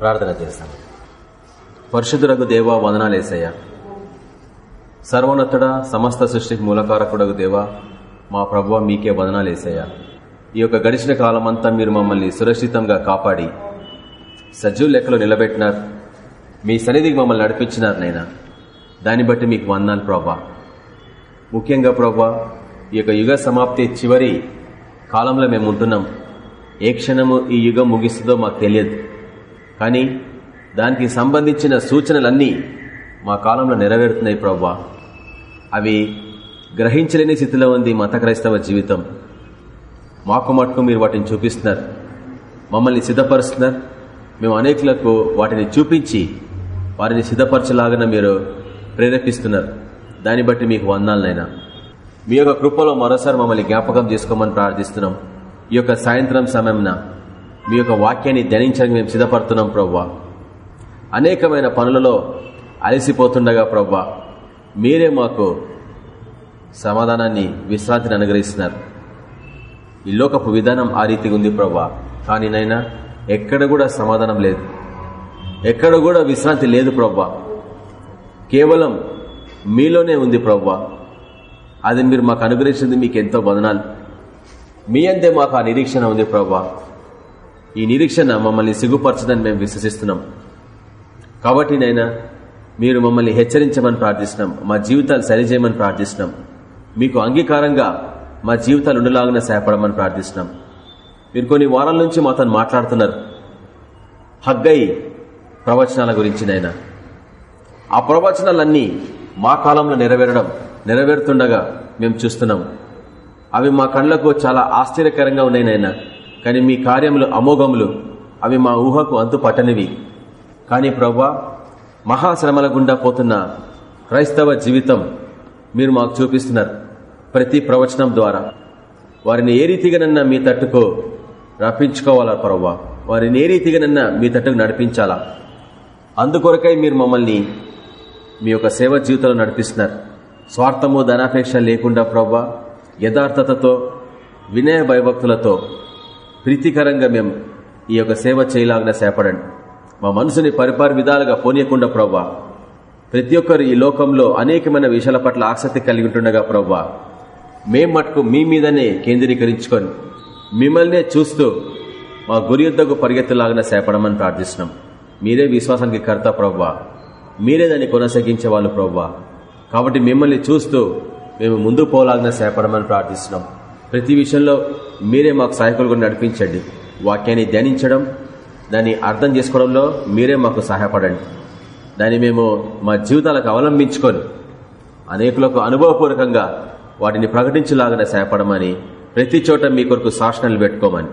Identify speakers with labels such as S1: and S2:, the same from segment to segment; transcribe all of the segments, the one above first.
S1: ప్రార్థన చేస్తాం. పరిశుద్ధులకు దేవా వందనాలేసయ్యా సర్వోన్నతుడ సమస్త సృష్టికి మూలకారకుడకు దేవ మా ప్రభు మీకే వదనాలేసయ్యా ఈ యొక్క గడిచిన కాలం అంతా మీరు మమ్మల్ని సురక్షితంగా కాపాడి సజ్జులు లెక్కలో నిలబెట్టినారు మీ సన్నిధికి మమ్మల్ని నడిపించినారు నైనా దాన్ని బట్టి మీకు వందాలు ప్రభా. ముఖ్యంగా ప్రభా ఈ యొక్క యుగ సమాప్తి చివరి కాలంలో మేము ఉంటున్నాం ఏ క్షణము ఈ యుగం ముగిస్తుందో మాకు తెలియదు. కానీ దానికి సంబంధించిన సూచనలన్నీ మా కాలంలో నెరవేరుతున్నాయి ప్రవ్వా. అవి గ్రహించలేని స్థితిలో ఉంది మత క్రైస్తవ జీవితం. మాకు మటుకు మీరు వాటిని చూపిస్తున్నారు. మమ్మల్ని సిద్ధపరుస్తున్నారు. మేము అనేకులకు వాటిని చూపించి వారిని సిద్ధపరచలాగా మీరు ప్రేరేపిస్తున్నారు. దాన్ని బట్టి మీకు వందాలనైనా మీ యొక్క కృపలో మరోసారి మమ్మల్ని జ్ఞాపకం చేసుకోమని ప్రార్థిస్తున్నాం. ఈ యొక్క సాయంత్రం సమయంన మీ యొక్క వాక్యాన్ని ధ్యానించడానికి మేము సిద్ధపడుతున్నాం ప్రవ్వా. అనేకమైన పనులలో అలసిపోతుండగా ప్రవ్వా మీరే మాకు సమాధానాన్ని విశ్రాంతిని అనుగ్రహిస్తున్నారు. ఈ లోకపు విధానం ఆ రీతిగా ఉంది ప్రవ్వా. కానీ నైనా ఎక్కడ కూడా సమాధానం లేదు. ఎక్కడ కూడా విశ్రాంతి లేదు ప్రవ్వా. కేవలం మీలోనే ఉంది ప్రవ్వా. అది మీరు మాకు అనుగ్రహించింది మీకు ఎంతో వదనాలు. మీ అంతే మాకు ఆ నిరీక్షణ ఉంది ప్రవ్వా. ఈ నిరీక్షణ మమ్మల్ని సిగ్గుపరచదని మేము విశ్వసిస్తున్నాం. కాబట్టి నైనా మీరు మమ్మల్ని హెచ్చరించమని ప్రార్థిస్తున్నాం మా జీవితాలు సరిచేయమని ప్రార్థిస్తున్నాం. మీకు అంగీకారంగా మా జీవితాలు ఉండలాగిన సహాయపడమని ప్రార్థిస్తున్నాం. మీరు కొన్ని వారాల నుంచి మాతో మాట్లాడుతున్నారు. హగ్గై ప్రవచనాల గురించినైనా ఆ ప్రవచనాలన్నీ మా కాలంలో నెరవేరడం నెరవేరుతుండగా మేము చూస్తున్నాం. అవి మా కళ్ళకు చాలా ఆశ్చర్యకరంగా ఉన్నాయి నైనా. కానీ మీ కార్యములు అమోఘములు. అవి మా ఊహకు అంతు పట్టనివి కానీ ప్రవ్వా మహాశ్రమల గుండా పోతున్న క్రైస్తవ జీవితం మీరు మాకు చూపిస్తున్నారు ప్రతి ప్రవచనం ద్వారా. వారిని ఏ రీతిగానన్నా మీ తట్టుకు రప్పించుకోవాలా ప్రవ్వా? వారిని ఏ రీతిగానన్నా మీ తట్టుకు నడిపించాలా? అందుకొరకై మీరు మమ్మల్ని మీ యొక్క సేవ జీవితంలో నడిపిస్తున్నారు. స్వార్థము ధనాపేక్ష లేకుండా ప్రవ్వా యథార్థతతో వినయ భయభక్తులతో ప్రీతికరంగా మేము ఈ యొక్క సేవ చేయలాగిన సేపడండి. మా మనసుని పరిపారి విధాలుగా పోనీయకుండా ప్రవ్వా. ప్రతి ఒక్కరు ఈ లోకంలో అనేకమైన విషయాల పట్ల ఆసక్తి కలిగి ఉంటుండగా ప్రవ్వా. మేం మటుకు మీ మీదనే కేంద్రీకరించుకొని మిమ్మల్నే చూస్తూ మా గురి యుద్ధకు పరిగెత్తులాగిన సేపడమని ప్రార్థిస్తున్నాం. మీరే విశ్వాసానికి కర్త ప్రవ్వా. మీరే దాన్ని కొనసాగించే వాళ్ళు ప్రవ్వా. కాబట్టి మిమ్మల్ని చూస్తూ మేము ముందు పోలాగిన సేపడమని ప్రార్థిస్తున్నాం. ప్రతి విషయంలో మీరే మాకు సహాయకులుగా నడిపించండి. వాక్యాన్ని ధ్యానించడం దాన్ని అర్థం చేసుకోవడంలో మీరే మాకు సహాయపడండి. దాన్ని మేము మా జీవితాలకు అవలంబించుకొని అనేకులకు అనుభవపూర్వకంగా వాటిని ప్రకటించలాగానే సహాయపడమని ప్రతి చోట మీ కొరకు శాసనాలు పెట్టుకోమని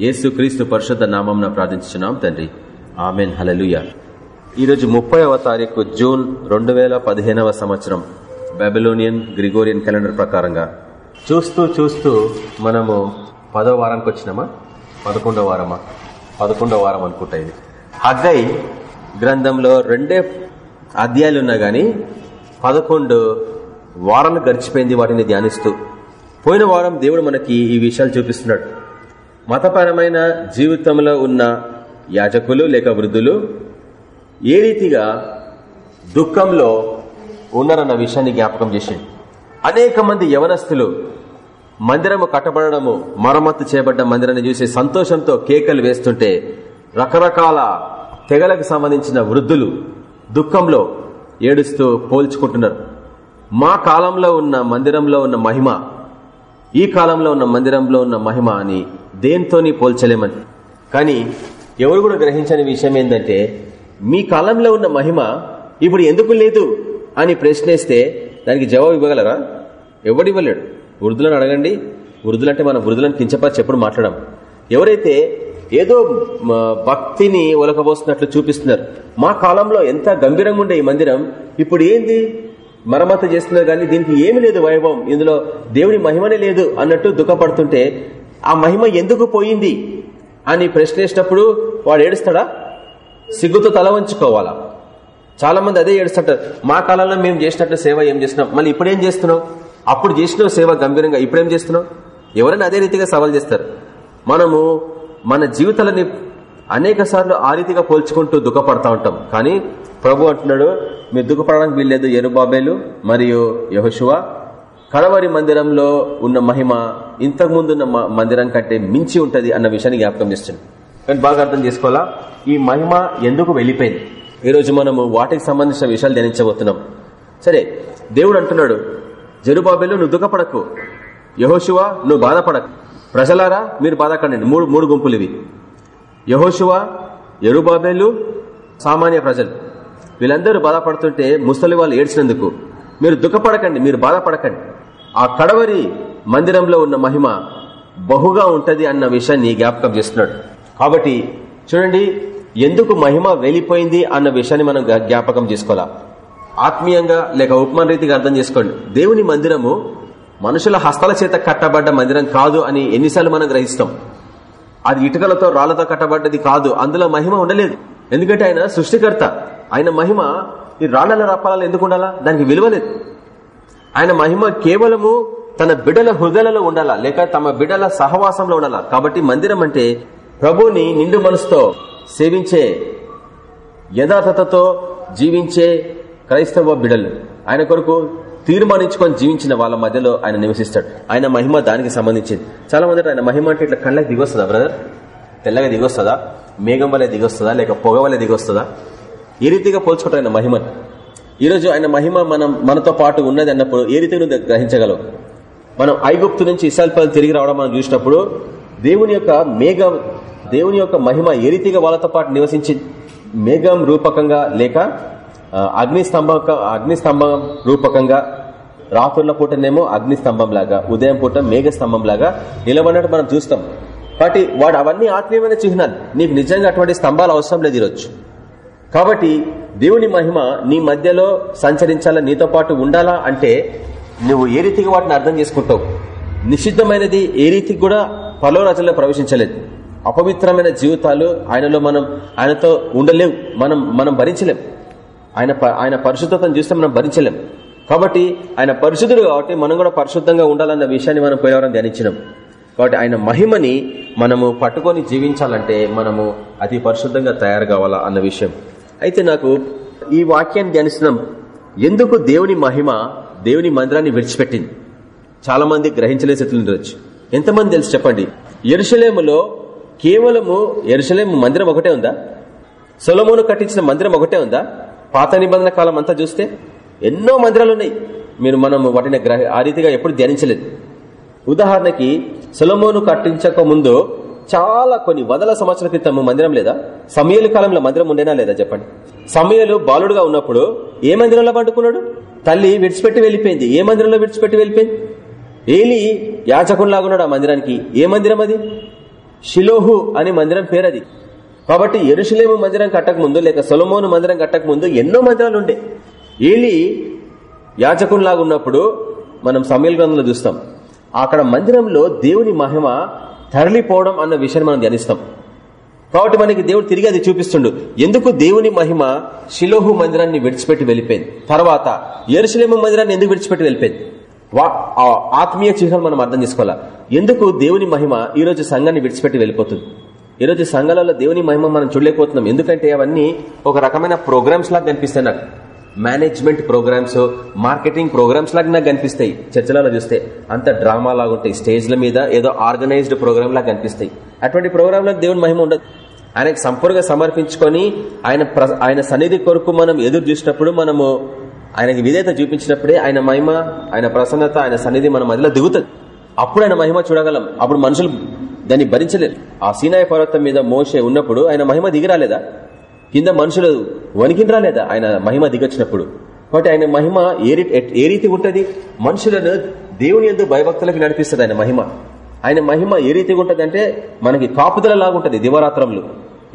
S1: యేసు క్రీస్తు పరిశుద్ధ నామం ప్రార్థించున్నాం తండ్రి. ఆమెన్. హలలుయ ఈరోజు ముప్పైవ తారీఖు జూన్ రెండు వేల పదిహేనవ సంవత్సరం బెబిలోనియన్ గ్రిగోరియన్ క్యాలెండర్ ప్రకారంగా చూస్తూ చూస్తూ మనము పదో వారానికి వచ్చినామా? పదకొండో వారమా? పదకొండో వారం అనుకుంటా ఇది. హగ్గై గ్రంథంలో రెండే అధ్యాయాలు ఉన్నా గాని పదకొండు వారాలు గడిచిపోయింది వాటిని ధ్యానిస్తూ. పోయిన వారం దేవుడు మనకి ఈ విషయాలు చూపిస్తున్నాడు. మతపరమైన జీవితంలో ఉన్న యాజకులు లేక వృద్ధులు ఏ రీతిగా దుఃఖంలో ఉన్నారన్న విషయాన్ని జ్ఞాపకం చేసింది అనేక మంది యవనస్తులు మందిరము కట్టబడము మరమ్మత్తు చేయబడ్డ మందిరాన్ని చూసి సంతోషంతో కేకలు వేస్తుంటే రకరకాల తెగలకు సంబంధించిన వృద్ధులు దుఃఖంలో ఏడుస్తూ పోల్చుకుంటున్నారు. మా కాలంలో ఉన్న మందిరంలో ఉన్న మహిమ ఈ కాలంలో ఉన్న మందిరంలో ఉన్న మహిమ అని దేంతోని పోల్చలేమని. కానీ ఎవరు కూడా గ్రహించని విషయం ఏంటంటే మీ కాలంలో ఉన్న మహిమ ఇప్పుడు ఎందుకు లేదు అని ప్రశ్నేస్తే దానికి జవాబు ఇవ్వగలరా? ఎవడివ్వలేడు వృద్ధులను అడగండి. వృద్ధులంటే మన వృద్ధులను కించపరిచి ఎప్పుడు మాట్లాడడం ఎవరైతే ఏదో భక్తిని ఒలకబోస్తున్నట్లు చూపిస్తున్నారు మా కాలంలో ఎంత గంభీరంగా ఉండే ఈ మందిరం ఇప్పుడు ఏంది? మరమ్మతు చేస్తున్నారు కానీ దీనికి ఏమి లేదు వైభవం. ఇందులో దేవుని మహిమనే లేదు అన్నట్టు దుఃఖపడుతుంటే ఆ మహిమ ఎందుకు పోయింది అని ప్రశ్నించినప్పుడు వాడు ఏడుస్తాడా? సిగ్గుతో తల వంచుకోవాలా? చాలా మంది అదే ఏడుస్తుంటారు. మా కాలంలో మేము చేసినట్లు సేవ ఏం చేస్తున్నాం? మళ్ళీ ఇప్పుడు ఏం చేస్తున్నాం? అప్పుడు చేసిన సేవ గంభీరంగా ఇప్పుడేం చేస్తున్నావు ఎవరైనా అదే రీతిగా సవాల్ చేస్తారు. మనము మన జీవితాలని అనేక సార్లు ఆ రీతిగా పోల్చుకుంటూ దుఃఖపడతా ఉంటాం. కానీ ప్రభు అంటున్నాడు మీరు దుఃఖపడడానికి వీల్లేదు. ఎరుబాబేలు మరియు యహోశువ కడవరి మందిరంలో ఉన్న మహిమ ఇంతకుముందు ఉన్న మందిరం కంటే మించి ఉంటది అన్న విషయాన్ని జ్ఞాపకం చేస్తుంది కానీ బాగా అర్థం చేసుకోవాలా? ఈ మహిమ ఎందుకు వెళ్ళిపోయింది? ఈరోజు మనము వాటికి సంబంధించిన విషయాలు ధ్యానించబోతున్నాం. సరే దేవుడు అంటున్నాడు జరుబాబేలు నువ్వు దుఃఖపడకు. యహోశివ నువ్వు బాధపడకు. ప్రజలారా మీరు బాధపడండి. మూడు మూడు గుంపులు ఇవి యహోశివ ఎరుబాబేలు సామాన్య ప్రజలు. వీళ్ళందరూ బాధపడుతుంటే ముసలి వాళ్ళు ఏడ్చినందుకు. మీరు దుఃఖపడకండి మీరు బాధపడకండి. ఆ కడవరి మందిరంలో ఉన్న మహిమ బహుగా ఉంటది అన్న విషయాన్ని జ్ఞాపకం చేస్తున్నాడు. కాబట్టి చూడండి ఎందుకు మహిమ వెళ్ళిపోయింది అన్న విషయాన్ని మనం జ్ఞాపకం చేసుకోవాలా? ఆత్మీయంగా లేక ఉపమాన రీతిగా అర్థం చేసుకోండి. దేవుని మందిరము మనుషుల హస్తాల చేత కట్టబడ్డ మందిరం కాదు అని ఎన్నిసార్లు మనం గ్రహిస్తాం. అది ఇటుకలతో రాళ్ళతో కట్టబడ్డది కాదు. అందులో మహిమ ఉండలేదు. ఎందుకంటే ఆయన సృష్టికర్త. ఆయన మహిమ ఈ రాళ్ళ రప్పాలలో ఎందుకు ఉండాలా? దానికి విలువలేదు ఆయన మహిమ కేవలము తన బిడల హృదయలలో ఉండాలా? లేక తమ బిడల సహవాసంలో ఉండాలా? కాబట్టి మందిరం అంటే ప్రభుని నిండు మనసుతో సేవించే యథార్థతతో జీవించే క్రైస్తవ బిడలు. ఆయన కొరకు తీర్మానించుకొని జీవించిన వాళ్ళ మధ్యలో ఆయన నివసిస్తాడు. ఆయన మహిమ దానికి సంబంధించింది. చాలా మంది ఆయన మహిమ అంటే ఇట్లా కళ్ళకి దిగొస్తుందా బ్రదర్ తెల్లగా దిగొస్తుందా? మేఘం వల్లే దిగొస్తుందా? లేక పొగ వల్లే దిగొస్తుందా? ఏ రీతిగా పోల్చుకుంటారు ఆయన మహిమ. ఈరోజు ఆయన మహిమ మనం మనతో పాటు ఉన్నది అన్నప్పుడు ఏ రీతిగా నువ్వు గ్రహించగలవు? మనం ఐగుప్తు నుంచి ఇసాల్పల్లి తిరిగి రావడం మనం చూసినప్పుడు దేవుని యొక్క మేఘం దేవుని యొక్క మహిమ ఏ రీతిగా వాళ్ళతో పాటు నివసించి మేఘం రూపకంగా లేక అగ్నిస్తంభ అగ్నిస్తంభం రూపకంగా రాత్రుల పూటనేమో అగ్నిస్తంభం లాగా ఉదయం పూట మేఘస్తంభం లాగా నిలబడినట్టు మనం చూస్తాం. కాబట్టి వాడు అవన్నీ ఆత్మీయమైన చిహ్నాలు. నీకు నిజంగా అటువంటి స్తంభాలు అవసరం లేదు ఈరోజు. కాబట్టి దేవుని మహిమ నీ మధ్యలో సంచరించాలా నీతో పాటు ఉండాలా అంటే నువ్వు ఏ రీతిగా వాటిని అర్థం చేసుకుంటావు? నిషిద్ధమైనది ఏ రీతికి కూడా పలో రచనలో ప్రవేశించలేదు. అపవిత్రమైన జీవితాలు ఆయనలో మనం ఆయనతో ఉండలేవు మనం మనం భరించలేం. ఆయన ఆయన పరిశుద్ధతను చూస్తే మనం భరించలేం. కాబట్టి ఆయన పరిశుద్ధుడు కాబట్టి మనం కూడా పరిశుద్ధంగా ఉండాలన్న విషయాన్ని మనం పోయేవారం ధ్యానించినాం. కాబట్టి ఆయన మహిమని మనము పట్టుకొని జీవించాలంటే మనము అతి పరిశుద్ధంగా తయారు కావాలా అన్న విషయం. అయితే నాకు ఈ వాక్యాన్ని ధ్యానిస్తున్నాం. ఎందుకు దేవుని మహిమ దేవుని మందిరాన్ని విడిచిపెట్టింది? చాలా మంది గ్రహించలే స్థితిలో ఉండొచ్చు. ఎంతమంది తెలుసు చెప్పండి? ఎరుసలేములో కేవలము ఎరుసలేము మందిరం ఒకటే ఉందా? సొలమోను కట్టించిన మందిరం ఒకటే ఉందా? పాత నిబంధన కాలం అంతా చూస్తే ఎన్నో మందిరాలు ఉన్నాయి. మీరు మనం వాటిని ఆ రీతిగా ఎప్పుడు ధ్యానించలేదు. ఉదాహరణకి సొలమోను కట్టించక ముందు చాలా కొన్ని వందల సంవత్సరాల క్రితం మందిరం లేదా? సమయలు కాలంలో మందిరం ఉండేనా లేదా చెప్పండి. సమయలు బాలుడుగా ఉన్నప్పుడు ఏ మందిరంలో పండుకున్నాడు? తల్లి విడిచిపెట్టి వెళ్ళిపోయింది. ఏ మందిరంలో విడిచిపెట్టి వెళ్ళిపోయింది? ఏలి యాచకునిలాగున్నాడు ఆ మందిరానికి. ఏ మందిరం అది? షిలోహు అనే మందిరం పేరు అది కాబట్టి ఎరుషులేము మందిరం కట్టక ముందు లేక సొలమోను మందిరం కట్టక ముందు ఎన్నో మందిరాలు ఉండే. ఏలి యాచకునిలాగా ఉన్నప్పుడు మనం సమయల్ గ్రంథంలో చూస్తాం. అక్కడ మందిరంలో దేవుని మహిమ తరలిపోవడం అన్న విషయాన్ని మనం ధ్యానిస్తాం. కాబట్టి మనకి దేవుడు తిరిగి అది చూపిస్తుండు. ఎందుకు దేవుని మహిమ శిలోహు మందిరాన్ని విడిచిపెట్టి వెళ్ళిపోయింది? తర్వాత ఎరుసలేము మందిరాన్ని ఎందుకు విడిచిపెట్టి వెళ్ళిపోయింది? ఆత్మీయ చిహ్నం మనం అర్థం చేసుకోవాలా? ఎందుకు దేవుని మహిమ ఈ రోజు సంఘాన్ని విడిచిపెట్టి వెళ్ళిపోతుంది? ఈరోజు సంఘాలలో దేవుని మహిమ మనం చూడలేకపోతున్నాం. ఎందుకంటే అవన్నీ ఒక రకమైన ప్రోగ్రామ్స్ లాగా కనిపిస్తాయి నాకు. మేనేజ్మెంట్ ప్రోగ్రామ్స్ మార్కెటింగ్ ప్రోగ్రామ్స్ లాగా నాకు కనిపిస్తాయి. చర్చలలో చూస్తే అంత డ్రామా లాగా ఉంటాయి. స్టేజ్ల మీద ఏదో ఆర్గనైజ్డ్ ప్రోగ్రామ్ లాగా కనిపిస్తాయి. అటువంటి ప్రోగ్రాంలకు దేవుని మహిమ ఉండదు. ఆయనకు సంపూర్ణంగా సమర్పించుకొని ఆయన ఆయన సన్నిధి కొరకు మనం ఎదురు చూసినప్పుడు మనము ఆయనకి విధేత చూపించినప్పుడే ఆయన మహిమ ఆయన ప్రసన్నత ఆయన సన్నిధి మన మధ్యలో దిగుతుంది. అప్పుడు ఆయన మహిమ చూడగలం. అప్పుడు మనుషులు దాన్ని భరించలేరు ఆ సీనాయ పర్వతం మీద మోసే ఉన్నప్పుడు ఆయన మహిమ దిగిరాలేదా? కింద మనుషులు వణికిన రాలేదా ఆయన మహిమ దిగొచ్చినప్పుడు. కాబట్టి ఆయన మహిమ ఏ రీతి ఉంటుంది? మనుషులను దేవుని ఎందు భయభక్తులకు నడిపిస్తుంది ఆయన మహిమ. ఆయన మహిమ ఏ రీతిగా ఉంటుందంటే అంటే మనకి కాపుదల లాగుంటది దివరాత్రంలో.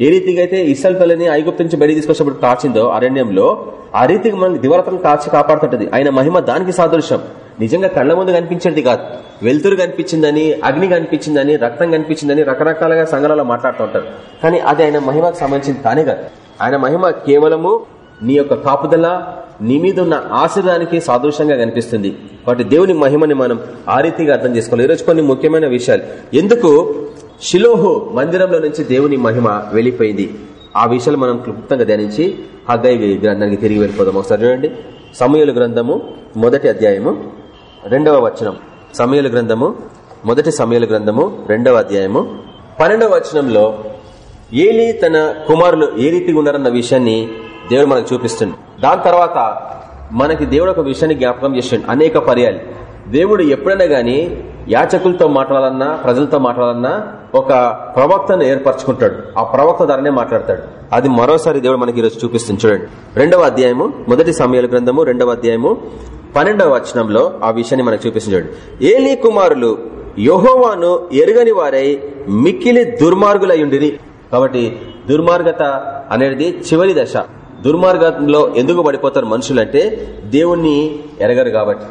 S1: ఏ రీతిగా అయితే ఇసల్ తల్లిని ఐగుప్తు నుంచి బయట తీసుకొచ్చినప్పుడు కాచిందో అరణ్యంలో ఆ రీతికి మనకి దివరాత్రం కాచి కాపాడుతుంటది. ఆయన మహిమ దానికి సాదృశ్యం. నిజంగా కళ్ళ ముందు కనిపించేది కాదు. వెలుతురు కనిపించిందని అగ్ని కనిపించిందని రక్తం కనిపించిందని రకరకాలుగా సంఘాలలో మాట్లాడుతూ ఉంటారు. కానీ అది ఆయన మహిమకు సంబంధించింది కానే కాదు. ఆయన మహిమ కేవలము నీ యొక్క కాపుదల నీ మీద ఉన్న ఆశీర్వాదానికి సాదృశ్యంగా కనిపిస్తుంది. కాబట్టి దేవుని మహిమని మనం ఆ రీతిగా అర్థం చేసుకోవాలి. ఈరోజు కొన్ని ముఖ్యమైన విషయాలు. ఎందుకు? షిలోహు మందిరంలో నుంచి దేవుని మహిమ వెళ్ళిపోయింది ఆ విషయాలు మనం క్లుప్తంగా ధ్యానించి హగ్గై గ్రంథానికి తిరిగి వెళ్ళిపోదాం. ఒకసారి చూడండి. సమయలు గ్రంథము మొదటి అధ్యాయము. రెండవ వచనం. సమయల గ్రంథము మొదటి సమయల గ్రంథము రెండవ అధ్యాయము. పన్నెండవ వచనంలో ఏలి తన కుమారులు ఏ రీతిగా ఉన్నారన్న విషయాన్ని దేవుడు మనకు చూపిస్తుంది. దాని తర్వాత మనకి దేవుడు ఒక విషయాన్ని జ్ఞాపకం చేస్తుంది. అనేక పర్యాలు. దేవుడు ఎప్పుడైనా గాని యాచకులతో మాట్లాడాలన్నా ప్రజలతో మాట్లాడాలన్నా ఒక ప్రవక్తను ఏర్పరచుకుంటాడు. ఆ ప్రవక్త ద్వారానే మాట్లాడతాడు. అది మరోసారి దేవుడు మనకి ఈరోజు చూపిస్తుంది. చూడండి. రెండవ అధ్యాయము మొదటి సమయాల గ్రంథము రెండవ అధ్యాయము పన్నెండవ వచనంలో ఆ విషయాన్ని మనకు చూపిస్తుంది ఏలీ కుమారులు యహోవాను ఎరుగని వారై మిక్కిలి దుర్మార్గులయ్యుండిరి కాబట్టి దుర్మార్గత అనేది చివరి దశ. దుర్మార్గంలో ఎందుకు పడిపోతారు మనుషులంటే దేవుణ్ణి ఎరగరు కాబట్టి.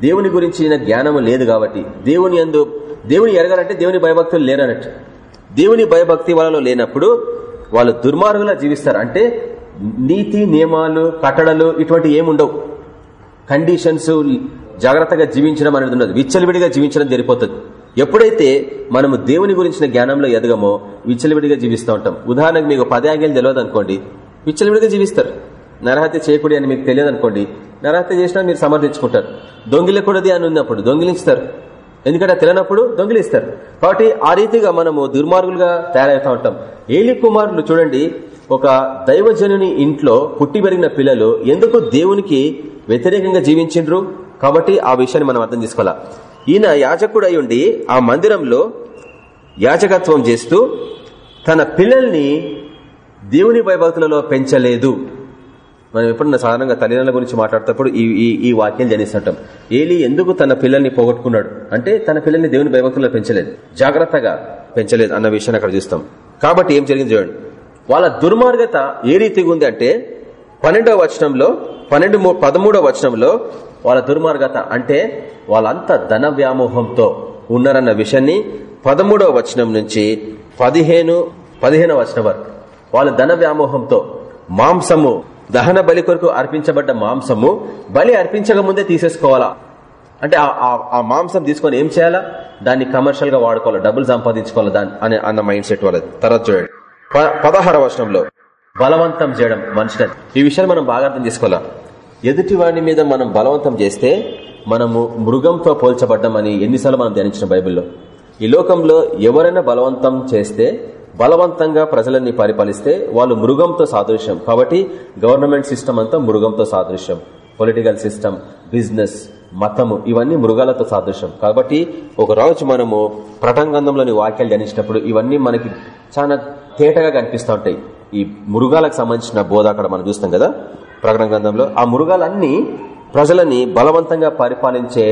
S1: దేవుని గురించిన జ్ఞానం లేదు కాబట్టి. దేవుని ఎందు దేవుని ఎరగాలంటే దేవుని భయభక్తులు లేరన్నట్టు. దేవుని భయభక్తి వాళ్ళలో లేనప్పుడు వాళ్ళు దుర్మార్గులా జీవిస్తారు. అంటే నీతి నియమాలు కట్టడలు ఇటువంటి ఏముండవు. కండిషన్స్ జాగ్రత్తగా జీవించడం అనేది ఉన్నది. విచ్చలవిడిగా జీవించడం జరిపోతుంది ఎప్పుడైతే మనము దేవుని గురించిన జ్ఞానంలో ఎదగమో విచ్చలవిడిగా జీవిస్తూ ఉంటాం. ఉదాహరణకు మీకు పదే తెలియదు అనుకోండి. విచ్చలవిడిగా జీవిస్తారు. నరహత్య చేయకూడదు అని మీకు తెలియదు అనుకోండి. నరహత్య చేసినా మీరు సమర్థించుకుంటారు. దొంగిలకూడదు అని ఉన్నప్పుడు దొంగిలిస్తారు. ఎందుకంటే తెలియనప్పుడు దొంగిలిస్తారు. కాబట్టి ఆ రీతిగా మనము దుర్మార్గులుగా తయారవుతా ఉంటాం. ఏలి కుమారులు చూడండి. ఒక దైవజనుని ఇంట్లో పుట్టి పెరిగిన పిల్లలు ఎందుకు దేవునికి వ్యతిరేకంగా జీవించిండ్రు కాబట్టి ఆ విషయాన్ని మనం అర్థం చేసుకోవాలా? ఈయన యాజకుడు ఉండి ఆ మందిరంలో యాజకత్వం చేస్తూ తన పిల్లల్ని దేవుని భయభక్తులలో పెంచలేదు. మనం ఎప్పుడన్నా సాధారణంగా తల్లిదండ్రుల గురించి మాట్లాడేటప్పుడు ఈ ఈ ఈ వాక్యం జనిస్తుంటాం ఏలి ఎందుకు తన పిల్లల్ని పోగొట్టుకున్నాడు? అంటే తన పిల్లల్ని దేవుని భయభక్తుల్లో పెంచలేదు. జాగ్రత్తగా పెంచలేదు అన్న విషయాన్ని అక్కడ చూస్తాం. కాబట్టి ఏం జరిగింది చూడండి. వాళ్ళ దుర్మార్గత ఏ రీతిగా ఉంది అంటే పన్నెండవ వచనంలో పన్నెండు పదమూడవ వచనంలో వాళ్ళ దుర్మార్గత అంటే వాళ్ళంతా ధన వ్యామోహంతో ఉన్నారన్న విషయాన్ని పదమూడవ వచనం నుంచి పదిహేను పదిహేనవ వచనం వరకు. వాళ్ళ ధన వ్యామోహంతో మాంసము దహన బలి కొరకు అర్పించబడ్డ మాంసము బలి అర్పించక ముందే తీసేసుకోవాలా? అంటే ఆ మాంసం తీసుకొని ఏం చేయాలా? దాన్ని కమర్షియల్గా వాడుకోవాలి డబ్బులు సంపాదించుకోవాలి దాని అని అన్న మైండ్ సెట్ వాళ్ళది. తర్వాత చూడండి. పదహార వచనంలో. బలవంతం చేయడం మనుషుల ఈ విషయాన్ని మనం బాగా అర్థం చేసుకోవాలా? ఎదుటి వాడి మీద మనం బలవంతం చేస్తే మనము మృగంతో పోల్చబడ్డం అని ఎన్నిసార్లు మనం ధ్యానించిన బైబిల్లో. ఈ లోకంలో ఎవరైనా బలవంతం చేస్తే బలవంతంగా ప్రజలని పరిపాలిస్తే వాళ్ళు మృగంతో సాదృశ్యం. కాబట్టి గవర్నమెంట్ సిస్టమ్ అంతా మృగంతో సాదృశ్యం. పొలిటికల్ సిస్టమ్ బిజినెస్ మతము ఇవన్నీ మృగాలతో సాదృశ్యం. కాబట్టి ఒక రోజు మనము ప్రటంగంధంలోని వాక్యాలు ధ్యానించినప్పుడు ఇవన్నీ మనకి చాలా తేటగా కనిపిస్తూ ఉంటాయి. ఈ మృగాలకు సంబంధించిన బోధ అక్కడ మనం చూస్తాం కదా ప్రకటన గ్రంథంలో. ఆ మృగాలన్నీ ప్రజలని బలవంతంగా పరిపాలించే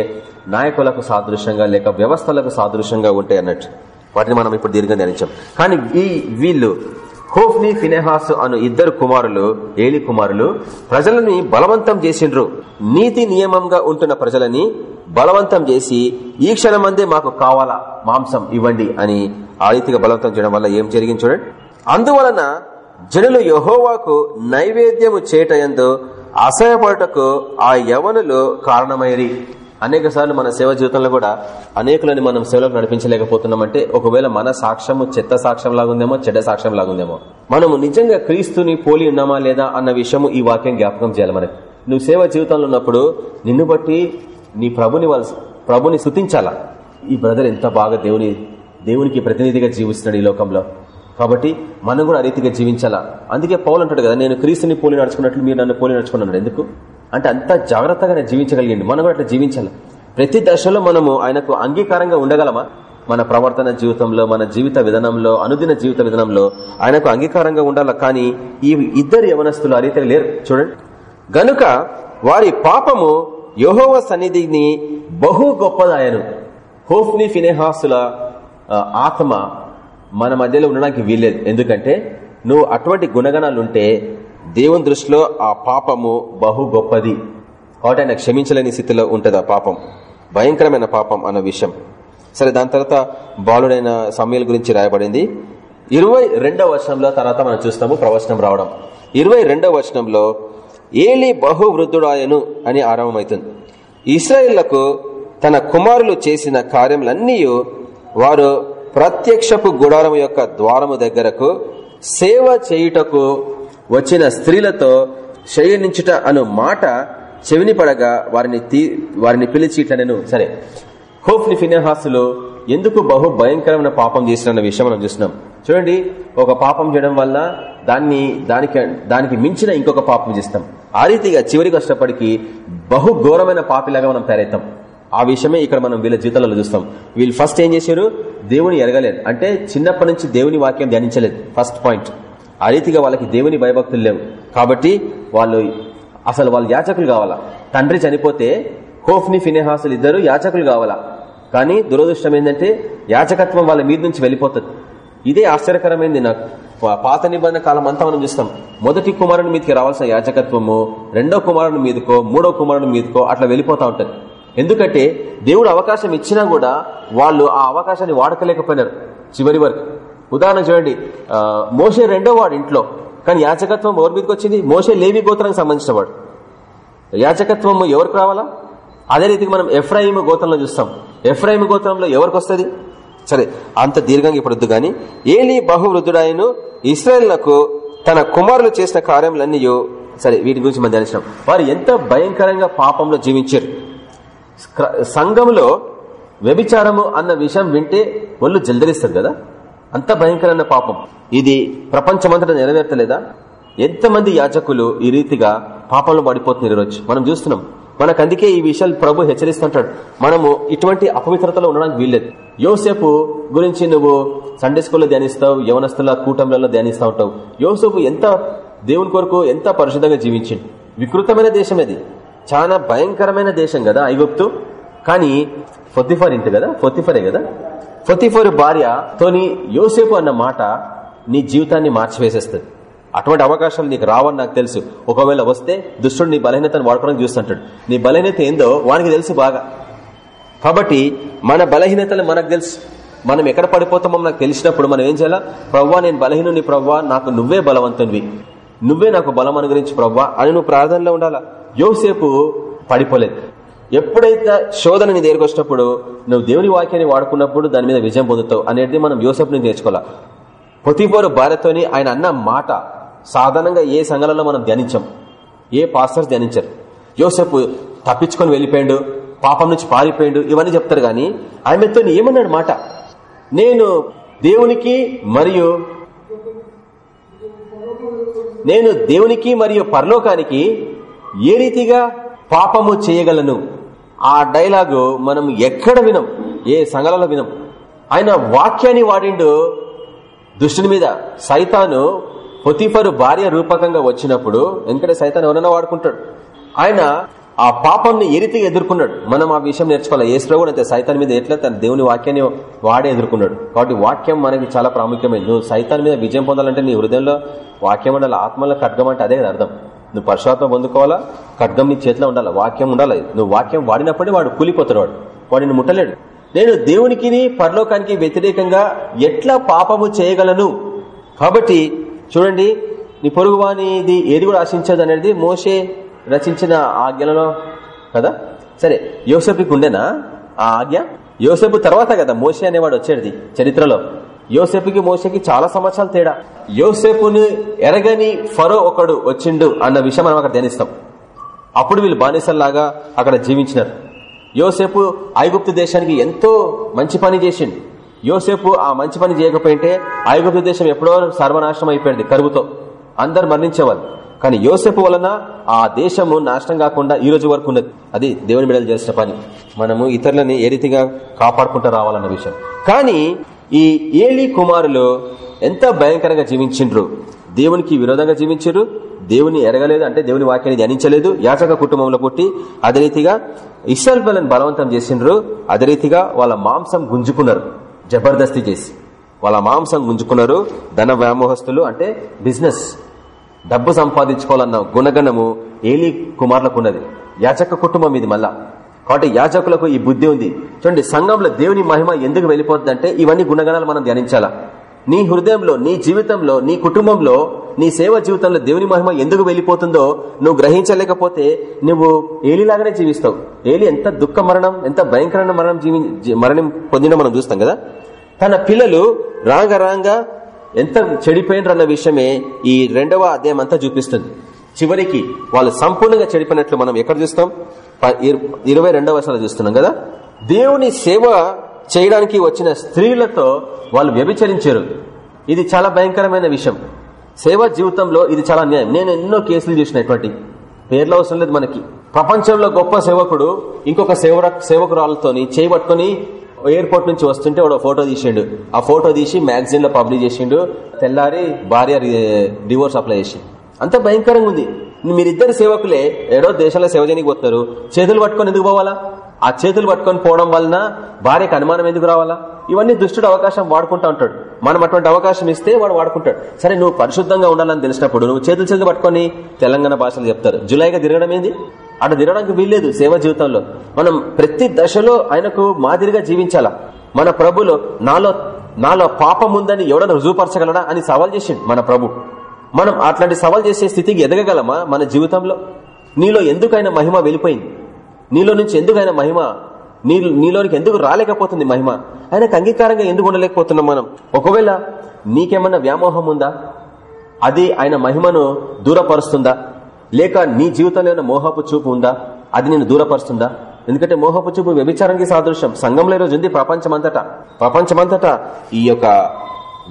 S1: నాయకులకు సాదృశ్యంగా లేక వ్యవస్థలకు సాదృశ్యంగా ఉంటాయి అన్నట్టు. వాటిని మనం ఇప్పుడు దీర్ఘంగా ధ్యానించాం. కానీ ఈ వీళ్ళు హోఫ్ని ఫినెహాస్ అను ఇద్దరు కుమారులు ఏలి కుమారులు ప్రజలని బలవంతం చేసిండ్రు. నీతి నియమంగా ఉంటున్న ప్రజలని బలవంతం చేసి ఈ క్షణమందే మాకు కావాలా మాంసం ఇవ్వండి అని ఆ రీతిగా బలవంతం చేయడం వల్ల ఏం జరిగింది చూడండి. అందువలన జనులు యహోవాకు నైవేద్యము చేటయందు అసహ్యపడటకు ఆ యవనులు కారణమైరి. అనేక సార్లు మన సేవ జీవితంలో కూడా అనేకులని మనం సేవలకు నడిపించలేకపోతున్నామంటే ఒకవేళ మన సాక్ష్యము చెత్త సాక్ష్యం లాగుందేమో చెడ్డ సాక్ష్యం లాగుందేమో మనము నిజంగా క్రీస్తుని పోలి ఉన్నామా లేదా అన్న విషయము ఈ వాక్యం జ్ఞాపకం చేయాలి మనకి. నువ్వు సేవ జీవితంలో ఉన్నప్పుడు నిన్ను బట్టి నీ ప్రభుని వాళ్ళ ప్రభుని శుతించాలా ఈ బ్రదర్ ఎంత బాగా దేవుని దేవునికి ప్రతినిధిగా జీవిస్తున్నాడు ఈ లోకంలో. కాబట్టి మనం కూడా ఆ రీతిగా జీవించాలా? అందుకే పౌలు అంటాడు కదా నేను క్రీస్తుని పోలి నడుచుకున్నట్లు మీరు నన్ను పోలి నడుచుకున్నాను ఎందుకు? అంటే అంత జాగ్రత్తగా జీవించగలిగింది. మనం కూడా అట్లా జీవించాలి? ప్రతి దశలో మనము ఆయనకు అంగీకారంగా ఉండగలమా? మన ప్రవర్తన జీవితంలో మన జీవిత విధానంలో అనుదిన జీవిత విధానంలో ఆయనకు అంగీకారంగా ఉండాలి? కానీ ఈ ఇద్దరు యవనస్తులు ఆ రీతిగా లేరు. చూడండి. గనుక వారి పాపము యహోవ సన్నిధిని బహు గొప్పదాయను హోఫ్ని ఫినేహాసుల ఆత్మ మన మధ్యలో ఉండడానికి వీల్లేదు. ఎందుకంటే నువ్వు అటువంటి గుణగణాలుంటే దేవుని దృష్టిలో ఆ పాపము బహు గొప్పది. కాబట్టి ఆయన క్షమించలేని స్థితిలో ఉంటుంది ఆ పాపం. భయంకరమైన పాపం అన్న విషయం. సరే దాని తర్వాత బాలుడైన సమయాల గురించి రాయబడింది. ఇరవై రెండవ వర్షంలో తర్వాత మనం చూస్తాము ప్రవచనం రావడం. ఇరవై రెండవ వర్షంలో ఏలి బహువృద్ధుడాయను అని ఆరంభమవుతుంది ఇస్రాయిళ్ళకు తన కుమారులు చేసిన కార్యములన్నీ వారు ప్రత్యక్షపు గుడారము యొక్క ద్వారము దగ్గరకు సేవ చేయుటకు వచ్చిన స్త్రీలతో శయనించుట అను మాట చెవిని పడగా వారిని వారిని పిలిచి నేను సరే హోఫ్ని ఫినహాసులు ఎందుకు బహు భయంకరమైన పాపం చేసిన విషయం మనం చూస్తున్నాం. చూడండి ఒక పాపం చేయడం వల్ల దాన్ని దానికి దానికి మించిన ఇంకొక పాపం చేస్తాం. ఆ రీతిగా చివరికి వచ్చినప్పటికీ బహు ఘోరమైన పాపిలాగా మనం తయారవుతాం. ఆ విషయమే ఇక్కడ మనం వీళ్ళ జీవితాలలో చూస్తాం. వీళ్ళు ఫస్ట్ ఏం చేశారు? దేవుని ఎరగలేదు అంటే చిన్నప్పటి నుంచి దేవుని వాక్యం ధ్యానించలేదు. ఫస్ట్ పాయింట్ ఆ రీతిగా వాళ్ళకి దేవుని భయభక్తులు లేవు. కాబట్టి వాళ్ళు అసలు వాళ్ళు యాచకులు కావాలా? తండ్రి చనిపోతే హోఫ్ని ఫినేహాసులు ఇద్దరు యాచకులు కావాలా? కానీ దురదృష్టం ఏంటంటే యాచకత్వం వాళ్ళ మీద నుంచి వెళ్ళిపోతుంది. ఇదే ఆశ్చర్యకరమైంది నాకు. పాత నిబంధన కాలం అంతా మనం చూస్తాం. మొదటి కుమారుని మీదకి రావాల్సిన యాచకత్వము రెండో కుమారుని మీదకో మూడో కుమారుని మీదకో అట్లా వెళ్ళిపోతా ఉంటుంది. ఎందుకంటే దేవుడు అవకాశం ఇచ్చినా కూడా వాళ్ళు ఆ అవకాశాన్ని వాడకలేకపోయినారు చివరి వరకు. ఉదాహరణ చూడండి మోసే రెండో వాడు ఇంట్లో. కానీ యాచకత్వం ఎవరి మీదకి వచ్చింది? మోసే లేవి గోత్రానికి సంబంధించిన వాడు. యాచకత్వం ఎవరికి రావాలా? అదే రీతికి మనం ఎఫ్రాయిమ్ గోత్రంలో చూస్తాం. ఎఫ్రాయిమ్ గోత్రంలో ఎవరికి వస్తుంది? సరే అంత దీర్ఘంగా ఇప్పుడు గాని ఏలి బహువృద్ధుడాయను ఇస్రాయల్లకు తన కుమారులు చేసిన కార్యములన్నీ సరే వీటి గురించి మనం ధ్యానించినాం. వారు ఎంత భయంకరంగా పాపంలో జీవించారు. సంఘంలో వ్యభిచారము అన్న విషయం వింటే ఒళ్ళు జల్దరిస్తారు కదా? అంత భయంకరమైన పాపం. ఇది ప్రపంచమంతటా నెరవేర్తలేదా? ఎంతమంది యాచకులు ఈ రీతిగా పాపంలో పడిపోతున్నారు ఈరోజు? మనం చూస్తున్నాం. మనకు అందుకే ఈ విషయాలు ప్రభు హెచ్చరిస్తుంటాడు. మనము ఇటువంటి అపవిత్రతలో ఉండడానికి వీల్లేదు. యోసేపు గురించి నువ్వు సండే స్కూల్లో ధ్యానిస్తావు యవనస్తుల కూటమిలలో ధ్యానిస్తూ ఉంటావు. యోసేపు ఎంత దేవుని కొరకు ఎంత పరిశుద్ధంగా జీవించింది వికృతమైన దేశం అది చాలా భయంకరమైన దేశం కదా ఐగుప్తు? కానీ ఫొత్తిఫర్ ఇంటి కదా? ఫొత్తిఫరే కదా? ఫొత్తిఫర్ భార్య తోని యోసేపు అన్న మాట నీ జీవితాన్ని మార్చివేసేస్తుంది. అటువంటి అవకాశం నీకు రావని నాకు తెలుసు. ఒకవేళ వస్తే దుష్టుడు నీ బలహీనతను వాడుకోవడానికి చూస్తుంటాడు. నీ బలహీనత ఏందో వానికి తెలుసు బాగా. కాబట్టి మన బలహీనతలు మనకు తెలుసు. మనం ఎక్కడ పడిపోతామో నాకు తెలిసినప్పుడు మనం ఏం చేయాలా? ప్రవ్వా నేను బలహీనుని ప్రవ్వా నాకు నువ్వే బలవంతునివి. నువ్వే నాకు బలం అనుగురించి ప్రవ్వా అని నువ్వు ప్రార్థనలో ఉండాలా? యోసేపు పడిపోలేదు. ఎప్పుడైతే శోధన నీ దగ్గరకు వచ్చినప్పుడు నువ్వు దేవుని వాక్యాన్ని వాడుకున్నప్పుడు దాని మీద విజయం పొందుతావు అనేది మనం యోసేపు నుంచి నేర్చుకోవాలి? పొతిపోరు భార్యతోని ఆయన అన్న మాట సాధారణంగా ఏ సంఘాలలో మనం ధ్యానించాం? ఏ పాస్టర్స్ ధ్యానించారు. యోసేపు తప్పించుకొని వెళ్ళిపోయాడు పాపం నుంచి పారిపోయాడు ఇవన్నీ చెప్తారు గాని ఆమెతో ఏమన్నాడు మాట? నేను దేవునికి మరియు నేను దేవునికి మరియు పరలోకానికి ఏ రీతిగా పాపము చేయగలను? ఆ డైలాగు మనం ఎక్కడ వినం? ఏ సంఘాలలో వినం? ఆయన వాక్యాన్ని వాడిండు దుష్టుని మీద. సైతాను పొతిఫరు భార్య రూపకంగా వచ్చినప్పుడు ఎందుకంటే సైతాన్ ఎవరైనా వాడుకుంటాడు. ఆయన ఆ పాపంని ఏ రీతిగా ఎదుర్కొన్నాడు? మనం ఆ విషయం నేర్చుకోవాలి. ఏసులో కూడా సైతాన్ మీద ఎట్లా తన దేవుని వాక్యాన్ని వాడే ఎదుర్కొన్నాడు? కాబట్టి వాక్యం మనకి చాలా ప్రాముఖ్యమైనది నువ్వు సైతాన్ మీద విజయం పొందాలంటే నీ హృదయంలో వాక్యం ఉండాలి ఆత్మలో ఖడ్గం అదే అర్థం. నువ్వు పరశురాత్మ పొందుకోవాలా? ఖడ్గం నీ చేతిలో ఉండాలి? వాక్యం ఉండాలి? నువ్వు వాక్యం వాడినప్పుడే వాడు కూలిపోతాడు వాడు. వాడిని ముట్టలేడు. నేను దేవునికి పరలోకానికి వ్యతిరేకంగా ఎట్లా పాపము చేయగలను? కాబట్టి చూడండి నీ పొరుగువానిది ఏది కూడా ఆశించదు అనేది మోసే రచించిన ఆజ్ఞలలో కదా? సరే యోసెపుకి ఉండేనా ఆ ఆజ్ఞ? యోసెపు తర్వాత కదా మోసే అనేవాడు వచ్చేది చరిత్రలో. యోసేపుకి మోసకి చాలా సంవత్సరాలు తేడా. యోసెపుని ఎరగని ఫరో ఒకడు వచ్చిండు అన్న విషయం మనం అక్కడ ధ్యానిస్తాం. అప్పుడు వీళ్ళు బానిసల్లాగా అక్కడ జీవించినారు. యోసేపు ఐగుప్తు దేశానికి ఎంతో మంచి పని చేసిండు. యోసేపు ఆ మంచి పని చేయకపోయింటే ఐగుప్తు దేశం ఎప్పుడో సర్వనాశనం అయిపోయింది కరువుతో. అందరు మరణించేవాళ్ళు. కానీ యోసేపు వలన ఆ దేశము నాశనం కాకుండా ఈ రోజు వరకు ఉన్నది. అది దేవుని బిడ్డలు చేసిన పని. మనము ఇతరులని ఏ రీతిగా కాపాడుకుంటూ రావాలన్న విషయం. కానీ ఈ ఏలి కుమారులు ఎంత భయంకరంగా జీవించిండ్రు? దేవునికి విరోధంగా జీవించారు దేవుని ఎరగలేదు అంటే దేవుని వాక్యాన్ని ధ్యానించలేదు యాచక కుటుంబంలో పుట్టి అదే రీతిగా ఇస్రాల్ పిల్లని బలవంతం చేసిండ్రు అదే రీతిగా వాళ్ళ మాంసం గుంజుకున్నారు జబర్దస్తి చేసి. వాళ్ళ మాంసం గుంజుకున్నారు ధన వ్యామోహస్తులు అంటే బిజినెస్ డబ్బు సంపాదించుకోవాలన్న గుణగణము ఏలి కుమారులకు ఉన్నది. యాచక కుటుంబం ఇది మళ్ళా. కాబట్టి యాజకులకు ఈ బుద్ధి ఉంది. చూడండి సంఘంలో దేవుని మహిమ ఎందుకు వెళ్ళిపోతుందంటే ఇవన్నీ గుణగణాలు మనం ధ్యానించాలా. నీ హృదయంలో నీ జీవితంలో నీ కుటుంబంలో నీ సేవ జీవితంలో దేవుని మహిమ ఎందుకు వెళ్ళిపోతుందో నువ్వు గ్రహించలేకపోతే నువ్వు ఏలిలాగానే జీవిస్తావు. ఏలి ఎంత దుఃఖ మరణం ఎంత భయంకరమైన మరణం జీవి మరణం పొందిన మనం చూస్తాం కదా. తన పిల్లలు రాంగ రాంగ ఎంత చెడిపోయినరు అన్న విషయమే ఈ రెండవ అధ్యాయం అంతా చూపిస్తుంది. చివరికి వాళ్ళు సంపూర్ణంగా చెడిపోయినట్లు మనం ఎక్కడ చూస్తాం? ఇరవై రెండవ వర్షాలు చూస్తున్నాం కదా? దేవుని సేవ చేయడానికి వచ్చిన స్త్రీలతో వాళ్ళు వ్యభిచరించారు. ఇది చాలా భయంకరమైన విషయం. సేవా జీవితంలో ఇది చాలా అన్యాయం నేను ఎన్నో కేసులు చూసినటువంటి పేర్లు అవసరం లేదు మనకి. ప్రపంచంలో గొప్ప సేవకుడు ఇంకొక సేవ సేవకురాలతోని చేయబట్టుకుని ఎయిర్పోర్ట్ నుంచి వస్తుంటే వాడు ఫోటో తీసిండు. ఆ ఫోటో తీసి మ్యాగజైన్లో పబ్లిష్ చేసిండు. తెల్లారి భార్య డివోర్స్ అప్లై చేసి అంత భయంకరంగా ఉంది. మీరిద్దరు సేవకులే ఏడో దేశంలో సేవ చేయడానికి పోతున్నారు. చేతులు పట్టుకొని ఎందుకు పోవాలా? ఆ చేతులు పట్టుకొని పోవడం వలన భార్యకు అనుమానం ఎందుకు రావాలా? ఇవన్నీ దుష్టుడు అవకాశం వాడుకుంటా ఉంటాడు. మనం అటువంటి అవకాశం ఇస్తే వాడు వాడుకుంటాడు. సరే నువ్వు పరిశుద్ధంగా ఉండాలని తెలిసినప్పుడు నువ్వు చేతులు చేతులు పట్టుకొని తెలంగాణ భాషలు చెప్తారు. జులైగా తిరగడం ఏంది? అటు తిరగడానికి వీల్లేదు సేవ జీవితంలో. మనం ప్రతి దశలో ఆయనకు మాదిరిగా జీవించాలా? మన ప్రభులో నాలో నాలో పాపం ఉందని ఎవడన్నా రుజువుపరచగలడా అని సవాల్ చేసిండు మన ప్రభు. మనం అట్లాంటి సవాల్ చేసే స్థితికి ఎదగగలమా? మన జీవితంలో నీలో ఎందుకైనా మహిమ వెళ్ళిపోయింది. నీలో నుంచి ఎందుకైనా మహిమ నీ నీలోనికి ఎందుకు రాలేకపోతుంది మహిమ? ఆయనకు అంగీకారంగా ఎందుకు ఉండలేకపోతున్నాం మనం? ఒకవేళ నీకేమన్నా వ్యామోహం ఉందా? అది ఆయన మహిమను దూరపరుస్తుందా? లేక నీ జీవితంలో ఏమైనా మోహపు చూపు ఉందా? అది నేను దూరపరుస్తుందా? ఎందుకంటే మోహపు చూపు వ్యభిచారానికి సాదృశ్యం. సంఘంలో ఈరోజు ఉంది ప్రపంచమంతటా. ప్రపంచమంతటా ఈ యొక్క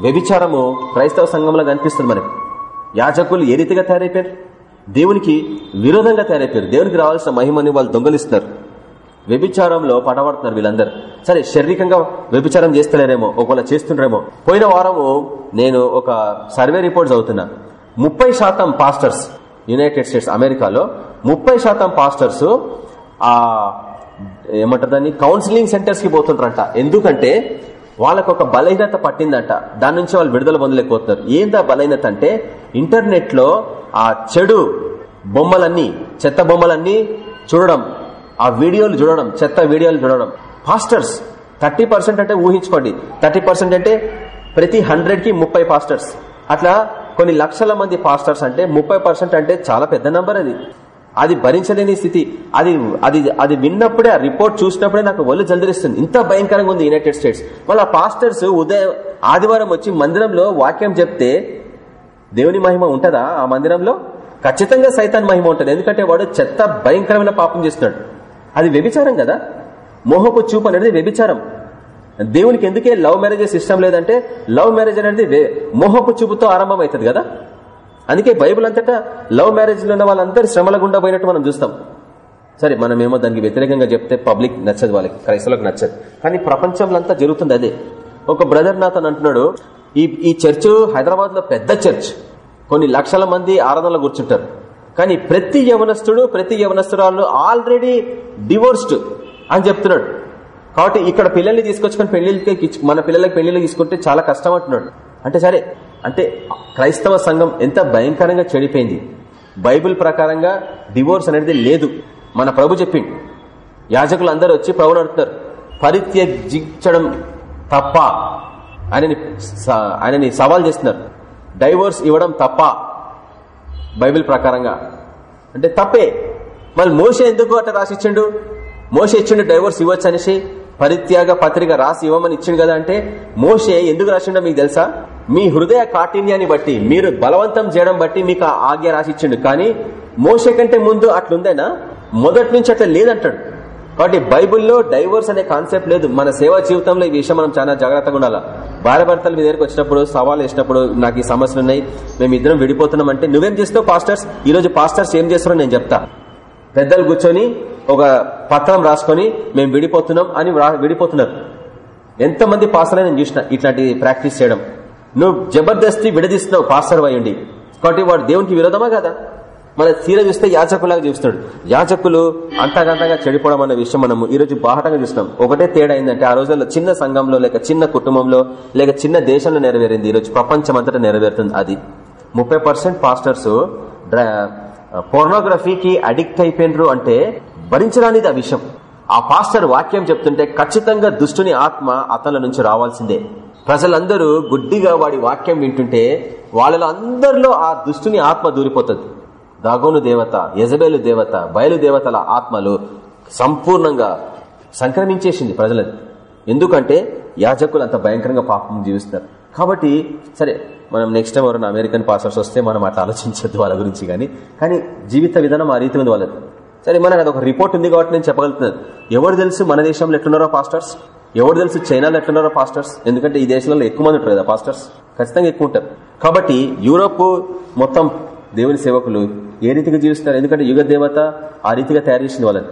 S1: వ్యభిచారము క్రైస్తవ సంఘంలో కనిపిస్తుంది మనకి యాజకులు ఏ రీతిగా తయారైపోయారు? దేవునికి విరోధంగా తయారైపోయారు. దేవునికి రావాల్సిన మహిమని వాళ్ళు దొంగలిస్తారు వ్యభిచారంలో పడబడుతున్నారు వీళ్ళందరూ. సరే శారీరకంగా వ్యభిచారం చేస్తలేరేమో ఒకవేళ చేస్తుండ్రేమో. పోయిన వారము నేను ఒక సర్వే రిపోర్ట్స్ చదువుతున్నా. ముప్పై శాతం పాస్టర్స్ యునైటెడ్ స్టేట్స్ అమెరికాలో ముప్పై శాతం పాస్టర్స్ ఆ ఏమంటారు దాన్ని? కౌన్సిలింగ్ సెంటర్స్కి పోతుంటారంట ఎందుకంటే వాళ్ళకు ఒక బలహీనత పట్టిందంట. దాని నుంచి వాళ్ళు విడుదల పొందలేకపోతున్నారు. ఏందా బలహీనత అంటే? ఇంటర్నెట్లో ఆ చెడు బొమ్మలన్నీ చెత్త బొమ్మలన్నీ చూడడం. ఆ వీడియోలు చూడడం చెత్త వీడియోలు చూడడం. పాస్టర్స్ థర్టీ అంటే ఊహించుకోండి. థర్టీ అంటే ప్రతి హండ్రెడ్కి ముప్పై పాస్టర్స్ అట్లా కొన్ని లక్షల మంది పాస్టర్స్ అంటే ముప్పై అంటే చాలా పెద్ద నంబర్ అది. అది భరించలేని స్థితి. అది అది అది విన్నప్పుడే ఆ రిపోర్ట్ చూసినప్పుడే నాకు ఒళ్ళు జల్దరిస్తుంది. ఇంత భయంకరంగా ఉంది యునైటెడ్ స్టేట్స్ వాళ్ళ పాస్టర్స్ ఉదయం ఆదివారం వచ్చి మందిరంలో వాక్యం చెప్తే దేవుని మహిమ ఉంటుందా ఆ మందిరంలో? ఖచ్చితంగా సైతాన్ మహిమ ఉంటుంది. ఎందుకంటే వాడు చెత్త భయంకరమైన పాపం చేస్తున్నాడు. అది వ్యభిచారం కదా? మోహపు చూపు అనేది వ్యభిచారం. దేవునికి ఎందుకే లవ్ మ్యారేజెస్ ఇష్టం లేదంటే లవ్ మ్యారేజ్ అనేది వే- మోహపు చూపుతో ఆరంభం అవుతుంది కదా? అందుకే బైబిల్ అంతటా లవ్ మ్యారేజ్లో ఉన్న వాళ్ళందరూ శ్రమల గుండా పోయినట్టు మనం చూస్తాం. సరే మనమేమో దానికి వ్యతిరేకంగా చెప్తే పబ్లిక్ నచ్చదు వాళ్ళకి క్రైస్తవులకు నచ్చదు. కానీ ప్రపంచంలో అంతా జరుగుతుంది అదే. ఒక బ్రదర్ నాతో అంటున్నాడు ఈ ఈ చర్చ్ హైదరాబాద్లో పెద్ద చర్చ్. కొన్ని లక్షల మంది ఆరాధనలో కూర్చుంటారు. కానీ ప్రతి యవనస్తుడు ప్రతి యవనస్తురాలు ఆల్రెడీ డివోర్స్డ్ అని చెప్తున్నాడు. కాబట్టి ఇక్కడ పిల్లల్ని తీసుకొచ్చుకొని పెళ్ళిళ్ళకి మన పిల్లలకి పెళ్ళిళ్ళు తీసుకుంటే చాలా కష్టం అంటున్నాడు. అంటే సరే అంటే క్రైస్తవ సంఘం ఎంత భయంకరంగా చెడిపోయింది. బైబిల్ ప్రకారంగా డివోర్స్ అనేది లేదు. మన ప్రభు చెప్పిండు. యాజకులు అందరూ వచ్చి ప్రభుని అడుగుతున్నారు పరిత్యజించడం తప్ప ఆయనని స- ఆయనని సవాల్ చేస్తున్నారు. డైవోర్స్ ఇవ్వడం తప్ప బైబిల్ ప్రకారంగా. అంటే తప్పే. మళ్ళీ మోసే ఎందుకు అట్లా రాసిచ్చిండు? మోసే ఇచ్చిండు డైవోర్స్ ఇవ్వచ్చు అనేసి పరిత్యాగ పత్రిక రాసి ఇవ్వమని ఇచ్చిండు కదా అంటే మోసే ఎందుకు రాసిండో మీకు తెలుసా? మీ హృదయ కాఠిన్యాన్ని బట్టి మీరు బలవంతం చేయడం బట్టి మీకు ఆజ్ఞ రాసి ఇచ్చిండు. కానీ మోసే కంటే ముందు అట్లుందేనా? మొదటి నుంచి అట్లా లేదంటాడు. కాబట్టి బైబిల్లో డైవోర్స్ అనే కాన్సెప్ట్ లేదు. మన సేవా జీవితంలో ఈ విషయం మనం చాలా జాగ్రత్తగా ఉండాలి? భార్య భర్తలు మీ దగ్గరకు వచ్చినప్పుడు సవాల్ వేసినప్పుడు నాకు ఈ సమస్యలు ఉన్నాయి మేము ఇద్దరం విడిపోతున్నాం అంటే నువ్వేం చేస్తావు పాస్టర్స్? ఈ రోజు పాస్టర్స్ ఏం చేస్తారో నేను చెప్తా. పెద్దలు కూర్చొని ఒక పత్రం రాసుకొని మేము విడిపోతున్నాం అని విడిపోతున్నారు. ఎంతమంది పాస్టర్లు నేను చూసిన ఇట్లాంటి ప్రాక్టీస్ చేయడం. నువ్వు జబర్దస్తి విడదీస్తున్నావు పాస్టర్ అయ్యండి. కాబట్టి వాడు దేవునికి విరోధమా కదా? మన తీర చూస్తే యాచకులాగా చూస్తున్నాడు యాచకులు అంతగంతగా చెడిపోవడం అన్న విషయం మనము ఈ రోజు బాహటంగా చూస్తున్నాం. ఒకటే తేడా ఏంటంటే ఆ రోజుల్లో చిన్న సంఘంలో లేక చిన్న కుటుంబంలో లేక చిన్న దేశంలో నెరవేరింది ఈ రోజు. ప్రపంచం అంతటా నెరవేరుతుంది అది. ముప్పై పర్సెంట్ పాస్టర్స్ పోర్నోగ్రఫీకి అడిక్ట్ అయిపోయినరు అంటే భరించడానికి ఆ విషయం ఆ పాస్టర్ వాక్యం చెప్తుంటే ఖచ్చితంగా దుష్టుని ఆత్మ అతల నుంచి రావాల్సిందే. ప్రజలందరూ గుడ్డిగా వాడి వాక్యం వింటుంటే వాళ్ళలో అందరిలో ఆ దుష్టుని ఆత్మ దూరిపోతుంది. దాగోను దేవత యజబేలు దేవత బయలు దేవతల ఆత్మలు సంపూర్ణంగా సంక్రమించేసింది ప్రజలని ఎందుకంటే యాజకులు అంత భయంకరంగా పాపం జీవిస్తారు కాబట్టి సరే మనం నెక్స్ట్ టైం ఎవరైనా అమెరికన్ పాస్టర్స్ వస్తే మనం అట్లా ఆలోచించద్దు వాళ్ళ గురించి కానీ కానీ జీవిత విధానం ఆ రీతి ఉంది వాళ్ళది. సరే మనకు అదొక రిపోర్ట్ ఉంది కాబట్టి నేను చెప్పగలుగుతున్నాను. ఎవరు తెలుసు మన దేశంలో ఎట్లున్నారో పాస్టర్స్? ఎవరు తెలుసు చైనాలో ఎట్లున్నారో పాస్టర్స్? ఎందుకంటే ఈ దేశంలో ఎక్కువ మంది ఉంటారు కదా పాస్టర్స్? ఖచ్చితంగా ఎక్కువ ఉంటారు. కాబట్టి యూరోప్ మొత్తం దేవుని సేవకులు ఏ రీతిగా జీవిస్తున్నారు? ఎందుకంటే యుగ దేవత ఆ రీతిగా తయారు చేసింది వాళ్ళని.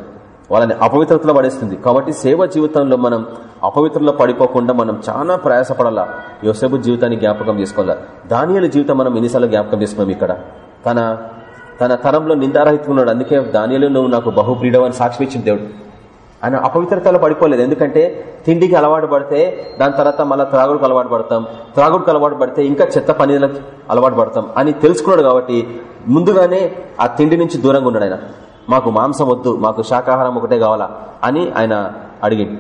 S1: వాళ్ళని అపవిత్రతలో పడేస్తుంది. కాబట్టి సేవ జీవితంలో మనం అపవిత్రలో పడిపోకుండా మనం చాలా ప్రయాసపడాలా. యోసేపు జీవితాన్ని జ్ఞాపకం చేసుకోవాలా. దానియాల జీవితం మనం ఎన్నిసార్లు జ్ఞాపకం చేసుకున్నాం ఇక్కడ. తన తన తరంలో నిందారహితున్నాడు అందుకే దానిలో నువ్వు నాకు బహుప్రీడవని సాక్షి ఇచ్చిన దేవుడు. ఆయన అపవిత్రతలో పడిపోలేదు. ఎందుకంటే తిండికి అలవాటు పడితే దాని తర్వాత మళ్ళీ త్రాగుడికి అలవాటు పడతాం. త్రాగుడికి అలవాటు పడితే ఇంకా చెత్త పనిలకు అలవాటు పడతాం అని తెలుసుకున్నాడు కాబట్టి ముందుగానే ఆ తిండి నుంచి దూరంగా ఉన్నాడు ఆయన. మాకు మాంసం వద్దు మాకు శాకాహారం ఒకటే కావాలా అని ఆయన అడిగింది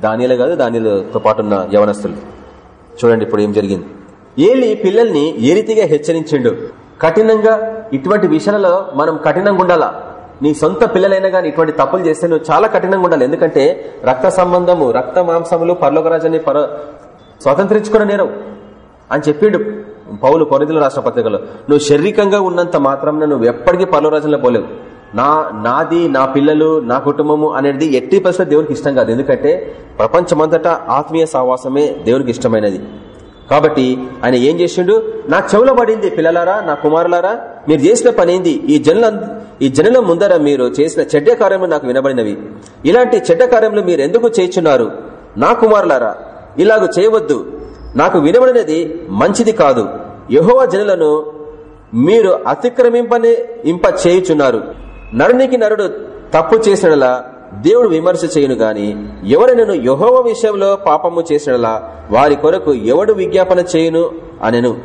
S1: దానిలే కాదు దానిలతో పాటు ఉన్న యవనస్తులు. చూడండి ఇప్పుడు ఏం జరిగింది. ఏలి పిల్లల్ని ఏ రీతిగా హెచ్చరించిండు? కఠినంగా ఇటువంటి విషయాలలో మనం కఠినంగా ఉండాలా? నీ సొంత పిల్లలైనా కానీ ఇటువంటి తప్పులు చేస్తే నువ్వు చాలా కఠినంగా ఉండాలి. ఎందుకంటే రక్త సంబంధము రక్త మాంసములు పర్లోకరాజాన్ని పర స్వతంత్రించుకున్న నేరం అని చెప్పిండు పౌలు కొరిదుల రాష్ట్ర పత్రికలో నువ్వు శారీరకంగా ఉన్నంత మాత్రం నువ్వు ఎప్పటికీ పర్లోరాజంలో పోలేవు. నా నాది నా పిల్లలు నా కుటుంబము అనేది ఎట్టి పరిస్థితి దేవునికి ఇష్టం కాదు. ఎందుకంటే ప్రపంచమంతటా ఆత్మీయ సహవాసమే దేవునికి ఇష్టమైనది. కాబట్టి ఆయన ఏం చేసిండు? నా చెవుల పడింది పిల్లలారా నా కుమారులారా మీరు చేసిన పని ఏంది? ఈ జనుల ఈ జనుల ముందర మీరు చేసిన చెడ్డ కార్యములు నాకు వినబడినవి. ఇలాంటి చెడ్డ కార్యములు మీరు ఎందుకు చేయించున్నారు? నా కుమారులారా ఇలాగ చేయవద్దు. నాకు వినబడినది మంచిది కాదు. యహోవ జనులను మీరు అతిక్రమింపని ఇంప చేయుచున్నారు. నరునికి నరుడు తప్పు చేసినలా దేవుడు విమర్శ చేయను గాని ఎవరైనా యహోవ విషయంలో పాపము చేసినలా వారి కొరకు ఎవడు విజ్ఞాపన చేయను అనెను.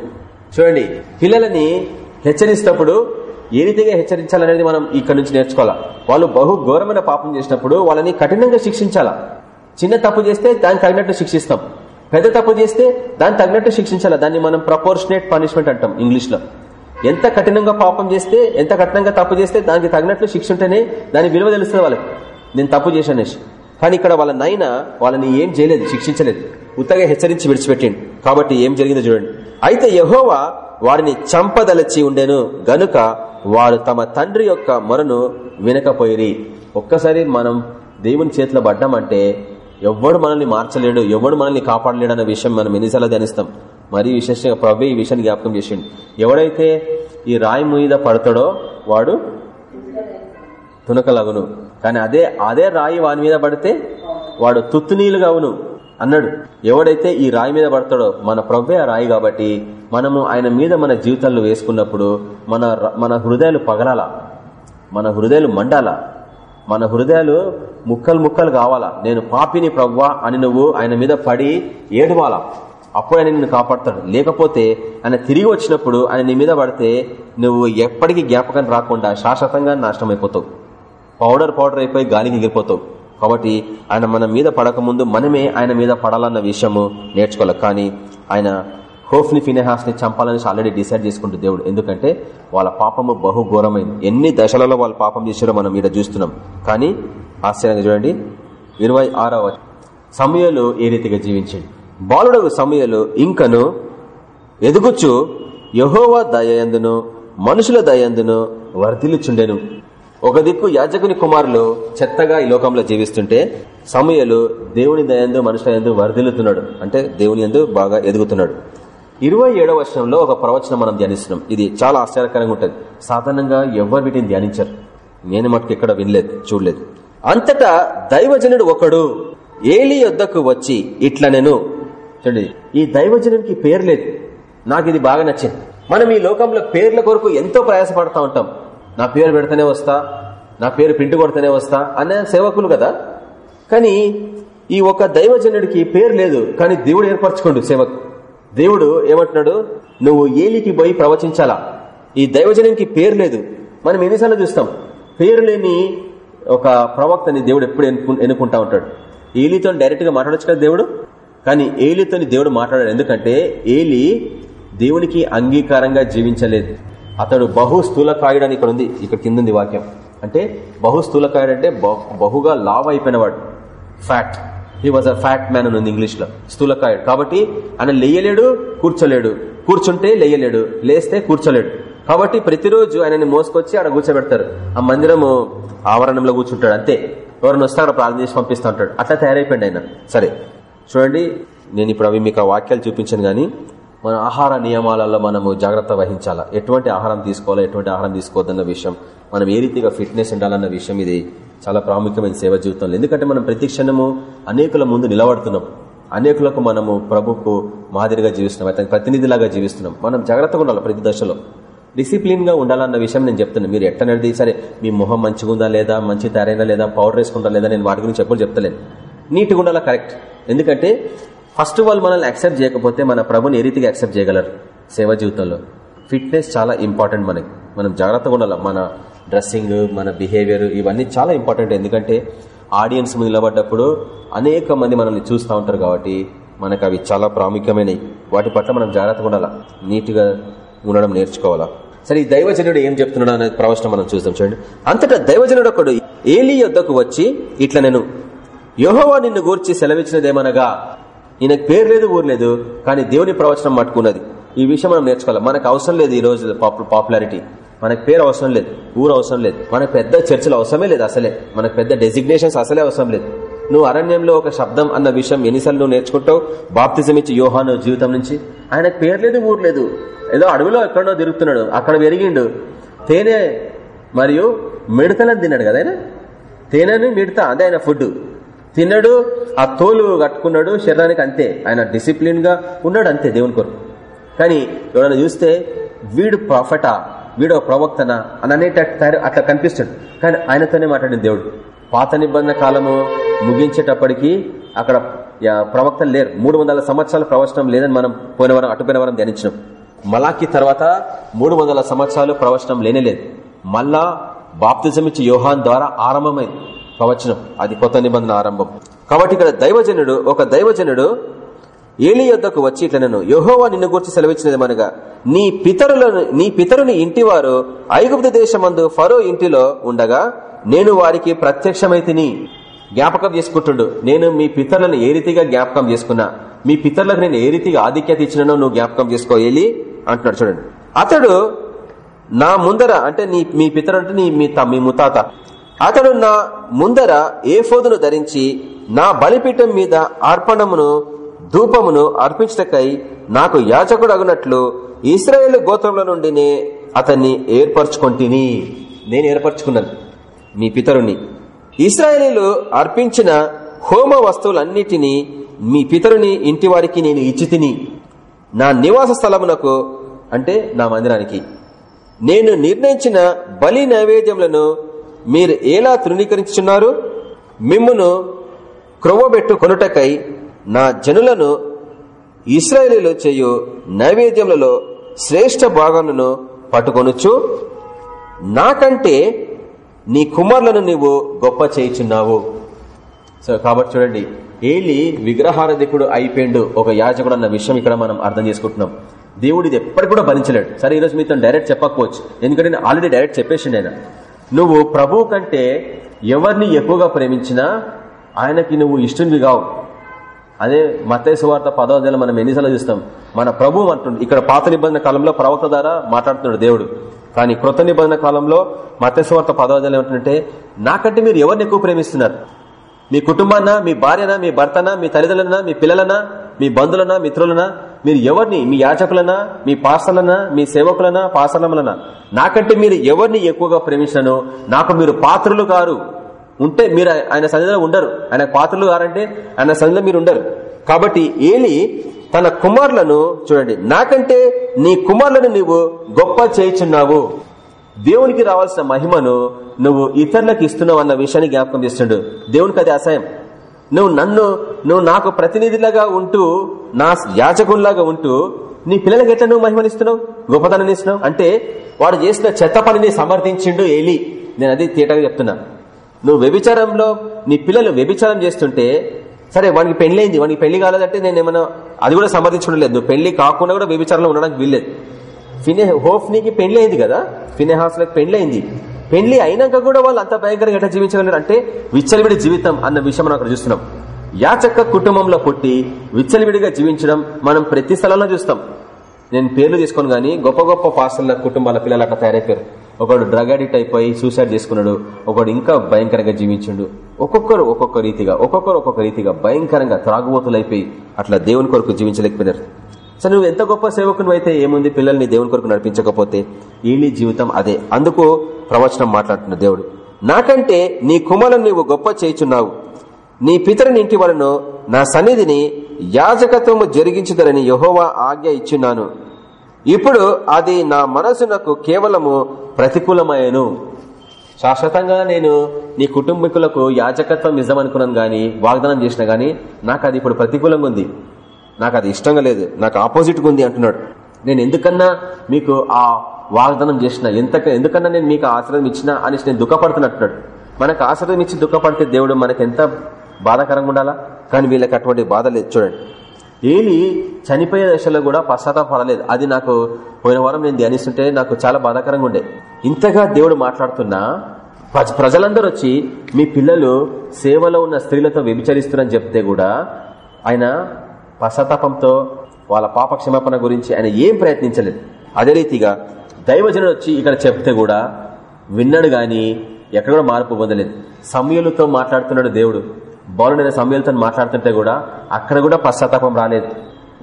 S1: చూడండి పిల్లలని హెచ్చరిస్తప్పుడు ఏ రీతిగా హెచ్చరించాలనేది మనం ఇక్కడ నుంచి నేర్చుకోవాలా? వాళ్ళు బహు ఘోరమైన పాపం చేసినప్పుడు వాళ్ళని కఠినంగా శిక్షించాలా? చిన్న తప్పు చేస్తే దానికి తగినట్టు శిక్షిస్తాం. పెద్ద తప్పు చేస్తే దాన్ని తగినట్టు శిక్షించాలా? దాన్ని మనం ప్రపోర్షనేట్ పనిష్మెంట్ అంటాం ఇంగ్లీష్లో ఎంత కఠినంగా పాపం చేస్తే ఎంత కఠినంగా తప్పు చేస్తే దానికి తగినట్లు శిక్ష ఉంటేనే దాని విలువ తెలుస్తుంది వాళ్ళకి. నేను తప్పు చేశానేసి కానీ ఇక్కడ వాళ్ళ నైనా వాళ్ళని ఏం చేయలేదు శిక్షించలేదు. ఉత్తగా హెచ్చరించి విడిచిపెట్టిండు. కాబట్టి ఏం జరిగిందో చూడండి. అయితే యహోవా వారిని చంపదలచి ఉండెను. గనుక వారు తమ తండ్రి యొక్క మొరను వినకపోయిరి. ఒక్కసారి మనం దేవుని చేతిలో పడ్డామంటే ఎవ్వడు మనల్ని మార్చలేడు ఎవడు మనల్ని కాపాడలేడు అన్న విషయం మనం ఎన్నిసార్లు ధ్యానిస్తాం. మరీ విశేషంగా ప్రభు ఈ విషయాన్ని జ్ఞాపకం చేసిండు. ఎవడైతే ఈ రాయి మీద పడతాడో వాడు తునకలగును. కానీ అదే అదే రాయి వాని మీద పడితే వాడు తుత్తునీలుగా అవును. అన్నాడు. ఎవడైతే ఈ రాయి మీద పడతాడో మన ప్రవ్వే ఆ రాయి కాబట్టి మనము ఆయన మీద మన జీవితాలు వేసుకున్నప్పుడు మన మన హృదయాలు పగలాల. మన హృదయాలు మండాల. మన హృదయాలు ముక్కలు ముక్కలు కావాలా. నేను పాపిని ప్రవ్వా అని నువ్వు ఆయన మీద పడి ఏడవాలా. అప్పుడు ఆయన నిన్ను కాపాడతాడు. లేకపోతే ఆయన తిరిగి వచ్చినప్పుడు ఆయన నీ మీద పడితే నువ్వు ఎప్పటికీ జ్ఞాపకం రాకుండా శాశ్వతంగా నాశనం అయిపోతావు పౌడర్ పౌడర్ అయిపోయి గాలికి ఎగిరిపోతావు. కాబట్టి ఆయన మన మీద పడకముందు మనమే ఆయన మీద పడాలన్న విషయము నేర్చుకోవాలి. కానీ ఆయన హోఫ్ని ఫినెహాస్ని చంపాలని ఆల్రెడీ డిసైడ్ చేసుకుంటూ దేవుడు. ఎందుకంటే వాళ్ళ పాపము బహుఘోరమైంది. ఎన్ని దశలలో వాళ్ళ పాపం చేసారో మనం ఇక్కడ చూస్తున్నాం. కానీ ఆశ్చర్యంగా చూడండి. ఇరవై ఆరవ సమయంలో ఏ రీతిగా జీవించండి? బాలుడగు సమయంలో ఇంకను ఎదుగుచు యహోవా దయందును మనుషుల దయందును వర్ధిల్లుచుండెను. ఒక దిక్కు యాజకుని కుమారులు చెత్తగా ఈ లోకంలో జీవిస్తుంటే సమయలు దేవుని దయందు మనుషుల ఎందు వర్ధిల్లుతున్నాడు. అంటే దేవుని ఎందు బాగా ఎదుగుతున్నాడు. ఇరవై ఏడవ వర్షంలో ఒక ప్రవచనం మనం ధ్యానిస్తున్నాం. ఇది చాలా ఆశ్చర్యకరంగా ఉంటుంది. సాధారణంగా ఎవరు వీటిని ధ్యానించారు. నేను మటుకు ఇక్కడ వినలేదు చూడలేదు. అంతటా దైవజనుడు ఒకడు ఏలి యొద్దకు వచ్చి ఇట్లా నేను చూడండి ఈ దైవజనునికి పేరు లేదు. నాకు ఇది బాగా నచ్చింది. మనం ఈ లోకంలో పేర్ల కొరకు ఎంతో ప్రయాసపడతా ఉంటాం. నా పేరు పెడితేనే వస్తా నా పేరు ప్రింట్ కొడితేనే వస్తా అనే సేవకులు కదా. కానీ ఈ ఒక దైవజనుడికి పేరు లేదు కానీ దేవుడు ఏర్పరచుకోండు సేవకు. దేవుడు ఏమంటున్నాడు? నువ్వు ఏలికి పోయి ప్రవచించాలా? ఈ దైవజనునికి పేరు లేదు. మనం ఎన్నిసార్లు చూస్తాం? పేరు లేని ఒక ప్రవక్తని దేవుడు ఎప్పుడు ఎన్నుకుంటా ఉంటాడు? ఏలితో డైరెక్ట్గా మాట్లాడచ్చు కదా దేవుడు? కానీ ఏలితోని దేవుడు మాట్లాడాడు. ఎందుకంటే ఏలి దేవునికి అంగీకారంగా జీవించలేదు. అతడు బహు స్థూలకాయుడు అని ఇక్కడ ఉంది ఇక్కడ కింద ఉంది వాక్యం. అంటే బహు స్థూలకాయుడు అంటే బహుగా లావ్ అయిపోయినవాడు. Fat he was a fat man అని ఉంది ఇంగ్లీష్లో. స్థూలకాయుడు. కాబట్టి ఆయన లేయలేడు కూర్చోలేడు. కూర్చుంటే లేయలేడు. లేస్తే కూర్చోలేడు. కాబట్టి ప్రతిరోజు ఆయనని మోసుకొచ్చి ఆడ కూర్చోబెడతారు. ఆ మందిరము ఆవరణంలో కూర్చుంటాడు. అంతే. ఎవరిని వస్తే అక్కడ ప్రార్థన చేసి పంపిస్తూ ఉంటాడు. అట్లా తయారైపోయింది ఆయన. సరే. చూడండి నేను ఇప్పుడు అవి మీకు ఆ వాక్యాలు చూపించాను గానీ మన ఆహార నియమాలలో మనము జాగ్రత్త వహించాలా? ఎటువంటి ఆహారం తీసుకోవాలా? ఎటువంటి ఆహారం తీసుకోవద్దన్న విషయం మనం ఏ రీతిగా ఫిట్నెస్ ఉండాలన్న విషయం ఇది చాలా ప్రాముఖ్యమైన సేవ జీవితంలో. ఎందుకంటే మనం ప్రతి క్షణము అనేకుల ముందు నిలబడుతున్నాం. అనేకులకు మనము ప్రభుకు మాదిరిగా జీవిస్తున్నాం. అతని ప్రతినిధిలాగా జీవిస్తున్నాం. మనం జాగ్రత్తగా ఉండాలి ప్రతి దశలో? డిసిప్లిన్గా ఉండాలన్న విషయం నేను చెప్తున్నాను మీరు ఎట్టనది సరే మీ మొహం మంచిగా ఉందా లేదా మంచి తయారైనా లేదా పౌడర్ వేసుకుంటా లేదా నేను వాటి గురించి ఎప్పుడు చెప్తలేను. నీట్గా ఉండాలా? కరెక్ట్. ఎందుకంటే ఫస్ట్ వాళ్ళు మనల్ని యాక్సెప్ట్ చేయకపోతే మన ప్రభుని ఏ రీతిగా యాక్సెప్ట్ చేయగలరు? సేవ జీవితంలో. ఫిట్నెస్ చాలా ఇంపార్టెంట్ మనకి. మనం జాగ్రత్తగా ఉండాలి. మన డ్రెస్సింగ్ మన బిహేవియర్ ఇవన్నీ చాలా ఇంపార్టెంట్. ఎందుకంటే ఆడియన్స్ నిలబడ్డప్పుడు అనేక మంది మనల్ని చూస్తూ ఉంటారు కాబట్టి మనకు అవి చాలా ప్రాముఖ్యమైనవి. వాటి పట్ల మనం జాగ్రత్తగా ఉండాలా? నీట్గా ఉండడం నేర్చుకోవాలా? సరే ఈ దైవజనుడు ఏం చెప్తున్నాడు అనే ప్రవచనం మనం చూద్దాం చూడండి. అంతటా దైవజనుడు ఒకడు ఏలీ యొద్దకు వచ్చి ఇట్లా నేను యోహోవా నిన్ను గూర్చి సెలవిచ్చినదేమనగా ఈయనకు పేరు లేదు ఊరు లేదు కానీ దేవుని ప్రవచనం మట్టుకున్నది ఈ విషయం మనం నేర్చుకోవాలి. మనకు అవసరం లేదు ఈ రోజు పాపులారిటీ మనకు పేరు అవసరం లేదు ఊరు అవసరం లేదు. మనకు పెద్ద చర్చలు అవసరమే లేదు అసలే. మనకు పెద్ద డెసిగ్నేషన్స్ అసలే అవసరం లేదు. నువ్వు అరణ్యంలో ఒక శబ్దం అన్న విషయం ఎన్నిసార్లు నువ్వు నేర్చుకుంటావు? బాప్తిజం ఇచ్చి యోహాను జీవితం నుంచి? ఆయనకు పేరు లేదు ఊరు లేదు. ఏదో అడవిలో ఎక్కడో తిరుగుతున్నాడు. అక్కడ పెరిగిండు. తేనె మరియు మిడతలను తిన్నాడు కదా ఆయన? తేనెని మిడత అదే ఆయన ఫుడ్ తిన్నాడు ఆ తోలు కట్టుకున్నాడు శరీరానికి అంతే. ఆయన డిసిప్లిన్గా ఉన్నాడు అంతే దేవుని కొరకు. కానీ ఎవరైనా చూస్తే వీడు ప్రాఫటా వీడు ప్రవక్తనా అని అనేటట్టు అట్లా కనిపిస్తాడు. కానీ ఆయనతోనే మాట్లాడిన దేవుడు. పాత నిబంధన కాలము ముగించేటప్పటికి అక్కడ ప్రవక్తలు లేరు. మూడు వందల సంవత్సరాల ప్రవచనం లేదని మనం పోయిన వారం అటుపోయిన వారం ధ్యానించినాం. మలాకి తర్వాత మూడు వందల సంవత్సరాలు ప్రవచనం లేనేలేదు మళ్ళా బాప్తిజం ఇచ్చి యోహాన్ ద్వారా ఆరంభమైంది. ప్రవచనం. అది కొత్త నిబంధన ఆరంభం. కాబట్టి ఇక్కడ దైవజనుడు ఒక దైవజనుడు ఏలి యొద్దకు వచ్చి ఇట్లా నేను యోహోవా నిన్ను గురించి సెలవిచ్చినదేమనగా నీ పితరులను నీ పితరుని ఇంటివారు ఐగుప్త దేశమందు ఫరో ఇంటిలో ఉండగా నేను వారికి ప్రత్యక్షమైతిని జ్ఞాపకం చేసుకుంటుండు. నేను మీ పితరులను ఏ రీతిగా జ్ఞాపకం చేసుకున్నా? మీ పితరులకు నేను ఏ రీతిగా ఆధిక్యత ఇచ్చినో నువ్వు జ్ఞాపకం చేసుకో ఏలి? అంటున్నాడు చూడండి. అతడు నా ముందర అంటే నీ మీ పితరు అంటే నీ మీ మీ ముతాత. అతడు నా ముందర ఏ ఫోదును ధరించి నా బలిపీఠం మీద అర్పణమును ధూపమును అర్పించటకై నాకు యాచకుడు అగునట్లు ఇస్రాయేల్ గోత్రంలో నుండినే అతన్ని ఏర్పరచుకొంటిని. నేను ఏర్పరచుకున్నాను. మీ పితరుని. ఇస్రాయేలీలు అర్పించిన హోమ వస్తువులన్నిటినీ మీ పితరుని ఇంటి వారికి నేను ఇచ్చి తిని నా నివాస స్థలమునకు అంటే నా మందిరానికి. నేను నిర్ణయించిన బలి నైవేద్యములను మీరు ఎలా తృణీకరించున్నారు మిమ్మును క్రొవ్వబెట్టు కొనుటకై నా జనులను ఇస్రాయేలీలు చేయు నైవేద్యములలో శ్రేష్ఠ భాగాలను పట్టుకొనుచు నాకంటే నీ కుమారులను నువ్వు గొప్ప చేయుచున్నావు. సో కాబట్టి చూడండి ఏలి విగ్రహారధికుడు అయిపోయిండు. ఒక యాజకుడు అన్న విషయం ఇక్కడ మనం అర్థం చేసుకుంటున్నాం. దేవుడు ఇది ఎప్పటికి కూడా భరించలేడు. సరే ఈరోజు మీతో డైరెక్ట్ చెప్పకపోవచ్చు. ఎందుకంటే ఆల్రెడీ డైరెక్ట్ చెప్పేసిండు ఆయన. నువ్వు ప్రభువు కంటే ఎవరిని ఎక్కువగా ప్రేమించినా ఆయనకి నువ్వు ఇష్టంవి కావు. అదే మతయ సువార్త పదవదేలో మనం ఎన్నిసార్లు చూస్తాం. మన ప్రభు అంటుండు ఇక్కడ పాత నిబంధన కాలంలో ప్రవక్త ద్వారా మాట్లాడుతున్నాడు దేవుడు. కానీ కృత నిబంధన కాలంలో మతస్వార్త పదవదేలు ఏమంటుంటే నాకంటే మీరు ఎవరిని ఎక్కువ ప్రేమిస్తున్నారు? మీ కుటుంబాన్న మీ భార్యనా మీ భర్తనా మీ తల్లిదండ్రులనా మీ పిల్లలనా మీ బంధువులనా మిత్రులనా? మీరు ఎవరిని? మీ యాచకులనా మీ పాసలనా మీ సేవకులనా? పాసలములనా నాకంటే మీరు ఎవరిని ఎక్కువగా ప్రేమించను నాకు మీరు పాత్రలు కారు. ఉంటే మీరు ఆయన సన్నిధిలో ఉండరు. ఆయన పాత్రలు కారంటే ఆయన సన్నిధిలో మీరు ఉండరు. కాబట్టి ఏలి తన కుమారులను చూడండి. నాకంటే నీ కుమారులను నీవు గొప్ప చేయుచున్నావు. దేవునికి రావాల్సిన మహిమను నువ్వు ఇతరులకు ఇస్తున్నావు అన్న విషయాన్ని జ్ఞాపకం చేస్తుండు. దేవునికి అది అసహాయం. నువ్వు నన్ను నువ్వు నాకు ప్రతినిధిలాగా ఉంటూ నా యాచకుల్లాగా ఉంటూ నీ పిల్లలకి ఎట్లా నువ్వు మహిమనిస్తున్నావు? గొప్పతనం ఇస్తున్నావు? అంటే వాడు చేసిన చెత్త పనిని సమర్థించిండు ఏలి. నేను అది తీటగా చెప్తున్నా. నువ్వు వ్యభిచారంలో నీ పిల్లలు వ్యభిచారం చేస్తుంటే సరే వానికి పెళ్ళి అయింది వానికి పెళ్ళి కాలేదంటే నేను ఏమన్నా అది కూడా సమర్థించడం లేదు. నువ్వు పెళ్ళి కాకుండా కూడా వ్యభిచారంలో ఉండడానికి వీల్లేదు. ఫినే హోఫ్నికి పెళ్ళి అయింది కదా? ఫినేహాస్లకు పెళ్ళి అయింది. పెళ్ళి అయినాక కూడా వాళ్ళు అంత భయంకరంగా ఎట్లా జీవించగలరు అంటే విచ్చలవిడి జీవితం అన్న విషయం మనం అక్కడ చూస్తున్నాం. యాచక్క కుటుంబంలో పుట్టి విచ్చలవిడిగా జీవించడం మనం ప్రతి స్థలంలో చూస్తాం. నేను పేర్లు తీసుకోను గానీ గొప్ప గొప్ప పాస్టర్ల కుటుంబాల పిల్లలు అట్లా తయారైపోయారు. ఒకడు డ్రగ్ అడిక్ట్ అయిపోయి సూసైడ్ చేసుకున్నాడు. ఒకడు ఇంకా భయంకరంగా జీవించిండు. ఒక్కొక్కరు ఒక్కొక్క రీతిగా ఒక్కొక్కరు ఒక్కొక్క రీతిగా భయంకరంగా త్రాగుబోతులు అయిపోయి అట్లా దేవుని కొరకు జీవించలేకపోయినారు. సో నువ్వు ఎంత గొప్ప సేవకును అయితే ఏముంది? పిల్లల్ని దేవుని కొరకు నడిపించకపోతే వీళ్ళ జీవితం అదే. అందుకు ప్రవచనం మాట్లాడుతున్న దేవుడు నాకంటే నీ కుమారుని నీవు గొప్ప చేయుచున్నావు. నీ పితరుని ఇంటి వలను నా సన్నిధిని యాజకత్వము జరిగించుదరని యహోవా ఆజ్ఞ ఇచ్చున్నాను. ఇప్పుడు అది నా మనసునకు కేవలము ప్రతికూలమయ్యను. శాశ్వతంగా నేను నీ కుటుంబీకులకు యాజకత్వం ఇద్దామనుకున్నాను గాని వాగ్దానం చేసిన గాని నాకు అది ఇప్పుడు ప్రతికూలంగా ఉంది. నాకు అది ఇష్టంగా లేదు. నాకు ఆపోజిట్గా ఉంది అంటున్నాడు. నేను ఎందుకన్నా మీకు ఆ వాగ్దానం చేసిన ఎంత ఎందుకన్నా నేను మీకు ఆశ్రయం ఇచ్చినా అనేసి నేను దుఃఖపడుతున్నట్టున్నాడు మనకు ఆశ్రయం ఇచ్చి దుఃఖపడితే దేవుడు మనకి ఎంత బాధాకరంగా ఉండాలా? కానీ వీళ్ళకి అటువంటి బాధ లేదు. చూడండి. ఏలి చనిపోయే దశలో కూడా పశ్చాత్తాపడలేదు అది నాకు పోయిన వారం నేను ధ్యానిస్తుంటే నాకు చాలా బాధాకరంగా ఉండే. ఇంతగా దేవుడు మాట్లాడుతున్నా ప్రజ- ప్రజలందరూ వచ్చి మీ పిల్లలు సేవలో ఉన్న స్త్రీలతో వ్యభిచరిస్తున్నారని చెప్తే కూడా ఆయన పశ్చాత్తాపంతో వాళ్ళ పాపక్షమాపణ గురించి ఆయన ఏం ప్రయత్నించలేదు. అదే రీతిగా దైవజనుడు వచ్చి ఇక్కడ చెప్తే కూడా విన్నాడు గాని ఎక్కడ కూడా మార్పు పొందలేదు. సమయలతో మాట్లాడుతున్నాడు దేవుడు. బాలుడైన సమయలతో మాట్లాడుతుంటే కూడా అక్కడ కూడా పశ్చాత్తాపం రాలేదు.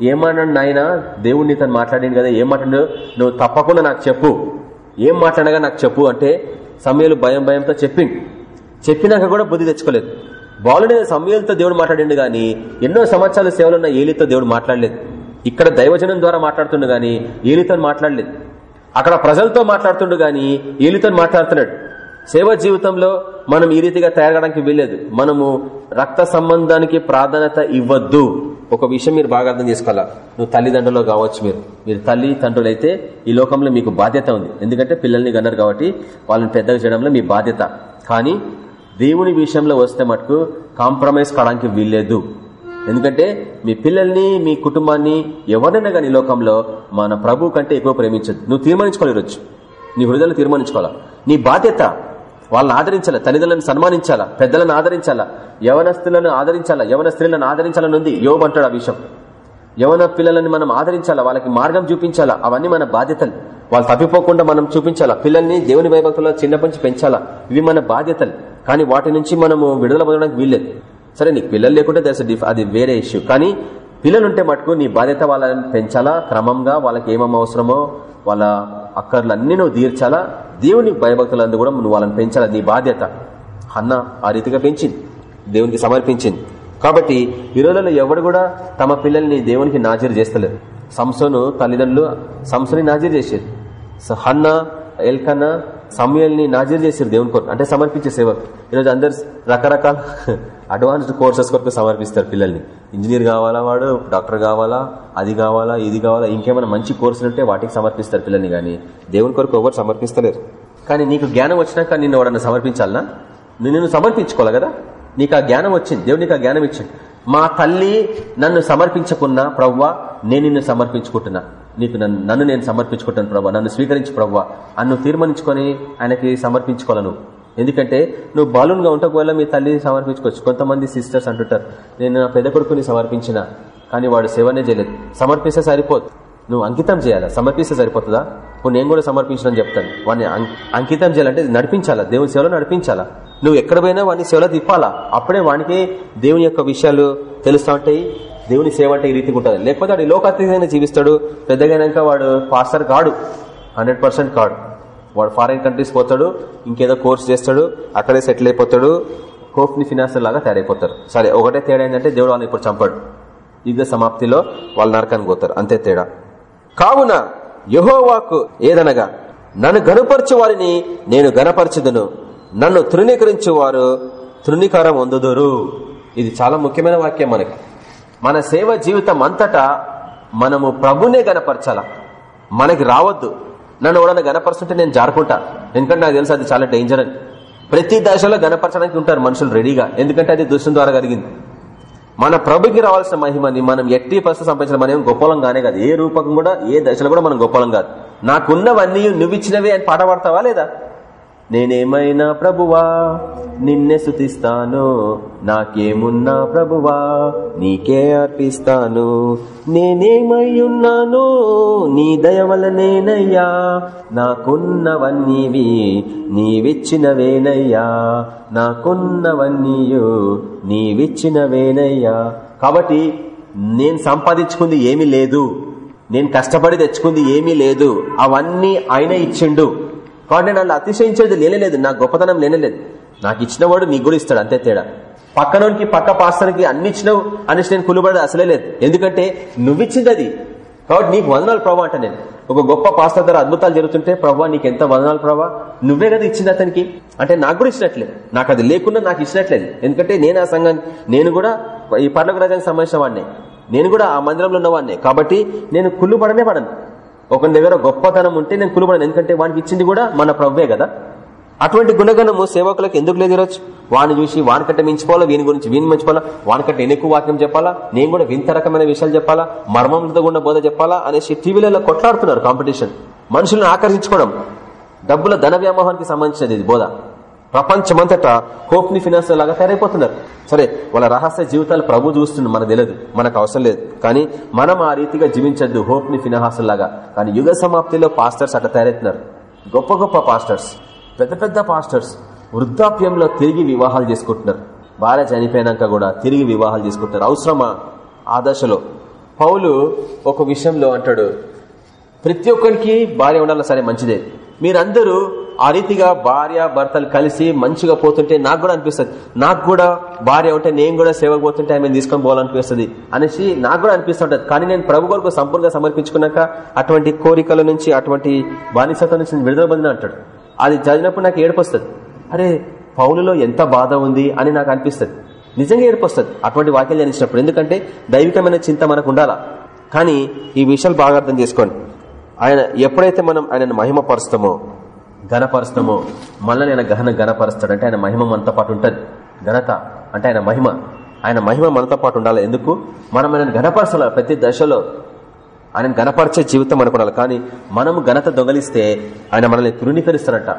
S1: ఏమన్నాడు నాయన? దేవుడిని తను మాట్లాడింది కదా. ఏం మాట్లాడు నువ్వు తప్పకుండా నాకు చెప్పు. ఏం మాట్లాడగా నాకు చెప్పు అంటే సమయలు భయం భయంతో చెప్పిండు. చెప్పినాక కూడా బుద్ధి తెచ్చుకోలేదు. బాలుడైన సమయంతో దేవుడు మాట్లాడిండు గాని ఎన్నో సంవత్సరాల సేవలు ఉన్న ఏలితో దేవుడు మాట్లాడలేదు. ఇక్కడ దైవజనం ద్వారా మాట్లాడుతుండు గాని ఏలితో మాట్లాడలేదు. అక్కడ ప్రజలతో మాట్లాడుతుండు గాని ఏలితో మాట్లాడుతున్నాడు. సేవ జీవితంలో మనం ఈ రీతిగా తయారగడానికి వీల్లేదు. మనము రక్త సంబంధానికి ప్రాధాన్యత ఇవ్వద్దు. ఒక విషయం మీరు బాగా అర్థం చేసుకోవాలా? నువ్వు తల్లిదండ్రులు కావచ్చు మీరు. మీరు తల్లి తండ్రులు అయితే ఈ లోకంలో మీకు బాధ్యత ఉంది. ఎందుకంటే పిల్లల్ని గన్నారు కాబట్టి వాళ్ళని పెద్దగా చేయడంలో మీ బాధ్యత. కానీ దేవుని విషయంలో వస్తే మటుకు కాంప్రమైజ్ కావడానికి వీల్లేదు. ఎందుకంటే మీ పిల్లల్ని మీ కుటుంబాన్ని ఎవరైనా కానీ లోకంలో మన ప్రభు కంటే ఎక్కువ ప్రేమించదు. నువ్వు తీర్మానించుకోలేరొచ్చు. నీ హృదయాలు తీర్మానించుకోవాలా? నీ బాధ్యత వాళ్ళని ఆదరించాలా? తల్లిదండ్రులను సన్మానించాలా? పెద్దలను ఆదరించాలా? యవనస్తులను ఆదరించాలా? యవన స్త్రీలను ఆదరించాలని ఉంది? యోబు అంటాడు ఆ విషయం. యవన పిల్లలని మనం ఆదరించాలా? వాళ్ళకి మార్గం చూపించాలా? అవన్నీ మన బాధ్యతలు. వాళ్ళు తప్పిపోకుండా మనం చూపించాలా? పిల్లల్ని దేవుని భయభక్తుల్లో చిన్నప్పటి నుంచి పెంచాలా? ఇవి మన బాధ్యతలు. కానీ వాటి నుంచి మనము విడుదల పొందడానికి వీల్లేదు. సరే నీకు పిల్లలు లేకుంటే దర్శ అది వేరే ఇష్యూ కానీ పిల్లలుంటే మటుకు నీ బాధ్యత వాళ్ళని పెంచాలా? క్రమంగా వాళ్ళకి ఏమేమి అవసరమో వాళ్ళ అక్కర్లు అన్ని నువ్వు తీర్చాలా? దేవుని భయభక్తులందు కూడా నువ్వు వాళ్ళని పెంచాలా? నీ బాధ్యత. అన్న ఆ రీతిగా పెంచింది. దేవునికి సమర్పించింది. కాబట్టి ఈ రోజుల్లో ఎవడు కూడా తమ పిల్లల్ని దేవునికి నాజీరు చేస్తలేదు. సంసోను తల్లిదండ్రులు సంసోని నాజీరు చేసేది. సో హన్న ఎల్కన్న సమయాల్ని నాజీర్ చేసారు దేవుని కొరకు. అంటే సమర్పించే సేవ ఈరోజు అందరు రకరకాల అడ్వాన్స్డ్ కోర్సెస్ కొరకు సమర్పిస్తారు పిల్లల్ని. ఇంజనీర్ కావాలా వాడు డాక్టర్ కావాలా అది కావాలా ఇది కావాలా ఇంకేమైనా మంచి కోర్సులు ఉంటే వాటికి సమర్పిస్తారు పిల్లల్ని కానీ దేవుని కొరకు ఎవరు సమర్పిస్తలేరు. కానీ నీకు జ్ఞానం వచ్చినాక నిన్ను ఎవడన్నా సమర్పించాలనా? నిన్ను సమర్పించుకోవాలి కదా? నీకు ఆ జ్ఞానం వచ్చింది. దేవుడు నీకు ఆ జ్ఞానం ఇచ్చింది మా తల్లి నన్ను సమర్పించకున్నా ప్రవ్వా నేను నిన్ను సమర్పించుకుంటున్నా. నీకు నన్ను నన్ను నేను సమర్పించుకుంటాను ప్రభా. నన్ను స్వీకరించి ప్రభా. అన్ను తీర్మానించుకొని ఆయనకి సమర్పించుకోవాలను. ఎందుకంటే నువ్వు బాలున్గా ఉంటే ఒకవేళ మీ తల్లి సమర్పించుకోవచ్చు. కొంతమంది సిస్టర్స్ అంటుంటారు నేను నా పెద్ద కొడుకుని సమర్పించిన కానీ వాడు సేవనే చేయలేదు. సమర్పిస్తే సరిపోదు. నువ్వు అంకితం చేయాలా? సమర్పిస్తే సరిపోతుందా? ఇప్పుడు నేను కూడా సమర్పించడం చెప్తాను. వాడిని అం- అంకితం చేయాలంటే నడిపించాలా? దేవుని సేవలో నడిపించాలా? నువ్వు ఎక్కడ పోయినా వాడిని సేవలో తిప్పాలా? అప్పుడే వానికి దేవుని యొక్క విషయాలు తెలుస్తా ఉంటాయి. దేవుని సేవ అంటే ఈ రీతిగా ఉంటుంది. లేకపోతే వాడు లోకాతీతంగా జీవిస్తాడు పెద్దగైనాక వాడు పాస్టర్ కాడు హండ్రెడ్ కాడు. వాడు ఫారిన్ కంట్రీస్ పోతాడు ఇంకేదో కోర్స్ చేస్తాడు అక్కడే సెటిల్ అయిపోతాడు కోఫ్ని ఫినాన్సర్ లాగా తయారైపోతారు. సరే ఒకటే తేడా ఏంటంటే దేవుడు వాళ్ళని ఇప్పుడు చంపాడు. యుద్ధ సమాప్తిలో వాళ్ళు నరకానికి పోతారు. అంతే తేడా. కావున యహోవాకు ఏదనగా నన్ను గనుపరచు వారిని నేను గనపరచుదును నన్ను తృణీకరించు వారు తృణీకారం పొందుదురు ఇది చాలా ముఖ్యమైన వాక్యం మనకి. మన సేవ జీవితం అంతటా మనము ప్రభునే గనపరచాల మనకి రావద్దు. నన్ను ఎవడన్నా గనపరుస్తుంటే నేను జారుకుంటా. ఎందుకంటే నాకు తెలుసు అది చాలా డేంజర్ అని. ప్రతి దశలో గనపరచడానికి ఉంటారు మనుషులు రెడీగా ఎందుకంటే అది దుష్టం ద్వారా కలిగింది. మన ప్రభుకి రావాల్సిన మహిమని మనం ఎట్టి పరిస్థితి సంపాదించిన మనం ఏం గొప్పలం కానే కాదు. ఏ రూపకం కూడా ఏ దశలో కూడా మనం గొప్పలం కాదు. నాకున్నవన్నీ నువ్వు ఇచ్చినవే అని పాట పాడతావా లేదా? నేనేమైనా ప్రభువా? నిన్నే సుతిస్తాను నాకేమున్నా ప్రభువా? నీకే అర్పిస్తాను. నేనేమై ఉన్నాను నీ దయవలనేనయ్యా నాకున్నవన్నీవి నీవిచ్చినవేనయ్యా. నాకున్నవన్నీయు నీవిచ్చినవేనయ్యా. కాబట్టి నేను సంపాదించుకుంది ఏమీ లేదు. నేను కష్టపడి తెచ్చుకుంది ఏమీ లేదు. అవన్నీ ఆయన ఇచ్చిండు. కాబట్టి అలా అతిశయించేది లేనలేదు నా గొప్పతనం లేనలేదు నాకు ఇచ్చినవాడు నీకు కూడా ఇస్తాడు అంతే తేడా. పక్కనోనికి పక్క పాస్తానికి అన్ని ఇచ్చినవు అనేసి నేను కులుబడదు అసలే లేదు. ఎందుకంటే నువ్విచ్చింది అది కాబట్టి నీకు వందనాలు ప్రభా అంట నేను. ఒక గొప్ప పాస్టర్ ద్వారా అద్భుతాలు జరుగుతుంటే ప్రభావ నీకు ఎంత వందనాలు ప్రభావ నువ్వే కదా ఇచ్చింది అతనికి. అంటే నాకు కూడా ఇచ్చినట్లేదు. నాకు అది లేకుండా నాకు ఇచ్చినట్లేదు. ఎందుకంటే నేను ఆ సంఘం నేను కూడా ఈ పర్లకు రాజానికి సంబంధించిన వాడిని. నేను కూడా ఆ మందిరంలో ఉన్నవాడిని. కాబట్టి నేను కుళ్ళు పడనే పడను ఒక దగ్గర గొప్పతనం ఉంటే నేను కులుబడను ఎందుకంటే వానికి ఇచ్చింది కూడా మన ప్రవ్వే కదా. అటువంటి గుణగణము సేవకులకు ఎందుకు లేదు ఈరోజు? వాడిని చూసి వానికంటే మించిపోవాలా? వీని గురించి వీని మించిపోవాలా? వానికంటే నేను ఎక్కువ వాక్యం చెప్పాలా? నేను కూడా వింత రకమైన విషయాలు చెప్పాలా? మర్మంతో కూడా బోధ చెప్పాలా? అనేసి టీవీలలో కొట్లాడుతున్నారు కాంపిటీషన్. మనుషులను ఆకర్షించుకోవడం. డబ్బుల ధన వ్యామోహానికి సంబంధించినది ఇది బోధ. ప్రపంచమంతటా హోప్ని ఫినాన్స్ లాగా తయారైపోతున్నారు. సరే వాళ్ళ రహస్య జీవితాలు ప్రభు చూస్తుంది మనకు తెలియదు మనకు అవసరం లేదు. కానీ మనం ఆ రీతిగా జీవించద్దు హోప్ని ని లాగా. కానీ యుగ సమాప్తిలో పాస్టర్స్ అట్లా తయారవుతున్నారు గొప్ప గొప్ప పాస్టర్స్ పెద్ద పెద్ద పాస్టర్స్ వృద్ధాప్యంలో తిరిగి వివాహాలు చేసుకుంటున్నారు. భార్య చనిపోయినాక కూడా తిరిగి వివాహాలు చేసుకుంటున్నారు. అవసరమా? ఆ దశలో. పౌలు ఒక విషయంలో అంటాడు ప్రతి ఒక్కరికి భార్య ఉండాలి సరే మంచిదే. మీరందరూ ఆ రీతిగా భార్య భర్తలు కలిసి మంచిగా పోతుంటే నాకు కూడా అనిపిస్తుంది. నాకు కూడా భార్య ఉంటే నేను కూడా సేవకు పోతుంటే ఆమె తీసుకొని పోవాలనిపిస్తుంది అనేసి నాకు కూడా అనిపిస్తుంటది. కానీ నేను ప్రభు కొరకు సంపూర్ణంగా సమర్పించుకున్నాక అటువంటి కోరికల నుంచి అటువంటి బానిసత్వం నుంచి విడుదల పొందిన అంటాడు. అది చదివినప్పుడు నాకు ఏడుపొస్తుంది. అరే పౌలులో ఎంత బాధ ఉంది అని నాకు అనిపిస్తుంది. నిజంగా ఏడుపొస్తుంది. అటువంటి వాక్యం జనించినప్పుడు. ఎందుకంటే దైవికమైన చింత మనకు ఉండాలా? కానీ ఈ విషయాలు బాగా అర్థం చేసుకోండి. ఆయన ఎప్పుడైతే మనం ఆయనను మహిమపరుస్తామో ఘనపరుస్తామో మళ్ళీ ఆయన గహన ఘనపరుస్తాడు అంటే ఆయన మహిమ మనతో పాటు ఉంటుంది. ఘనత అంటే ఆయన మహిమ. ఆయన మహిమ మనతో పాటు ఉండాలి. ఎందుకు? మనం ఆయన ఘనపరచాల ప్రతి దశలో ఆయన ఘనపరిచే జీవితం అనుకోవాలి కానీ మనం ఘనత దొంగలిస్తే ఆయన మనల్ని తృణీకరిస్తారట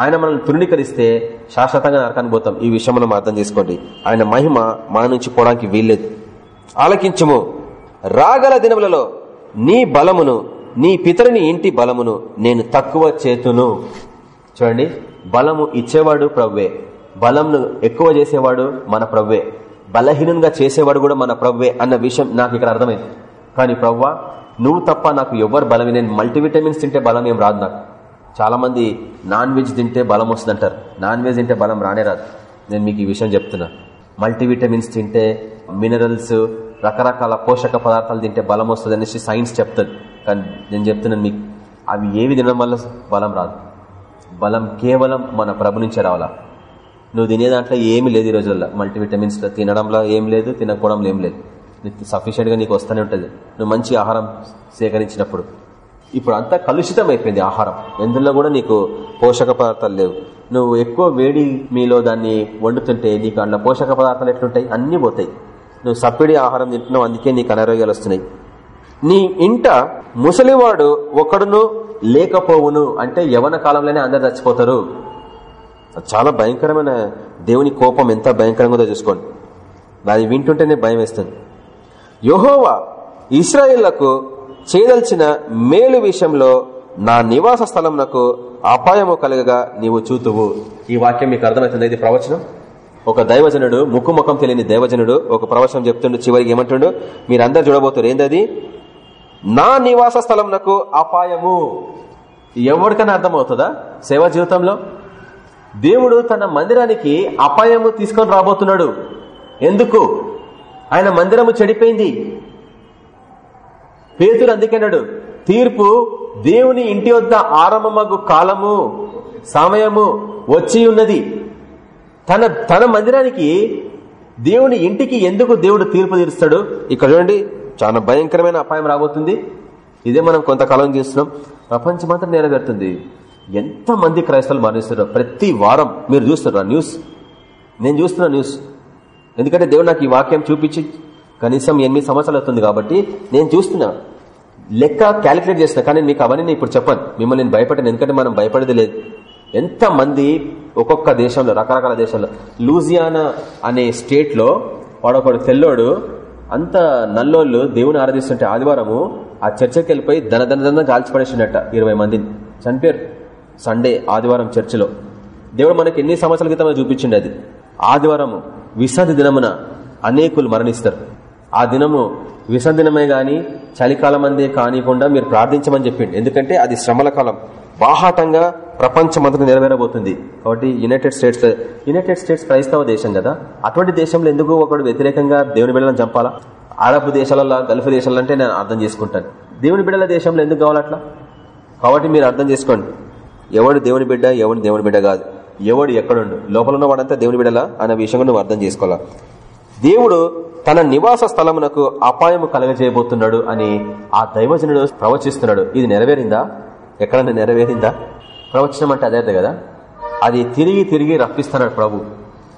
S1: ఆయన మనల్ని తృణీకరిస్తే శాశ్వతంగా నరకానికి పోతాం. ఈ విషయం మనం అర్థం చేసుకోండి. ఆయన మహిమ మన నుంచి పోవడానికి వీల్లేదు. ఆలకించము. రాగల దినములలో నీ బలమును నీ పితరుని ఇంటి బలమును నేను తక్కువ చేతును. చూడండి బలము ఇచ్చేవాడు ప్రవ్వే. బలంను ఎక్కువ చేసేవాడు మన ప్రవ్వే. బలహీనంగా చేసేవాడు కూడా మన ప్రవ్వే అన్న విషయం నాకు ఇక్కడ అర్థమైంది. కానీ ప్రవ్వా నువ్వు తప్ప నాకు ఎవరు బలమే నేను మల్టీవిటమిన్స్ తింటే బలం ఏం రాదు నాకు. చాలా మంది నాన్ వెజ్ తింటే బలం వస్తుందంటారు. నాన్ వెజ్ తింటే బలం రానే రాదు. నేను మీకు ఈ విషయం చెప్తున్నా. మల్టీవిటమిన్స్ తింటే మినరల్స్ రకరకాల పోషక పదార్థాలు తింటే బలం వస్తుంది సైన్స్ చెప్తుంది. కానీ నేను చెప్తున్నాను మీకు అవి ఏవి తినడం వల్ల బలం రాదు. బలం కేవలం మన ప్రభు నుంచే రావాలా? నువ్వు తినే దాంట్లో ఏమి లేదు ఈ రోజుల్లో. మల్టీవిటమిన్స్ తినడంలో ఏం లేదు తినకపోవడంలో ఏం లేదు. నీకు సఫిషియెంట్గా నీకు వస్తూనే ఉంటుంది. నువ్వు మంచి ఆహారం సేకరించినప్పుడు. ఇప్పుడు అంతా కలుషితం అయిపోయింది ఆహారం. ఎందులో కూడా నీకు పోషక పదార్థాలు లేవు. నువ్వు ఎక్కువ వేడి మీలో దాన్ని వండుతుంటే నీకు అందులో పోషక పదార్థాలు ఎట్లుంటాయి? అన్నీ పోతాయి. నువ్వు సప్పిడి ఆహారం తింటున్నావు అందుకే నీకు అనారోగ్యాలు వస్తున్నాయి. నీ ఇంట ముసలివాడు ఒకడును లేకపోవును అంటే యవన కాలంలోనే అందరు చచ్చిపోతారు. చాలా భయంకరమైన దేవుని కోపం ఎంత భయంకరంగా చూసుకోండి. అది వింటుంటేనే భయం వేస్తుంది. యోహోవా ఇస్రాయేళ్ళకు చేయదలిచిన మేలు విషయంలో నా నివాస స్థలంనకు అపాయము కలగగా నీవు చూతువు. ఈ వాక్యం మీకు అర్థమవుతుంది? ఇది ప్రవచనం. ఒక దైవజనుడు ముక్కు ముఖం తెలియని దైవజనుడు ఒక ప్రవచనం చెప్తుండు చివరికి ఏమంటుండు? మీరందరు చూడబోతారు. ఏందది? నా నివాస స్థలంకు అపాయము. ఎవరికైనా అర్థమవుతుందా? సేవా జీవితంలో? దేవుడు తన మందిరానికి అపాయము తీసుకొని రాబోతున్నాడు. ఎందుకు? ఆయన మందిరము చెడిపోయింది. పేతురు అందుకన్నాడు తీర్పు దేవుని ఇంటి వద్ద ఆరంభమగు కాలము సమయము వచ్చి ఉన్నది. తన తన మందిరానికి దేవుని ఇంటికి ఎందుకు దేవుడు తీర్పు తీరుస్తాడు? ఇక్కడ చూడండి. చాలా భయంకరమైన అపాయం రాబోతుంది. ఇదే మనం కొంతకాలం చూస్తున్నాం. ప్రపంచమంతా నెరవేరుతుంది ఎంత మంది క్రైస్తవులు మరణిస్తున్నారు? ప్రతి వారం మీరు చూస్తున్నారు న్యూస్. నేను చూస్తున్నా న్యూస్. ఎందుకంటే దేవుడు నాకు ఈ వాక్యం చూపించి కనీసం ఎనిమిది సంవత్సరాలు అవుతుంది కాబట్టి నేను చూస్తున్నా. లెక్క క్యాలిక్యులేట్ చేసిన కానీ మీకు అవన్నీ నేను ఇప్పుడు చెప్పాను. మిమ్మల్ని నేను భయపడ్డాను ఎందుకంటే మనం భయపడేది లేదు. ఎంత మంది ఒక్కొక్క దేశంలో రకరకాల దేశాల్లో లూజియానా అనే స్టేట్లో వాడొకడు తెల్లోడు అంత నల్లోళ్ళు దేవుని ఆరాధిస్తుంటే ఆదివారము ఆ చర్చకి వెళ్ళిపోయి దన దన కాల్చిపడేసిండట ఇరవై మందిని చనిపోయారు. సండే ఆదివారం చర్చిలో. దేవుడు మనకి ఎన్ని సంవత్సరాల క్రితం చూపించింది అది. ఆదివారము విశ్రాంతి దినమున అనేకులు మరణిస్తారు. ఆ దినము విశ్రాంతి దినమే గాని చలికాలం అందే కానికుండా మీరు ప్రార్థించమని చెప్పిండి. ఎందుకంటే అది శ్రమల కాలం. బాహాటంగా ప్రపంచమంతా నెరవేరబోతుంది. కాబట్టి యునైటెడ్ స్టేట్స్ యునైటెడ్ స్టేట్స్ క్రైస్తవ దేశం కదా. అటువంటి దేశంలో ఎందుకు ఒకడు వ్యతిరేకంగా దేవుని బిడ్డలను చంపాలా? అరబ్ దేశాలలో గల్ఫ్ దేశాలలో అంటే నేను అర్థం చేసుకుంటాను. దేవుని బిడ్డల దేశంలో ఎందుకు కావాలట్లా కాబట్టి మీరు అర్థం చేసుకోండి. ఎవడు దేవుని బిడ్డ ఎవడు దేవుని బిడ్డ కాదు. ఎవడు ఎక్కడుండు? లోపల ఉన్న వాడంతా దేవుని బిడ్డలా? అనే విషయం నువ్వు అర్థం చేసుకోవాలా? దేవుడు తన నివాస స్థలమునకు అపాయము కలగజేయబోతున్నాడు అని ఆ దైవజనుడు ప్రవచిస్తున్నాడు. ఇది నెరవేరిందా? ఎక్కడన్నా నెరవేరిందా? ప్రవచనం అంటే అదే కదా. అది తిరిగి తిరిగి రప్పిస్తున్నాడు ప్రభు.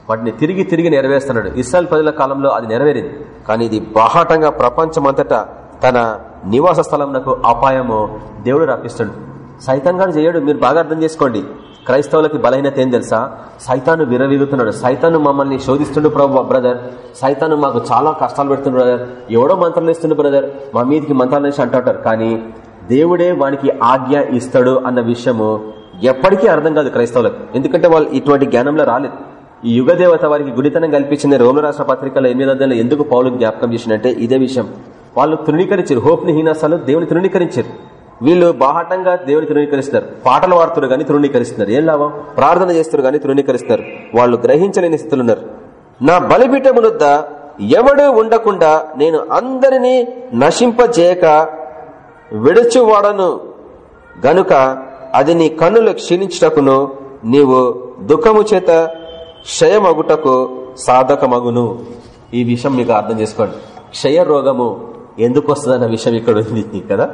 S1: వాటిని తిరిగి తిరిగి నెరవేరుస్తున్నాడు. ఇస్రాయల్ ప్రజల కాలంలో అది నెరవేరింది. కానీ ఇది బాహాటంగా ప్రపంచమంతటా తన నివాస స్థలంకు అపాయము దేవుడు రప్పిస్తాడు సైతంగా చేయడు. మీరు బాగా అర్థం చేసుకోండి. క్రైస్తవులకి బలహీనత ఏం తెలుసా? సైతాను విరవీగుతున్నాడు సైతాను మమ్మల్ని శోధిస్తుండు ప్రభు బ్రదర్. సైతాను మాకు చాలా కష్టాలు పెడుతుండు బ్రదర్. ఎవడో మంత్రాలు ఇస్తుండు బ్రదర్. మా మీదికి మంత్రాలు వేసి అంటుంటారు కానీ దేవుడే వానికి ఆజ్ఞ ఇస్తాడు అన్న విషయము ఎప్పటికీ అర్థం కాదు క్రైస్తవులకు. ఎందుకంటే వాళ్ళు ఇటువంటి జ్ఞానంలో రాలేదు. ఈ యుగ దేవత వారికి గుడితనం కల్పించిన రోమ రాష్ట్ర పత్రికల ఎనిమిది ఎందుకు పౌలు జ్ఞాపకం చేసినట్టే ఇదే విషయం. వాళ్ళు తృణీకరించారు. హోప్ని హీనాసాలు దేవుని తృణీకరించారు. వీళ్ళు బాహటంగా దేవుని తృణీకరిస్తారు పాటలు వాడుతున్నారు కానీ తృణీకరిస్తున్నారు. ఏం లాభం? ప్రార్థన చేస్తారు కానీ తృణీకరిస్తారు వాళ్ళు గ్రహించలేని స్థితులున్నారు నా బలిపీఠమునొద్ద ఎవడు ఉండకుండా నేను అందరినీ నశింపజేయక విడచువాడను. గనుక అది నీ కన్నులు క్షీణించుటకును నీవు దుఃఖము చేత క్షయమగుటకు సాధకమగును. ఈ విషయం మీకు అర్థం చేసుకోండి. క్షయ రోగము ఎందుకు వస్తుందన్న విషయం ఇక్కడ ఉంది కదా?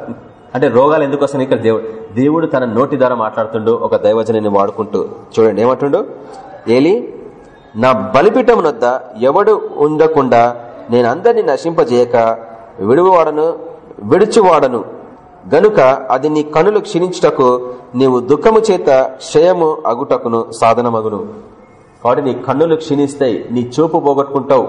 S1: అంటే రోగాలు ఎందుకు వస్తాయి ఇక్కడ దేవుడు? దేవుడు తన నోటి ద్వారా మాట్లాడుతుండు ఒక దైవజనాన్ని వాడుకుంటూ. చూడండి ఏమంటుండు? ఏలి నా బలిపీఠమునొద్ద ఎవడు ఉండకుండా నేను అందరినీ నశింపజేయక విడువవాడను విడుచువాడను. గనుక అది నీ కనులు క్షీణించుటకు నీవు దుఃఖము చేత క్షయము అగుటకును సాధనమగును. కాబట్టి నీ కన్నులు క్షీణిస్తాయి నీ చూపు పోగొట్టుకుంటావు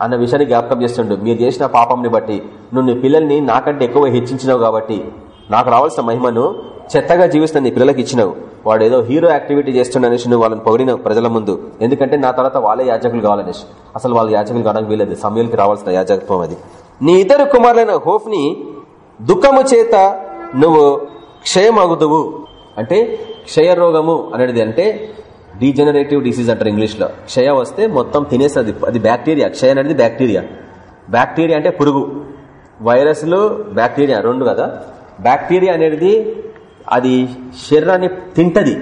S1: అన్న విషయాన్ని జ్ఞాపకం చేస్తుండు. మీరు చేసిన పాపంని బట్టి నువ్వు నీ పిల్లల్ని నాకంటే ఎక్కువ హెచ్చించినావు కాబట్టి నాకు రావాల్సిన మహిమను చెత్తగా జీవిస్తున్న నీ పిల్లలకి ఇచ్చినావు. వాడు ఏదో హీరో యాక్టివిటీ చేస్తుండనేసి నువ్వు వాళ్ళని పొగిడినావు ప్రజల ముందు. ఎందుకంటే నా తర్వాత వాళ్ళే యాజకులు కావాలనేసి. అసలు వాళ్ళ యాజకులు కావడానికి వీలదు సమయానికి రావాల్సిన యాజకత్వం అది. నీ ఇద్దరు కుమారులైన హోఫ్ని దుఃఖము చేత నువ్వు క్షయమగుదువు. అంటే క్షయ రోగము అనేది అంటే డీజనరేటివ్ డిసీజ్ అంటారు ఇంగ్లీష్లో క్షయ వస్తే మొత్తం తినేస్తుంది. అది బ్యాక్టీరియా క్షయ అనేది బ్యాక్టీరియా బ్యాక్టీరియా అంటే పురుగు. వైరస్లు బ్యాక్టీరియా రెండు కదా. బ్యాక్టీరియా అనేది అది శరీరాన్ని తింటది.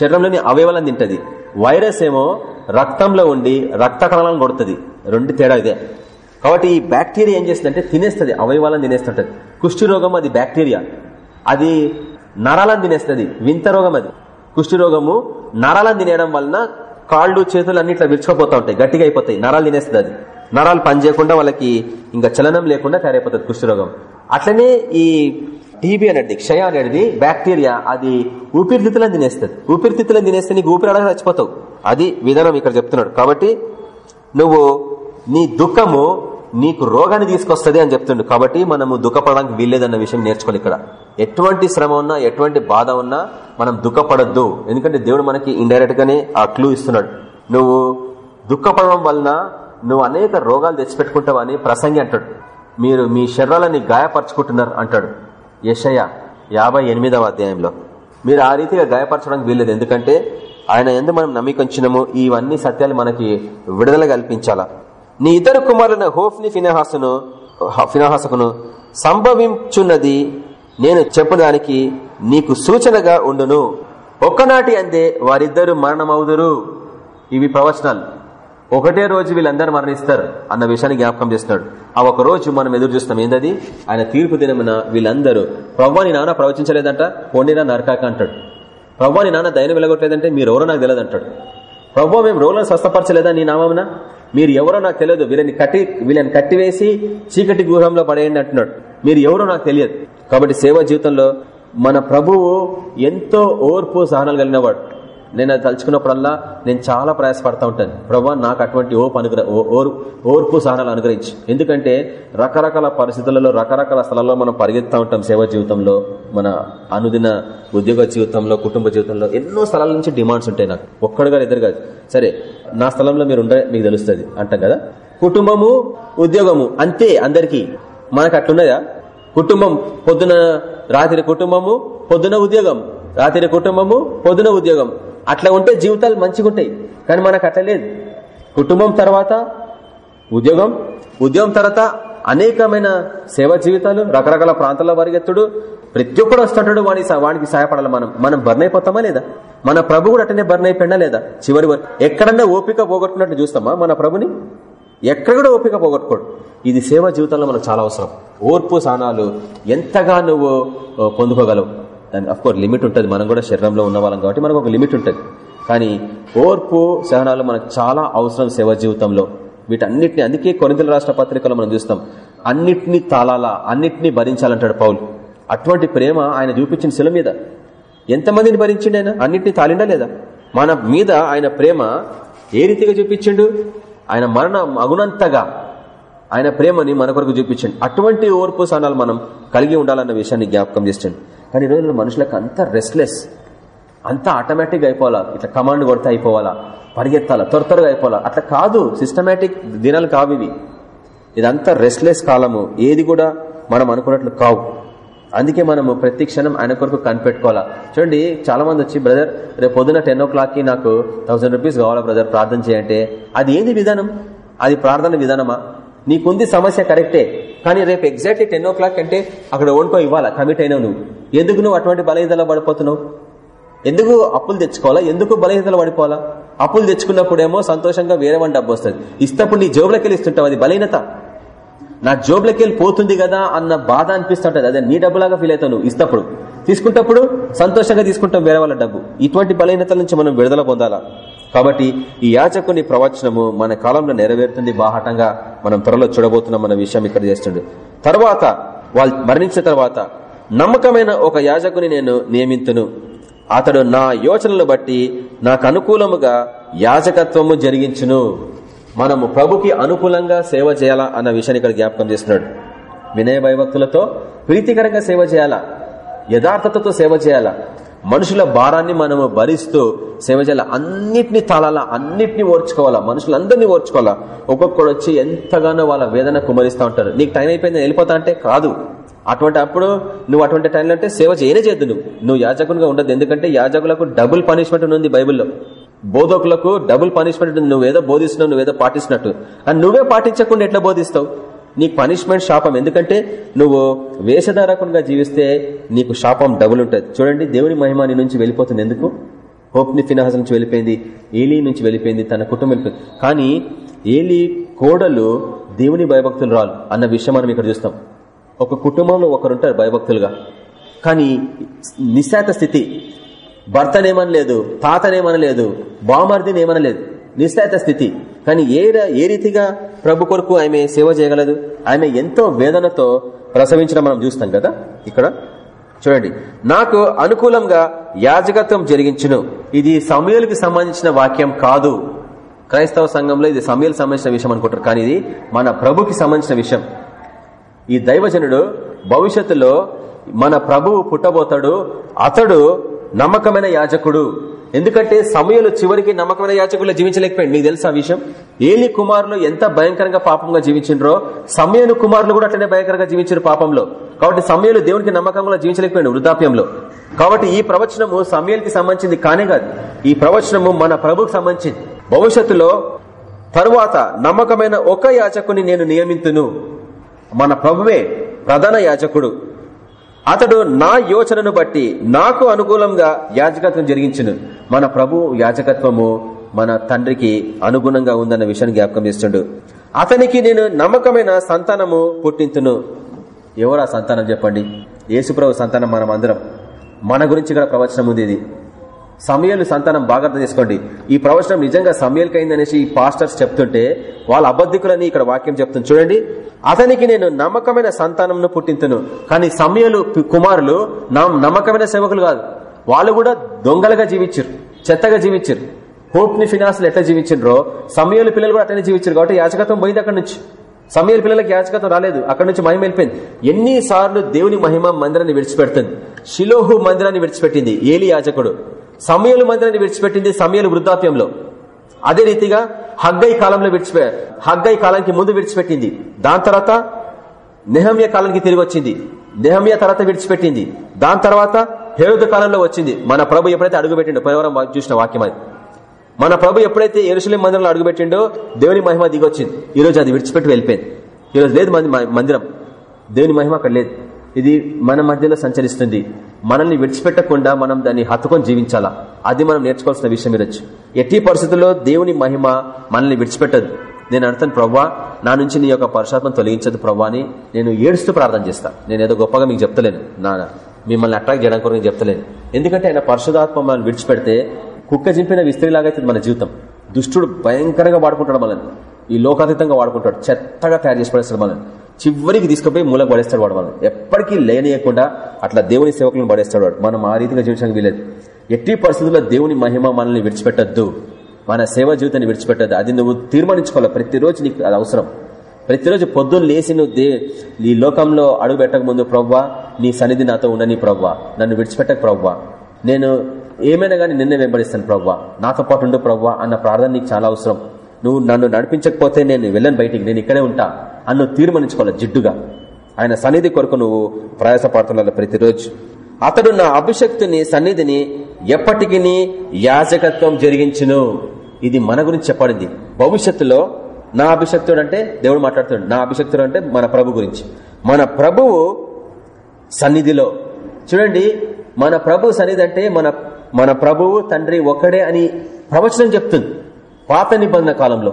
S1: శరీరంలోని అవయవాలను తింటది. వైరస్ ఏమో రక్తంలో ఉండి రక్త కణాలను కొడుతుంది. రెండు తేడా ఇదే. కాబట్టి ఈ బ్యాక్టీరియా ఏం చేస్తుందంటే తినేస్తుంది అవయవాలను తినేస్తుంటది. కుష్టి రోగం అది బ్యాక్టీరియా. అది నరాలను తినేస్తుంది వింత రోగం అది. కుష్టి రోగము నరాలను తినేయడం వలన కాళ్ళు చేతులు అన్ని ఇట్లా విరుచుకుపోతా ఉంటాయి గట్టిగా అయిపోతాయి. నరాలు తినేస్తుంది అది. నరాలు పనిచేయకుండా వాళ్ళకి ఇంకా చలనం లేకుండా తయారైపోతుంది కుష్టి రోగం. అట్లనే ఈ టీబీ అనేది క్షయ అనేది బ్యాక్టీరియా అది ఊపిరితిత్తులను తినేస్తుంది. ఊపిరితిత్తులను తినేస్తే నీకు ఊపిరాడగా చచ్చిపోతావు. అది విధానం ఇక్కడ చెప్తున్నాడు. కాబట్టి నువ్వు నీ దుఃఖము నీకు రోగాన్ని తీసుకొస్తుంది అని చెప్తుండు. కాబట్టి మనము దుఃఖపడడానికి వీల్లేదన్న విషయం నేర్చుకోవాలి ఇక్కడ. ఎటువంటి శ్రమ ఉన్నా ఎటువంటి బాధ ఉన్నా మనం దుఃఖపడద్దు. ఎందుకంటే దేవుడు మనకి ఇండైరెక్ట్ గానే ఆ క్లూ ఇస్తున్నాడు. నువ్వు దుఃఖపడడం వలన నువ్వు అనేక రోగాలు తెచ్చిపెట్టుకుంటావని ప్రసంగి అంటాడు. మీరు మీ శరీరాలని గాయపరచుకుంటున్నారు అంటాడు. యషయ యాభై ఎనిమిదవ అధ్యాయంలో. మీరు ఆ రీతిగా గాయపరచడానికి వీల్లేదు. ఎందుకంటే ఆయన ఎందు మనం నమ్మికొంచినము ఇవన్నీ సత్యాలు మనకి విడుదల కల్పించాలా? నీ ఇద్దరు కుమారులైన హోఫ్ని ఫినహాసును ఫినహాసకును సంభవించున్నది నేను చెప్పడానికి నీకు సూచనగా ఉండును. ఒక్కనాటి అందే వారిద్దరు మరణమవుదురు. ఇవి ప్రవచనాలు. ఒకటే రోజు వీళ్ళందరూ మరణిస్తారు అన్న విషయాన్ని జ్ఞాపకం చేస్తున్నాడు. ఆ ఒక రోజు మనం ఎదురు చూస్తాం ఏందది? ఆయన తీర్పు దినమున వీళ్ళందరూ ప్రవ్వాని నాన్న ప్రవచించలేదంట? పొండినా నరకాక అంటాడు. ప్రవ్వాని నాన్న దయన వెలగొట్టలేదంటే మీరు ఎవరో నాకు తెలియదు అంటాడు మేము రోగులను స్వస్థపరచలేదా నీ నామమున? మీరు ఎవరో నాకు తెలియదు వీళ్ళని కట్టి వీళ్ళని కట్టివేసి చీకటి గృహంలో పడేయండి అంటున్నాడు. మీరు ఎవరో నాకు తెలియదు. కాబట్టి సేవా జీవితంలో మన ప్రభువు ఎంతో ఓర్పు సహనాలు కలిగినవాడు నేను అది తలుచుకున్నప్పుడల్లా నేను చాలా ప్రయాసపడతా ఉంటాను. ప్రభా నాకు అటువంటి ఓపు అనుగ్రహ ఓర్పు సహనాలు అనుగ్రహించి. ఎందుకంటే రకరకాల పరిస్థితులలో రకరకాల స్థలాల్లో మనం పరిగెత్తా ఉంటాం సేవ జీవితంలో మన అనుదిన ఉద్యోగ జీవితంలో కుటుంబ జీవితంలో. ఎన్నో స్థలాల నుంచి డిమాండ్స్ ఉంటాయి నాకు. ఒక్కడుగా ఎదురుగా సరే నా స్థలంలో మీరు ఉండే మీకు తెలుస్తుంది. అంటాం కదా? కుటుంబము ఉద్యోగము అంతే అందరికీ. మనకు అట్లున్నదా? కుటుంబం పొద్దున రాత్రి కుటుంబము పొద్దున ఉద్యోగం. రాత్రి కుటుంబము పొద్దున ఉద్యోగం. అట్లా ఉంటే జీవితాలు మంచిగా ఉంటాయి. కానీ మనకు అట్లా లేదు. కుటుంబం తర్వాత ఉద్యోగం ఉద్యోగం తర్వాత అనేకమైన సేవా జీవితాలు రకరకాల ప్రాంతాల్లో పరిగెత్తుడు ప్రతి ఒక్కడు వస్తుంటాడు వాడి వాడికి సహాయపడాలి మనం. మనం బర్న్ అయిపోతామా లేదా? మన ప్రభు కూడా అట్టనే బర్న్ అయిపోయినా లేదా? చివరి వరకు. ఎక్కడన్నా ఓపిక పోగొట్టుకున్నట్టు చూస్తామా మన ప్రభుని? ఎక్కడ కూడా ఓపిక పోగొట్టుకోడు. ఇది సేవా జీవితంలో మనకు చాలా అవసరం. ఓర్పు సానాలు ఎంతగా నువ్వు పొందుకోగలవు. దానికి అఫ్కోర్స్ లిమిట్ ఉంటుంది. మనం కూడా శరీరంలో ఉన్న వాళ్ళం కాబట్టి మనకు ఒక లిమిట్ ఉంటుంది. కానీ ఓర్పు సహనాలు మనకు చాలా అవసరం సేవ జీవితంలో. వీటన్నిటిని అందుకే కొనిదల రాష్ట్ర పత్రికలో మనం చూస్తాం. అన్నిటినీ తాళాలా అన్నిటినీ భరించాలంటాడు పౌలు. అటువంటి ప్రేమ ఆయన చూపించిన శిల మీద. ఎంతమందిని భరించిండు ఆయన? అన్నిటినీ తాలిండా లేదా? మన మీద ఆయన ప్రేమ ఏ రీతిగా చూపించిండు? ఆయన మరణం అగునంతగా ఆయన ప్రేమని మన కొరకు చూపించండి. అటువంటి ఓర్పు సహనాలు మనం కలిగి ఉండాలన్న విషయాన్ని జ్ఞాపకం చేస్తుంది కానీ ఈ రోజుల్లో మనుషులకు అంత రెస్ట్లెస్ అంత ఆటోమేటిక్ అయిపోవాలా? ఇట్లా కమాండ్ కొడితే అయిపోవాలా? పరిగెత్తాలా? త్వర త్వరగా అయిపోవాలా? అట్లా కాదు. సిస్టమేటిక్ దినాలు కావు ఇవి. ఇదంతా రెస్ట్లెస్ కాలము. ఏది కూడా మనం అనుకున్నట్లు కావు. అందుకే మనము ప్రతి క్షణం ఆయన కొరకు కనిపెట్టుకోవాలా. చూడండి చాలా మంది వచ్చి బ్రదర్ రేపు పొద్దున టెన్ ఓ క్లాక్కి నాకు థౌసండ్ రూపీస్ కావాలా బ్రదర్? ప్రార్థన చేయంటే. అది ఏంది విధానం? అది ప్రార్థన విధానమా? నీకుంది సమస్య కరెక్టే. కానీ రేపు ఎగ్జాక్ట్లీ టెన్ ఓ క్లాక్ అంటే అక్కడ ఓన్కో ఇవ్వాలా? కమిట్ అయినావు నువ్వు. ఎందుకు నువ్వు అటువంటి బలహీనతలో పడిపోతున్నావు? ఎందుకు అప్పులు తెచ్చుకోవాలా? ఎందుకు బలహీనతలు పడిపోవాలా? అప్పులు తెచ్చుకున్నప్పుడేమో సంతోషంగా వేరే వన్ డబ్బు వస్తుంది. ఇస్తప్పుడు నీ జోబులకి వెళ్ళి ఇస్తుంటావు అది బలహీనత. నా జోబులకి వెళ్ళి పోతుంది కదా అన్న బాధ అనిపిస్తుంటది. అదే నీ డబ్బులాగా ఫీల్ అవుతావు నువ్వు ఇస్తప్పుడు. తీసుకుంటప్పుడు సంతోషంగా తీసుకుంటాం వేరే వాళ్ళ డబ్బు. ఇటువంటి బలహీనతల నుంచి మనం విడుదల పొందాలా? కాబట్టి ఈ యాచకుని ప్రవచనము మన కాలంలో నెరవేరుతుంది. బాహటంగా మనం త్వరలో చూడబోతున్నాం అన్న విషయం ఇక్కడ చేస్తుండే. తర్వాత వాళ్ళు మరణించిన తర్వాత నమ్మకమైన ఒక యాజకుని నేను నియమితును. అతడు నా యోచనలు బట్టి నాకు అనుకూలముగా యాజకత్వము జరిగించును. మనము ప్రభుకి అనుకూలంగా సేవ చేయాలా అన్న విషయాన్ని ఇక్కడ జ్ఞాపకం చేస్తున్నాడు. వినయ భయభక్తులతో ప్రీతికరంగా సేవ చేయాలా? యథార్థతతో సేవ చేయాలా? మనుషుల భారాన్ని మనము భరిస్తూ సేవ చేయాలి అన్నిటినీ తాళాలా అన్నిటినీ ఓర్చుకోవాలా? మనుషులందరినీ ఓర్చుకోవాలా? ఒక్కొక్కడు వచ్చి ఎంతగానో వాళ్ళ వేదన కుమరిస్తూ ఉంటారు నీకు టైం అయిపోయింది వెళ్ళిపోతా అంటే కాదు. అటువంటి అప్పుడు నువ్వు అటువంటి టైంలో అంటే సేవ చేయనే చేయద్దు నువ్వు. నువ్వు యాజకునిగా ఉండదు ఎందుకంటే యాజకులకు డబుల్ పనిష్మెంట్ ఉంది బైబిల్లో. బోధకులకు డబుల్ పనిష్మెంట్ ఉంది. నువ్వేదో బోధిస్తున్నావు నువ్వేదో పాటిస్తున్నట్టు. అని నువ్వే పాటించకుండా ఎట్లా బోధిస్తావు? నీకు పనిష్మెంట్ శాపం. ఎందుకంటే నువ్వు వేషధారకునిగా జీవిస్తే నీకు శాపం డబుల్ ఉంటుంది చూడండి దేవుని మహిమ నీ నుంచి వెళ్ళిపోతుంది. ఎందుకు? హోప్ని ఫినహస్ నుంచి వెళ్ళిపోయింది ఏలీ నుంచి వెళ్ళిపోయింది తన కుటుంబం వెళ్ళిపోయింది కానీ ఏలీ కోడలు దేవుని భయభక్తులు రాలు అన్న విషయం మనం ఇక్కడ చూస్తాం. ఒక కుటుంబంలో ఒకరుంటారు భయభక్తులుగా. కానీ నిశాత స్థితి. భర్తనేమనలేదు తాతనేమనలేదు బామర్దినేమనలేదు నిశ్చాత స్థితి. కానీ ఏ ఏ రీతిగా ప్రభు కొరకు ఆమె సేవ చేయగలదు? ఆమె ఎంతో వేదనతో ప్రసవించడం మనం చూస్తాం కదా ఇక్కడ. చూడండి. నాకు అనుకూలంగా యాజకత్వం జరిగించును. ఇది సమయలకు సంబంధించిన వాక్యం కాదు. క్రైస్తవ సంఘంలో ఇది సమయలకు సంబంధించిన విషయం అనుకుంటారు. కానీ ఇది మన ప్రభుకి సంబంధించిన విషయం. ఈ దైవజనుడు భవిష్యత్తులో మన ప్రభువు పుట్టబోతాడు. అతడు నమ్మకమైన యాజకుడు. ఎందుకంటే సమయంలో చివరికి నమ్మకమైన యాచకుల్లో జీవించలేకపోయింది తెలుసు తెలుసా విషయం? ఏలి కుమారులు ఎంత భయంకరంగా పాపంగా జీవించిండ్రో సమయను కుమారులు కూడా అట్లనే భయంకరంగా జీవించారు పాపంలో. కాబట్టి సమయంలో దేవునికి నమ్మకంగా జీవించలేకపోయింది వృద్ధాప్యంలో. కాబట్టి ఈ ప్రవచనము సమయానికి సంబంధించింది కానే కాదు. ఈ ప్రవచనము మన ప్రభుకు సంబంధించింది. భవిష్యత్తులో తరువాత నమ్మకమైన ఒక యాచకుని నేను నియమితును. మన ప్రభువే ప్రధాన యాచకుడు. అతడు నా యోచనను బట్టి నాకు అనుకూలంగా యాజకత్వం జరిగించును. మన ప్రభు యాజకత్వము మన తండ్రికి అనుగుణంగా ఉందన్న విషయాన్ని జ్ఞాపకం చేస్తుండు. అతనికి నేను నమ్మకమైన సంతానము పుట్టింతును ఎవరా సంతానం చెప్పండి? యేసుప్రభు సంతానం మనం అందరం మన గురించి కూడా ప్రవచనం ఉంది ఇది. సమయాలు సంతానం బాగా అర్థం చేసుకోండి. ఈ ప్రవచనం నిజంగా సమయాలకి అయిందనేసి ఈ పాస్టర్స్ చెప్తుంటే వాళ్ళ అబద్ధికులని ఇక్కడ వాక్యం చెప్తుంది. చూడండి. అతనికి నేను నమ్మకమైన సంతానంను పుట్టింతును. కానీ సమయలు కుమారులు నా నమ్మకమైన సేవకులు కాదు. వాళ్ళు కూడా దొంగలుగా జీవించారు చెత్తగా జీవించారు హోప్ని ఫినాన్స్లు ఎట్లా జీవించారో సమయాలు పిల్లలు కూడా అట్లనే జీవించారు కాబట్టి యాచకత్వం పోయింది అక్కడి నుంచి. సమయాల పిల్లలకి యాచకత్వం రాలేదు. అక్కడి నుంచి మహిమ వెళ్ళిపోయింది. ఎన్నిసార్లు దేవుని మహిమ మందిరాన్ని విడిచిపెడుతుంది. షిలోహు మందిరాన్ని విడిచిపెట్టింది ఏలి యాజకుడు. సమయలు మందిరాన్ని విడిచిపెట్టింది సమయలు వృద్ధాప్యంలో. అదే రీతిగా హగ్గై కాలంలో విడిచిపె హగ్గై కాలానికి ముందు విడిచిపెట్టింది. దాని తర్వాత నెహమ్య కాలానికి తిరిగి వచ్చింది. నెహమ్య తర్వాత విడిచిపెట్టింది. దాని తర్వాత హేరుద కాలంలో వచ్చింది. మన ప్రభు ఎప్పుడైతే అడుగుపెట్టిండో పోయవరం చూసిన వాక్యం అది. మన ప్రభు ఎప్పుడైతే ఎరుసలేం మందిరంలో అడుగుపెట్టిండో దేవుని మహిమ దిగొచ్చింది. ఈ రోజు అది విడిచిపెట్టి వెళ్ళిపోయింది. ఈరోజు లేదు మందిరం. దేవుని మహిమ అక్కడ లేదు. ఇది మన మధ్యలో సంచరిస్తుంది. మనల్ని విడిచిపెట్టకుండా మనం దాన్ని హత్తుకొని జీవించాలా? అది మనం నేర్చుకోవాల్సిన విషయం ఈరోజు. ఎట్టి పరిస్థితుల్లో దేవుని మహిమ మనల్ని విడిచిపెట్టదు. నేను అంటాను ప్రవ్వా నా నుంచి నీ యొక్క పరుషాత్మం తొలగించదు ప్రవ్వా అని నేను ఏడుస్తూ ప్రార్థన చేస్తా. నేను ఏదో గొప్పగా మీకు చెప్తలేను. నా మిమ్మల్ని అట్రాక్ట్ చేయడం కొరకు చెప్తలేను. ఎందుకంటే ఆయన పరిశుధాత్మ మనల్ని విడిచిపెడితే కుక్క చింపిన విస్త్రీలాగా అవుతుంది మన జీవితం. దుష్టుడు భయంకరంగా వాడుకుంటాడు మనల్ని. ఈ లోకాతీతంగా వాడుకుంటాడు. చెత్తగా తయారు చేసి పడేస్తాడు మనల్ని. చివరికి తీసుకుపోయి మూలకు పడేస్తాడు వాడు మనం ఎప్పటికీ లేనియకుండా అట్లా దేవుని సేవకులను పడేస్తాడు వాడు. మనం ఆ రీతిగా జీవించడానికి వీలేదు ఎట్టి పరిస్థితుల్లో దేవుని మహిమ మనల్ని విడిచిపెట్టద్దు. మన సేవ జీవితాన్ని విడిచిపెట్టద్దు. అది నువ్వు తీర్మానించుకోవాలి. ప్రతిరోజు నీకు అది అవసరం. ప్రతిరోజు పొద్దున్న లేచి నువ్వు దే ఈ లోకంలో అడుగు పెట్టక ముందు ప్రవ్వా నీ సన్నిధి నాతో ఉండని ప్రవ్వా నన్ను విడిచిపెట్టక ప్రవ్వా. నేను ఏమైనా కానీ నిన్నే వెంబడిస్తాను ప్రవ్వా. నాతో పాటు ఉండు ప్రవ్వా అన్న ప్రార్థన నీకు చాలా అవసరం. నువ్వు నన్ను నడిపించకపోతే నేను వెళ్ళను బయటికి. నేను ఇక్కడే ఉంటా. అన్ను తీర్మానించుకోవాలి జిడ్డుగా. ఆయన సన్నిధి కొరకు నువ్వు ప్రయాసపడుతున్నావు ప్రతిరోజు. అతడు నా అభిషక్తుని సన్నిధిని ఎప్పటికీ యాజకత్వం జరిగించును. ఇది మన గురించి చెప్పడింది భవిష్యత్తులో నా అభిషక్తుడు అంటే దేవుడు మాట్లాడుతాడు నా అభిషక్తుడు అంటే మన ప్రభు గురించి. మన ప్రభువు సన్నిధిలో. చూడండి మన ప్రభు సన్నిధి అంటే మన మన ప్రభువు తండ్రి ఒక్కడే అని ప్రవచనం చెప్తుంది. పాత నిబంధన కాలంలో.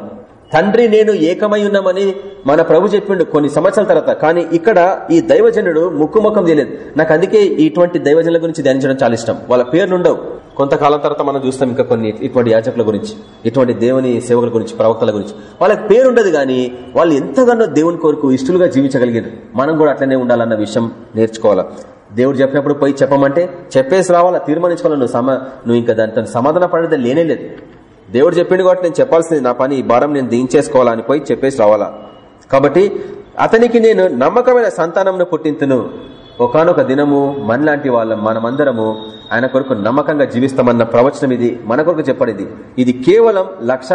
S1: తండ్రి నేను ఏకమై ఉన్నామని మన ప్రభు చెప్పిండు కొన్ని సంవత్సరాల తర్వాత. కానీ ఇక్కడ ఈ దైవజనుడు ముక్కుముఖం తెలియదు నాకు అందుకే ఇటువంటి దైవజనుల గురించి ధ్యానించడం చాలా ఇష్టం. వాళ్ళ పేర్లుండవు కొంతకాలం తర్వాత మనం చూస్తాం ఇంకా కొన్ని ఇటువంటి యాచకుల గురించి ఇటువంటి దేవుని సేవకుల గురించి ప్రవక్తల గురించి. వాళ్ళకి పేరుండదు కానీ వాళ్ళు ఎంతగానో దేవుని కొరకు ఇష్టలుగా జీవించగలిగారు మనం కూడా అట్లనే ఉండాలన్న విషయం నేర్చుకోవాలా? దేవుడు చెప్పినప్పుడు పోయి చెప్పమంటే చెప్పేసి రావాలా? తీర్మానించుకోవాలి? నువ్వు సమ నువ్వు ఇంకా దానితో సమాధాన పడేది లేనే లేదు. దేవుడు చెప్పిండు కాబట్టి నేను చెప్పాల్సింది నా పని ఈ భారం నేను దించేసుకోవాలని పోయి చెప్పేసి రావాలా. కాబట్టి అతనికి నేను నమ్మకమైన సంతానంను పుట్టింతును. ఒకనొక దినము మనలాంటి వాళ్ళం మనమందరము ఆయన కొరకు నమ్మకంగా జీవిస్తామన్న ప్రవచనం ఇది మన కొరకు చెప్పడింది ఇది కేవలం లక్ష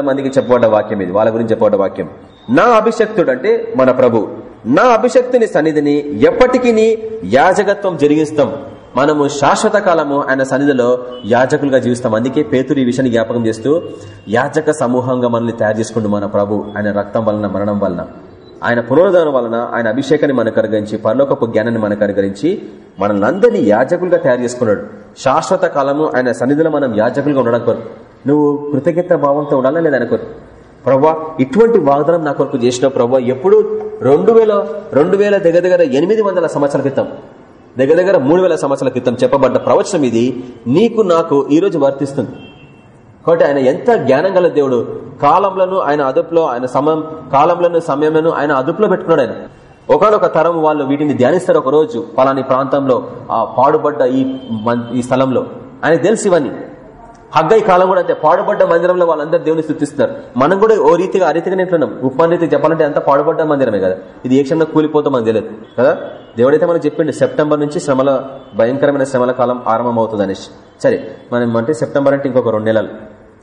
S1: మందికి చెప్పబడ్డ వాక్యం ఇది వాళ్ళ గురించి చెప్పబడ్డ వాక్యం. నా అభిషక్తుడు అంటే మన ప్రభు. నా అభిషక్తుని సన్నిధిని ఎప్పటికీ యాజకత్వం జరిగిస్తాం. మనము శాశ్వత కాలము ఆయన సన్నిధిలో యాజకులుగా జీవిస్తాం. అందుకే పేతురు ఈ విషయాన్ని జ్ఞాపకం చేస్తూ యాజక సమూహంగా మనల్ని తయారు చేసుకుంటూ మన ప్రభు ఆయన రక్తం వలన మరణం వలన. ఆయన పునరుద్ధానం వలన ఆయన అభిషేకాన్ని మనకు అనుగరించి పరలోకపు జ్ఞానాన్ని మనకు అనుగరించి మనల్ని అందరినీ యాజకులుగా తయారు చేసుకున్నాడు. శాశ్వత కాలము ఆయన సన్నిధిలో మనం యాజకులుగా ఉండడం కొరకు. నువ్వు కృతజ్ఞత భావంతో ఉండాలా లేదా అనుకోరు ఇటువంటి వాగ్దానం నా కొరకు చేసిన ప్రవ్వా. ఎప్పుడు రెండు వేల రెండు వేల దగ్గర దగ్గర ఎనిమిది వందల సంవత్సరాల క్రితం. దగ్గర దగ్గర మూడు వేల సంవత్సరాల క్రితం చెప్పబడ్డ ప్రవచనం ఇది నీకు నాకు ఈ రోజు వర్తిస్తుంది. కాబట్టి ఆయన ఎంత జ్ఞానం గల దేవుడు. కాలంలోనూ ఆయన అదుపులో ఆయన సమయం కాలంలోను సమయంలోను ఆయన అదుపులో పెట్టుకున్నాడు ఆయన. ఒకనొక తరం వాళ్ళు వీటిని ధ్యానిస్తారు ఒక రోజు పలాని ప్రాంతంలో ఆ పాడుబడ్డ ఈ ఈ స్థలంలో. ఆయన తెలుసు ఇవన్నీ. హగ్గై కాలం కూడా అంతే పాడుబడ్డ మందిరంలో వాళ్ళందరూ దేవుని స్థుతిస్తున్నారు మనం కూడా ఓ రీతిగా ఆ రీతిగా నేర్చున్నాం ఉప్మాన్ రీతికి చెప్పాలంటే అంత పాడుబడ్డ మందిరమే కదా. ఇది ఏ క్షణంలో కూలిపోతాం మనకు తెలియదు. కదా? దేవుడైతే మనకు చెప్పిండు సెప్టెంబర్ నుంచి శ్రమల భయంకరమైన శ్రమల కాలం ఆరంభం అనేసి సరే మనం అంటే సెప్టెంబర్ అంటే ఇంకొక రెండు నెలలు.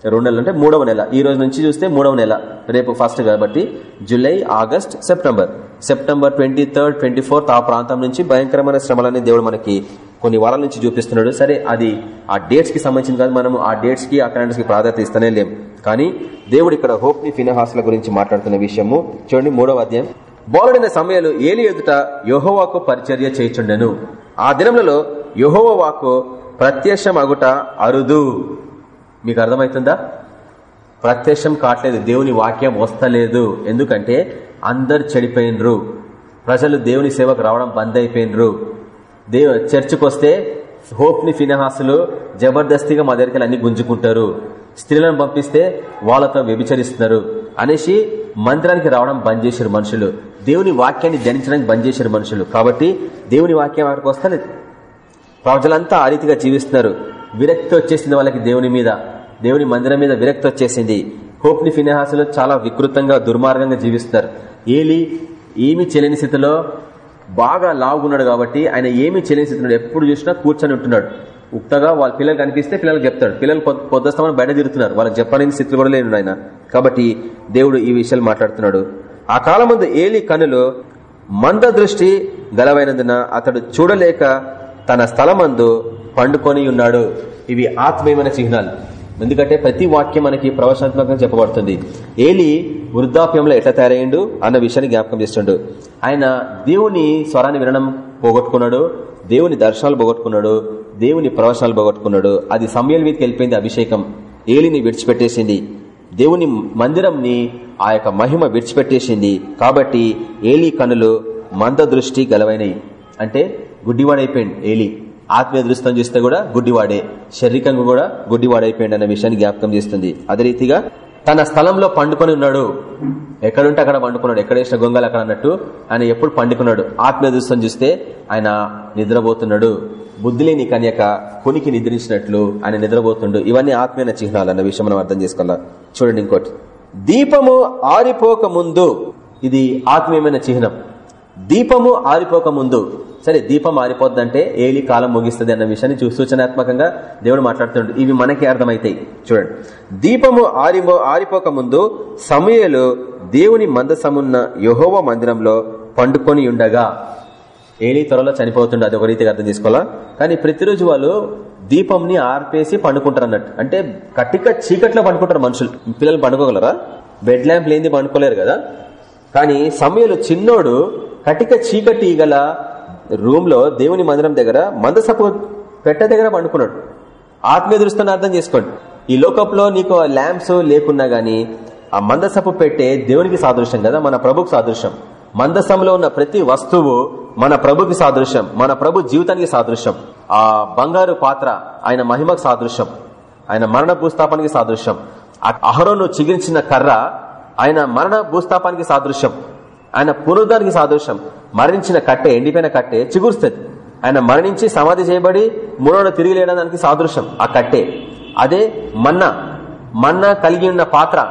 S1: రెండు నెలలు అంటే మూడవ నెల. ఈ రోజు నుంచి చూస్తే మూడవ నెల. రేపు ఫస్ట్ కాబట్టి July August September. September twenty third twenty fourth ఆ ప్రాంతం నుంచి భయంకరమైన శ్రమలని దేవుడు మనకి కొన్ని వారాల నుంచి చూపిస్తున్నాడు. సరే అది ఆ డేట్స్కి సంబంధించిన కాదు మనం ఆ డేట్స్కి ఆ క్యాలెండర్స్కి ప్రాధాన్యత ఇస్తూనే లేం. కానీ దేవుడు ఇక్కడ హోప్ని గురించి మాట్లాడుతున్న విషయము. చూడండి మూడవ అధ్యాయం. బోలడిన సమయాలు ఏలి ఎదుట యోహోవాకు పరిచర్య చేయుచుండెను. ఆ దినములలో యోహోవాకు ప్రత్యక్షం అగుట అరుదు. మీకు అర్థమవుతుందా ప్రత్యక్షం కావట్లేదు దేవుని వాక్యం వస్తలేదు. ఎందుకంటే అందరు చెడిపోయినరు. ప్రజలు దేవుని సేవకు రావడం బంద్ అయిపోయినరు. దేవ చర్చికి వస్తే హోప్ని ఫినహాసులు జబర్దస్తిగా మా దగ్గరికి అన్ని గుంజుకుంటారు. స్త్రీలను పంపిస్తే వాళ్ళతో వ్యభిచరిస్తున్నారు అనేసి మందిరానికి రావడం బంద్ చేశారు మనుషులు. దేవుని వాక్యాన్ని ధ్యానించడానికి బంద్ చేశారు మనుషులు. కాబట్టి దేవుని వాక్యం వారికి వస్తలేదు? ప్రజలంతా ఆ రీతిగా జీవిస్తున్నారు. విరక్తి వచ్చేసింది వాళ్ళకి దేవుని మీద. దేవుని మందిరం మీద విరక్తి వచ్చేసింది. హోప్ని ఫినహాసులు చాలా వికృతంగా దుర్మార్గంగా జీవిస్తున్నారు. ఏలి ఏమి చెల్లని స్థితిలో బాగా లావుగున్నాడు కాబట్టి ఆయన ఏమి చెల్లని స్థితిలో ఎప్పుడు చూసినా కూర్చొని ఉంటున్నాడు. ఉక్తగా వాళ్ళ పిల్లలు కనిపిస్తే పిల్లలకు చెప్తాడు. పిల్లలు పొద్దుస్తామని బయట తిరుగుతున్నారు. వాళ్ళకి చెప్పలేని స్థితిలో కూడా లేను ఆయన. కాబట్టి దేవుడు ఈ విషయాలు మాట్లాడుతున్నాడు. ఆ కాలం ముందు ఏలి కనులు మంద దృష్టి గలవైనందున అతడు చూడలేక తన స్థలమందు పండుకొని ఉన్నాడు. ఇవి ఆత్మీయమైన చిహ్నాలు. ఎందుకంటే ప్రతి వాక్యం మనకి ప్రవచనాత్మకంగా చెప్పబడుతుంది. ఏలి వృద్ధాప్యంలో ఎట్లా తయారయ్యిండు అన్న విషయాన్ని జ్ఞాపకం చేస్తుండు. ఆయన దేవుని స్వరాన్ని వినడం పోగొట్టుకున్నాడు దేవుని దర్శనాలు పోగొట్టుకున్నాడు దేవుని ప్రవచనాలు పోగొట్టుకున్నాడు. అది సమయాల మీదకి వెళ్ళిపోయింది అభిషేకం. ఏలిని విడిచిపెట్టేసింది. దేవుని మందిరంని ఆ యొక్క మహిమ విడిచిపెట్టేసింది. కాబట్టి ఏలి కనులు మంద దృష్టి గలవైనవి అంటే గుడ్డివాడైపోయింది ఏలి. ఆత్మీయ దృష్టం చూస్తే కూడా గుడ్డివాడే. శారీరకంగా కూడా గుడ్డివాడైపోయింది అనే విషయాన్ని జ్ఞాపకం చేస్తుంది. అదే రీతిగా తన స్థలంలో పండుకొని ఉన్నాడు. ఎక్కడుంటే అక్కడ పండుకున్నాడు. ఎక్కడ వేసిన గొంగలు అక్కడ అన్నట్టు ఆయన ఎప్పుడు పండుకున్నాడు. ఆత్మీయ దృష్టం చూస్తే ఆయన నిద్రపోతున్నాడు. బుద్ధి లేని కన్యక కొనికి నిద్రించినట్లు ఆయన నిద్రపోతుండు. ఇవన్నీ ఆత్మీయ చిహ్నాలు అన్న విషయం మనం అర్థం చేసుకోవాలా? చూడండి ఇంకోటి. దీపము ఆరిపోక ముందు ఇది ఆత్మీయమైన చిహ్నం. దీపము ఆరిపోక ముందు సరే దీపం ఆరిపోద్దంటే ఏలి కాలం ముగిస్తుంది అన్న విషయాన్ని సూచనాత్మకంగా దేవుడు మాట్లాడుతుండు. ఇవి మనకి అర్థమైతాయి. చూడండి. దీపము ఆరిపో ఆరిపోక ముందు సమయలు దేవుని మందసమున్న యహోవ మందిరంలో పండుకొని ఉండగా ఏలి త్వరలో చనిపోతుండే అది ఒక రీతిగా అర్థం చేసుకోవాలా? కానీ ప్రతిరోజు వాళ్ళు దీపంని ఆర్పేసి పండుకుంటారు అన్నట్టు అంటే కట్టిక చీకట్లో పండుకుంటారు మనుషులు. పిల్లలు పండుకోగలరా? బెడ్ ల్యాంప్ లేని పండుకోలేరు కదా? కానీ సమయంలో చిన్నోడు కటిక చీకటి గల రూమ్లో దేవుని మందిరం దగ్గర మందసపు పెట్ట దగ్గర పండుకున్నాడు. ఆత్మీయ దృష్టిని అర్థం చేసుకోండి. ఈ లోకంలో నీకు ల్యాంప్స్ లేకున్నా గానీ ఆ మందసపు పెట్టే దేవునికి సాదృశ్యం కదా? మన ప్రభుకు సాదృశ్యం. మందసంలో ఉన్న ప్రతి వస్తువు మన ప్రభుకి సాదృశ్యం మన ప్రభు జీవితానికి సాదృశ్యం. ఆ బంగారు పాత్ర ఆయన మహిమకు సాదృశ్యం. ఆయన మరణ భూస్థాపానికి సాదృశ్యం. అహరోను చిగిరించిన కర్ర ఆయన మరణ భూస్థాపానికి సాదృశ్యం. ఆయన పునరుద్ధానికి సాదృశ్యం. మరణించిన కట్టె ఎండిపోయిన కట్టె చిగురుస్తుంది. ఆయన మరణించి సమాధి చేయబడి మూడో తిరిగి లేయడానికి సాదృశ్యం. ఆ కట్టే. అదే మన్న. మన్న కలిగి ఉన్న పాత్ర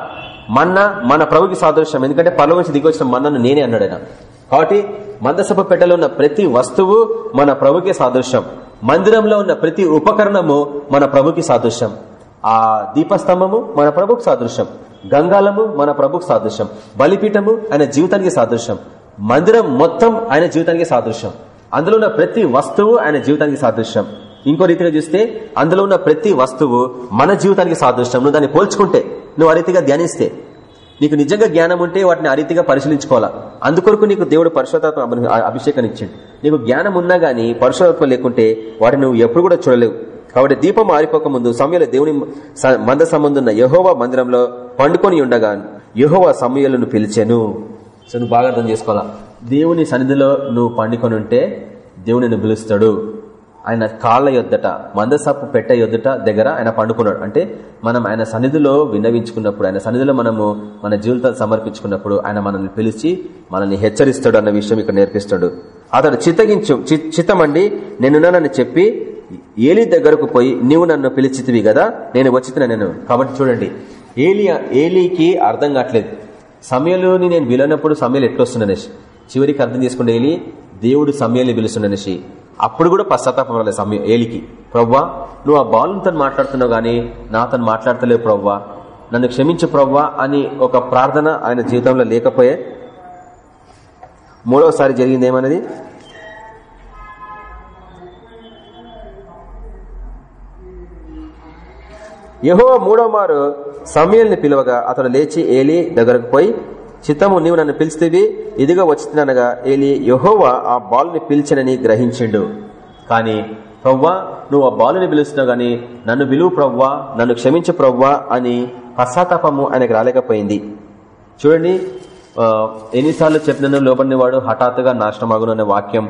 S1: మన్న మన ప్రభుకి సాదృశ్యం. ఎందుకంటే పర్లో నుంచి దిగొచ్చిన మన్నను నేనే అన్నాడు ఆయన. కాబట్టి మందసభ పెట్టలో ఉన్న ప్రతి వస్తువు మన ప్రభుకి సాదృశ్యం. మందిరంలో ఉన్న ప్రతి ఉపకరణము మన ప్రభుకి సాదృశ్యం. ఆ దీపస్తంభము మన ప్రభుకు సాదృశ్యం. గంగాలము మన ప్రభుకు సాదృశ్యం. బలిపీఠము ఆయన జీవితానికి సాదృశ్యం. మందిరం మొత్తం ఆయన జీవితానికి సాదృశ్యం. అందులో ఉన్న ప్రతి వస్తువు ఆయన జీవితానికి సాదృశ్యం. ఇంకో రీతిగా చూస్తే అందులో ఉన్న ప్రతి వస్తువు మన జీవితానికి సాదృశ్యం. నువ్వు దాన్ని పోల్చుకుంటే నువ్వు ఆ రీతిగా ధ్యానిస్తే నీకు నిజంగా జ్ఞానం ఉంటే వాటిని ఆ రీతిగా పరిశీలించుకోవాలా? అందుకొరకు నీకు దేవుడు పరిశోధాత్మ అభిషేకం ఇచ్చిండు. నీకు జ్ఞానం ఉన్నా గానీ పరిశోధత్వం లేకుంటే వాటిని నువ్వు ఎప్పుడు కూడా చూడలేవు. కాబట్టి దీపం ఆరిపోక ముందు సమయంలో దేవుని మంద సంబంధున్న యహోవా మందిరంలో పండుకొని ఉండగా యహోవా సమయాలను పిలిచాను. సో నువ్వు బాగా అర్థం చేసుకోవాలా? దేవుని సన్నిధిలో నువ్వు పండుకొని ఉంటే దేవుని పిలుస్తాడు. ఆయన కాళ్ళ యొద్దట మందసప్పు పెట్ట యొద్దట దగ్గర ఆయన పండుకున్నాడు. అంటే మనం ఆయన సన్నిధిలో విన్నవించుకున్నప్పుడు ఆయన సన్నిధిలో మనము మన జీవితాలు సమర్పించుకున్నప్పుడు ఆయన మనల్ని పిలిచి మనల్ని హెచ్చరిస్తాడు అన్న విషయం ఇక్కడ నేర్పిస్తాడు. అతడు చిత్తగించు చిత్తమండి నేనున్నానని చెప్పి ఏలి దగ్గరకు పోయి నీవు నన్ను పిలిచితివి కదా నేను వచ్చిన నేను. కాబట్టి చూడండి ఏలి ఏలీకి అర్థం కావట్లేదు సమయంలోని నేను విలనప్పుడు సమయాలు ఎట్లొస్తున్నానేసి చివరికి అర్థం చేసుకుంటే ఏలి దేవుడు సమయాన్ని పిలుస్తుండనేసి అప్పుడు కూడా పశ్చాత్తాపం రాలేదు సమయం ఏలికి. ప్రవ్వా నువ్వు ఆ బాలుతో మాట్లాడుతున్నావు గానీ నాతో మాట్లాడతలేవు ప్రవ్వా. నన్ను క్షమించు ప్రవ్వా అని ఒక ప్రార్థన ఆయన జీవితంలో లేకపోయే మూడవసారి జరిగింది ఏమన్నది? యహో మూడవ మారు సమయల్ని పిలువగా అతడు లేచి ఏలి దగ్గరకు పోయి చిత్తము నీవు నన్ను పిలిస్తేవి ఇదిగా వచ్చిందనగా ఏలి యహోవా ఆ బాలుని పిలిచినని గ్రహించిండు. కానీ ప్రవ్వా నువ్వు ఆ బాలుని పిలుస్తున్నావు గాని నన్ను విలువు ప్రవ్వా నన్ను క్షమించు ప్రవ్వా అని పశ్చాత్తాపము ఆయనకు రాలేకపోయింది. చూడండి ఎన్నిసార్లు చెప్పినను లోపడిన వాడు హఠాత్తుగా నాశనమాగును అనే వాక్యం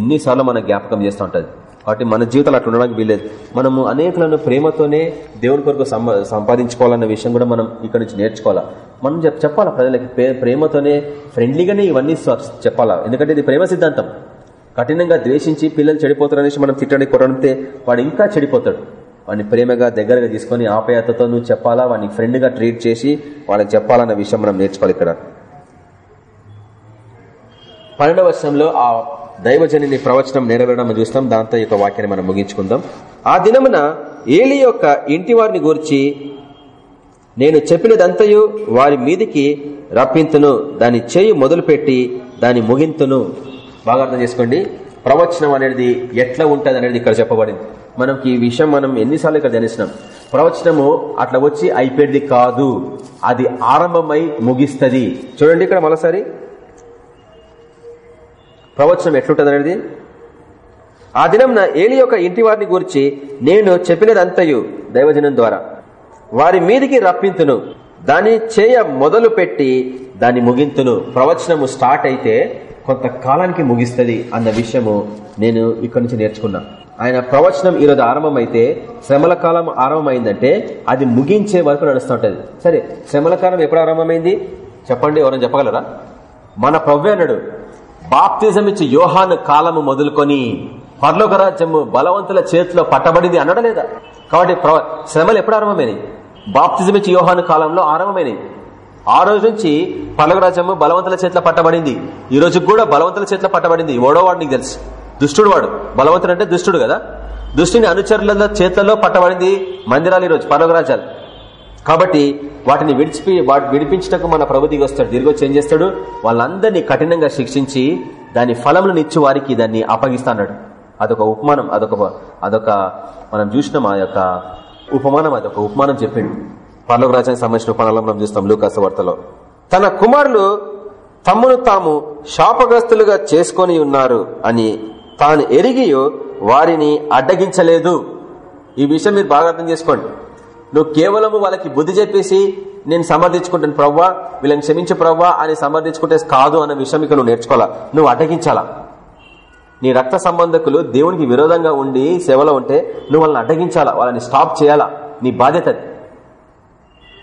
S1: ఎన్నిసార్లు మన జ్ఞాపకం చేస్తూ ఉంటుంది. కాబట్టి మన జీవితాలు అట్లా ఉండడానికి వీలేదు మనము అనేకులను ప్రేమతోనే దేవుని కొరకు సంపాదించుకోవాలన్న విషయం కూడా మనం ఇక్కడ నుంచి నేర్చుకోవాలా? మనం చెప్పాలా ప్రజలకి? ప్రేమతోనే ఫ్రెండ్లీగానే ఇవన్నీ చెప్పాలా? ఎందుకంటే ఇది ప్రేమ సిద్ధాంతం. కఠినంగా ద్వేషించి పిల్లలు చెడిపోతారనేసి మనం తిట్టడానికి కొట్టడితే వాడు ఇంకా చెడిపోతాడు. వాడిని ప్రేమగా దగ్గరగా తీసుకొని ఆపయాతతో నువ్వు చెప్పాలా? వాడిని ఫ్రెండ్గా ట్రీట్ చేసి వాళ్ళకి చెప్పాలన్న విషయం మనం నేర్చుకోవాలి ఇక్కడ. పన్నెండవ వర్షంలో ఆ దైవజనిని ప్రవచనం నెరవేరడం చూస్తాం. దాంతో యొక్క వాక్యాన్ని మనం ముగించుకుందాం. ఆ దినమున ఏలి యొక్క ఇంటి వారిని గురించి నేను చెప్పినదంతయు వారి మీదికి రప్పింతును దాని చేయి మొదలుపెట్టి దాని ముగింతును. బాగా అర్థం చేసుకోండి. ప్రవచనం అనేది ఎట్లా ఉంటది అనేది ఇక్కడ చెప్పబడింది. మనకి ఈ విషయం మనం ఎన్నిసార్లు ఇక్కడ ధ్యానిస్తున్నాం. ప్రవచనము అట్లా వచ్చి అయిపోయేది కాదు. అది ఆరంభమై ముగిస్తుంది. చూడండి ఇక్కడ మరోసారి. ప్రవచనం ఎట్లుంటది అనేది ఆ దినం నా ఏలి యొక్క ఇంటి వారిని గురించి నేను చెప్పినదంతయు దైవజనం ద్వారా. వారి మీదికి రప్పింతును. దాని చేయ మొదలు పెట్టి దాన్ని ముగింతును. ప్రవచనము స్టార్ట్ అయితే కొంతకాలానికి ముగిస్తుంది అన్న విషయము నేను ఇక్కడి నుంచి నేర్చుకున్నా. ఆయన ప్రవచనం ఈరోజు ఆరంభమైతే శ్రమల కాలం ఆరంభమైందంటే అది ముగించే వరకు నడుస్తూ ఉంటుంది. సరే శ్రమల కాలం ఎప్పుడు ఆరంభమైంది? చెప్పండి ఎవరైనా చెప్పగలరా? మన ప్రవ్వే నడు బాప్తిజం ఇచ్చి యోహాను కాలము మొదలుకొని పర్లోక రాజ్యము బలవంతుల చేతిలో పట్టబడింది అనడం లేదా? కాబట్టి శ్రమలు ఎప్పుడు ఆరంభమైనాయి? బాప్తిజం ఇచ్చి యోహాను కాలంలో ఆరంభమైనవి ఆ రోజు నుంచి పలగరాజము బలవంతుల చేతిలో పట్టబడింది. ఈ రోజు కూడా బలవంతుల చేతిలో పట్టబడింది. ఓడో నీకు తెలుసు. దుష్టుడు వాడు. బలవంతుడు అంటే దుష్టుడు కదా? దుష్టిని అనుచరుల చేతులలో పట్టబడింది మందిరాలు ఈరోజు పర్వగరాజాలు కాబట్టి వాటిని విడిచిపి వాటి విడిపించటకు మన ప్రభు దిగి వస్తాడు. తిరిగి వచ్చి ఏం చేస్తాడు? వాళ్ళందరినీ కఠినంగా శిక్షించి దాని ఫలములను ఇచ్చి వారికి దాన్ని అప్పగిస్తాడు అదొక ఉపమానం అదొక అదొక మనం చూసినాం ఆ యొక్క ఉపమానం అదొక ఉపమానం చెప్పిండు. పర్లోక రాజ్యానికి సంబంధించిన ఉపమానాలు మనం చూస్తాం లూకాస వార్తలో. తన కుమారులు తమ్మును తాము శాపగ్రస్తులుగా చేసుకొని ఉన్నారు అని తాను ఎరిగియో వారిని అడ్డగించలేదు. ఈ విషయం మీరు బాగా అర్థం చేసుకోండి. నువ్వు కేవలము వాళ్ళకి బుద్ధి చెప్పేసి నేను సమర్థించుకుంటాను ప్రవ్వా వీళ్ళని క్షమించు ప్రవ్వా అని సమర్థించుకుంటే కాదు అన్న విషయం ఇక్కడ నువ్వు నేర్చుకోవాలా? నువ్వు అడ్డగించాలా? నీ రక్త సంబంధకులు దేవునికి విరోధంగా ఉండి సేవలో ఉంటే నువ్వు వాళ్ళని అడ్డగించాలా? వాళ్ళని స్టాప్ చేయాలా? నీ బాధ్యత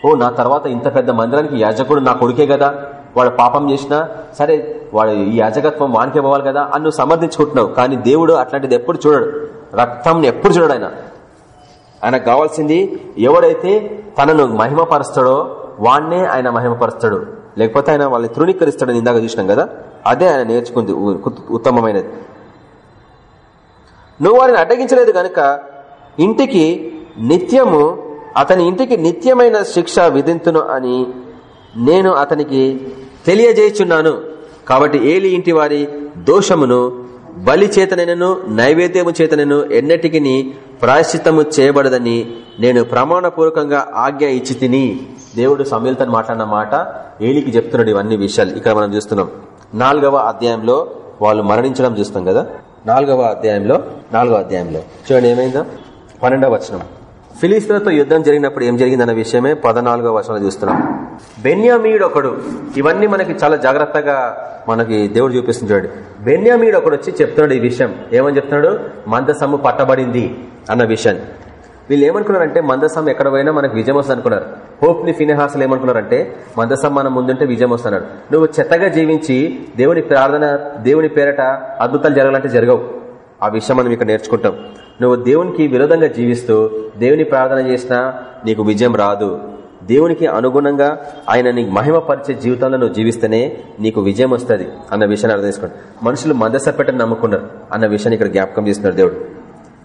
S1: ఓ నా తర్వాత ఇంత పెద్ద మందిరానికి యాజకుడు నా కొడుకే కదా. వాడు పాపం చేసినా సరే వాడు ఈ యాజకత్వం వానికే పోవాలి కదా అని నువ్వు సమర్థించుకుంటున్నావు. కానీ దేవుడు అట్లాంటిది ఎప్పుడు చూడడు. రక్తం ఎప్పుడు చూడడు ఆయన. ఆయనకు కావాల్సింది ఎవడైతే తనను మహిమపరుస్తాడో వాణ్ణే ఆయన మహిమపరుస్తాడు. లేకపోతే ఆయన వాళ్ళని తృణీకరిస్తాడని ఇందాక చూసినాం కదా? అదే ఆయన నేర్చుకుంది ఉత్తమమైనది. నువ్వు వారిని అడ్డగించలేదు గనక ఇంటికి నిత్యము అతని ఇంటికి నిత్యమైన శిక్ష విధింతును అని నేను అతనికి తెలియజేయుచున్నాను. కాబట్టి ఏలి ఇంటి వారి దోషమును బలి చేతనైనను నైవేద్యము చేతనను ఎన్నటికి ప్రాయశ్చిత్తము చేయబడదని నేను ప్రమాణపూర్వకంగా ఆజ్ఞ ఇచ్చి తిని దేవుడు సమీల్తో మాట్లాడిన మాట ఏలికి చెప్తున్నాడు ఇవన్నీ విషయాలు. ఇక్కడ మనం చూస్తున్నాం. నాలుగవ అధ్యాయంలో వాళ్ళు మరణించడం చూస్తాం కదా? నాలుగవ అధ్యాయంలో నాలుగవ అధ్యాయంలో. చూడండి ఏమైందా? పన్నెండవ వచనం. ఫిలిస్తీన్లతో యుద్ధం జరిగినప్పుడు ఏం జరిగిందన్న విషయమే పదనాలుగవ వర్షంలో చూస్తున్నాం. బెన్యామీడ్ ఒకడు ఇవన్నీ మనకి చాలా జాగ్రత్తగా మనకి దేవుడు చూపిస్తుంది చూడండి. బెన్యామీడ్ ఒకడు వచ్చి చెప్తున్నాడు ఈ విషయం. ఏమని చెప్తున్నాడు? మందసమ్ము పట్టబడింది అన్న విషయాన్ని. వీళ్ళు ఏమనుకున్నారంటే మందసం ఎక్కడ పోయినా మనకు విజయం వస్తుంది అనుకున్నారు. హోప్ని ఫినెహాసులు ఏమనుకున్నారంటే మందసం ముందుంటే విజయం వస్తున్నాడు నువ్వు చెత్తగా జీవించి దేవుని ప్రార్థన దేవుని పేరట అద్భుతాలు జరగాలంటే జరగవు. ఆ విషయం మనం ఇక్కడ నేర్చుకుంటాం. నువ్వు దేవునికి విరోధంగా జీవిస్తూ దేవుని ప్రార్థన చేసినా నీకు విజయం రాదు. దేవునికి అనుగుణంగా ఆయన నీకు మహిమపరిచే జీవితంలో నువ్వు జీవిస్తేనే నీకు విజయం వస్తుంది అన్న విషయాన్ని అర్థం చేసుకోండి. మనుషులు మందసపెట్టని నమ్ముకున్నారు అన్న విషయాన్ని ఇక్కడ జ్ఞాపకం చేస్తున్నారు దేవుడు.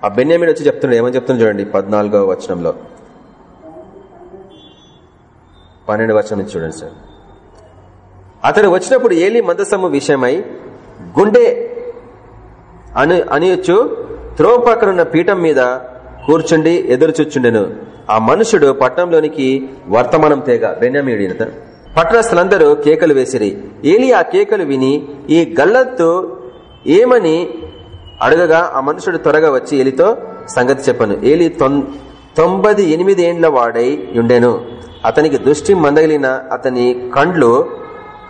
S1: ఆ బెన్యామిన్ వచ్చి చెప్తున్నాడు ఏమని చెప్తున్నాడు చూడండి పద్నాలుగో వచనంలో. పన్నెండు వచనం చూడండి సార్. అతడు వచ్చినప్పుడు ఏలి మందసము విషయమై గుండె అని అనియొచ్చు త్రోవ పక్కనున్న పీఠం మీద కూర్చుండి ఎదురుచూచుండెను ఆ మనుషుడు పట్టణంలోనికి వర్తమానం తేగ బెన్యామీడిన పట్టణస్థులందరూ కేకలు వేసిరి. ఏలి ఆ కేకలు విని ఈ గల్లత్తు ఏమని అడగగా ఆ మనుషుడు త్వరగా వచ్చి ఏలితో సంగతి చెప్పను. ఏలి తొంభై ఎనిమిది ఏండ్ల వాడై ఉండెను. అతనికి దృష్టి మందగిలిన అతని కండ్లు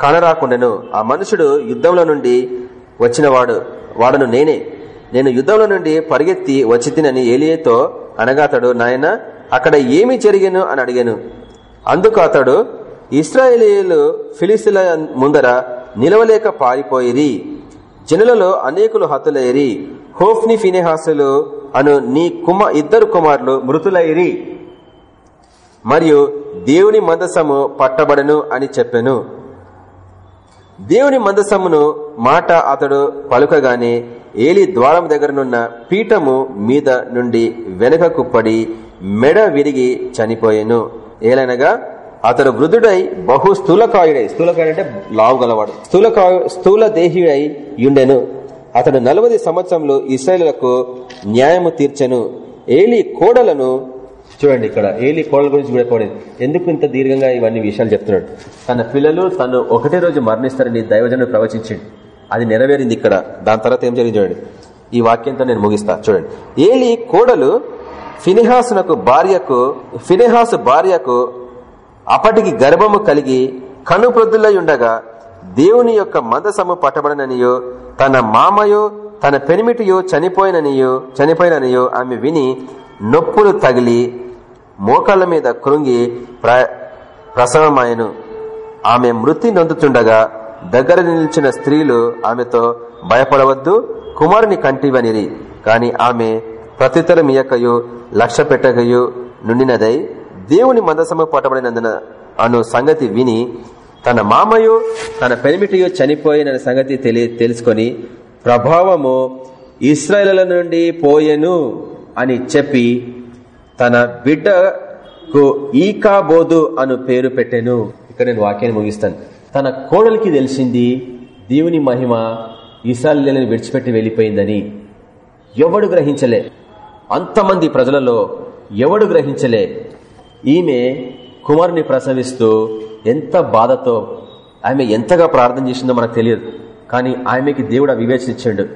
S1: కనరాకుండెను. ఆ మనుషుడు యుద్ధంలో నుండి వచ్చినవాడు వాడను నేనే.
S2: నేను యుద్ధంలో నుండి పరిగెత్తి వచ్చి తినని ఏలియతో అనగా అతడు నాయన అక్కడ ఏమి జరిగాను? అని అడిగాను. అందుకు అతడు ఇస్రాయేలీలు ఫిలిస్తుల ముందర నిలవలేక పారిపోయిరి. జనులలో అనేకులు హతులయ్యి హోఫ్ని ఫినేహాసులు అను నీ కుమ ఇద్దరు కుమారులు మృతులైరి మరియు దేవుని మందసము పట్టబడను అని చెప్పెను. దేవుని మందసమును మాట అతడు పలుకగానే ఏలి ద్వారం దగ్గరనున్న పీఠము మీద నుండి వెనుకకు పడి మెడ విరిగి చనిపోయాను. ఏలనగా అతడు వృద్ధుడై బహు స్థూలకాయుడై స్థూలకాయుడు అంటే లావు గలవాడు స్థూలకాయు స్థూల దేహిడై యుండెను. అతడు నలభై సంవత్సరంలో ఇస్రాయలకు న్యాయము తీర్చెను. ఏలి కోడలను చూడండి ఇక్కడ ఏలి కోడల గురించి కూడా పోలేదు. ఎందుకు ఇంత దీర్ఘంగా ఇవన్నీ విషయాలు చెప్తున్నాడు? తన పిల్లలు తను ఒకటే రోజు మరణిస్తారని దైవజనుడు ప్రవచించిండు. అది నెరవేరింది ఇక్కడ. దాని తర్వాత ఏం జరిగింది చూడండి. ఈ వాక్యంతో నేను ముగిస్తా. చూడండి. ఏలి కోడలు ఫినిహాసునకు భార్యకు ఫినిహాసు భార్యకు అప్పటికి గర్భము కలిగి కనుప్రొద్దులై ఉండగా దేవుని యొక్క మందసము పట్టబడననియో తన మామయో తన పెనిమిటియో చనిపోయిననియో చనిపోయిననియో ఆమె విని నొప్పులు తగిలి మోకాళ్ళ మీద కృంగి ప్రసవమాయను. ఆమె మృతి నొందుతుండగా దగ్గర నిలిచిన స్త్రీలు ఆమెతో భయపడవద్దు కుమారుని కంటివనిరి కాని ఆమె ప్రత్యుత్తరం ఇయకయు లక్ష్య పెట్టకయు నుండినదై దేవుని మందసము పట్టబడినందున అను సంగతి విని తన మామయు తన పెనిమిటియు చనిపోయిన సంగతి తెలియ తెలుసుకొని ప్రభావము ఇస్రాయల నుండి పోయెను అని చెప్పి తన బిడ్డకు ఈకాబోదు అను పేరు పెట్టాను. ఇక్కడ నేను వాక్యాన్ని ముగిస్తాను. తన కోడలికి తెలిసింది దేవుని మహిమ ఇస్రాయలను విడిచిపెట్టి వెళ్ళిపోయిందని. ఎవడు గ్రహించలే? అంతమంది ప్రజలలో ఎవడు గ్రహించలే? ఈమె కుమారుని ప్రసవిస్తూ ఎంత బాధతో ఆమె ఎంతగా ప్రార్థన చేసిందో మనకు తెలియదు. కానీ ఆమెకి దేవుడు వివేచన ఇచ్చాడు.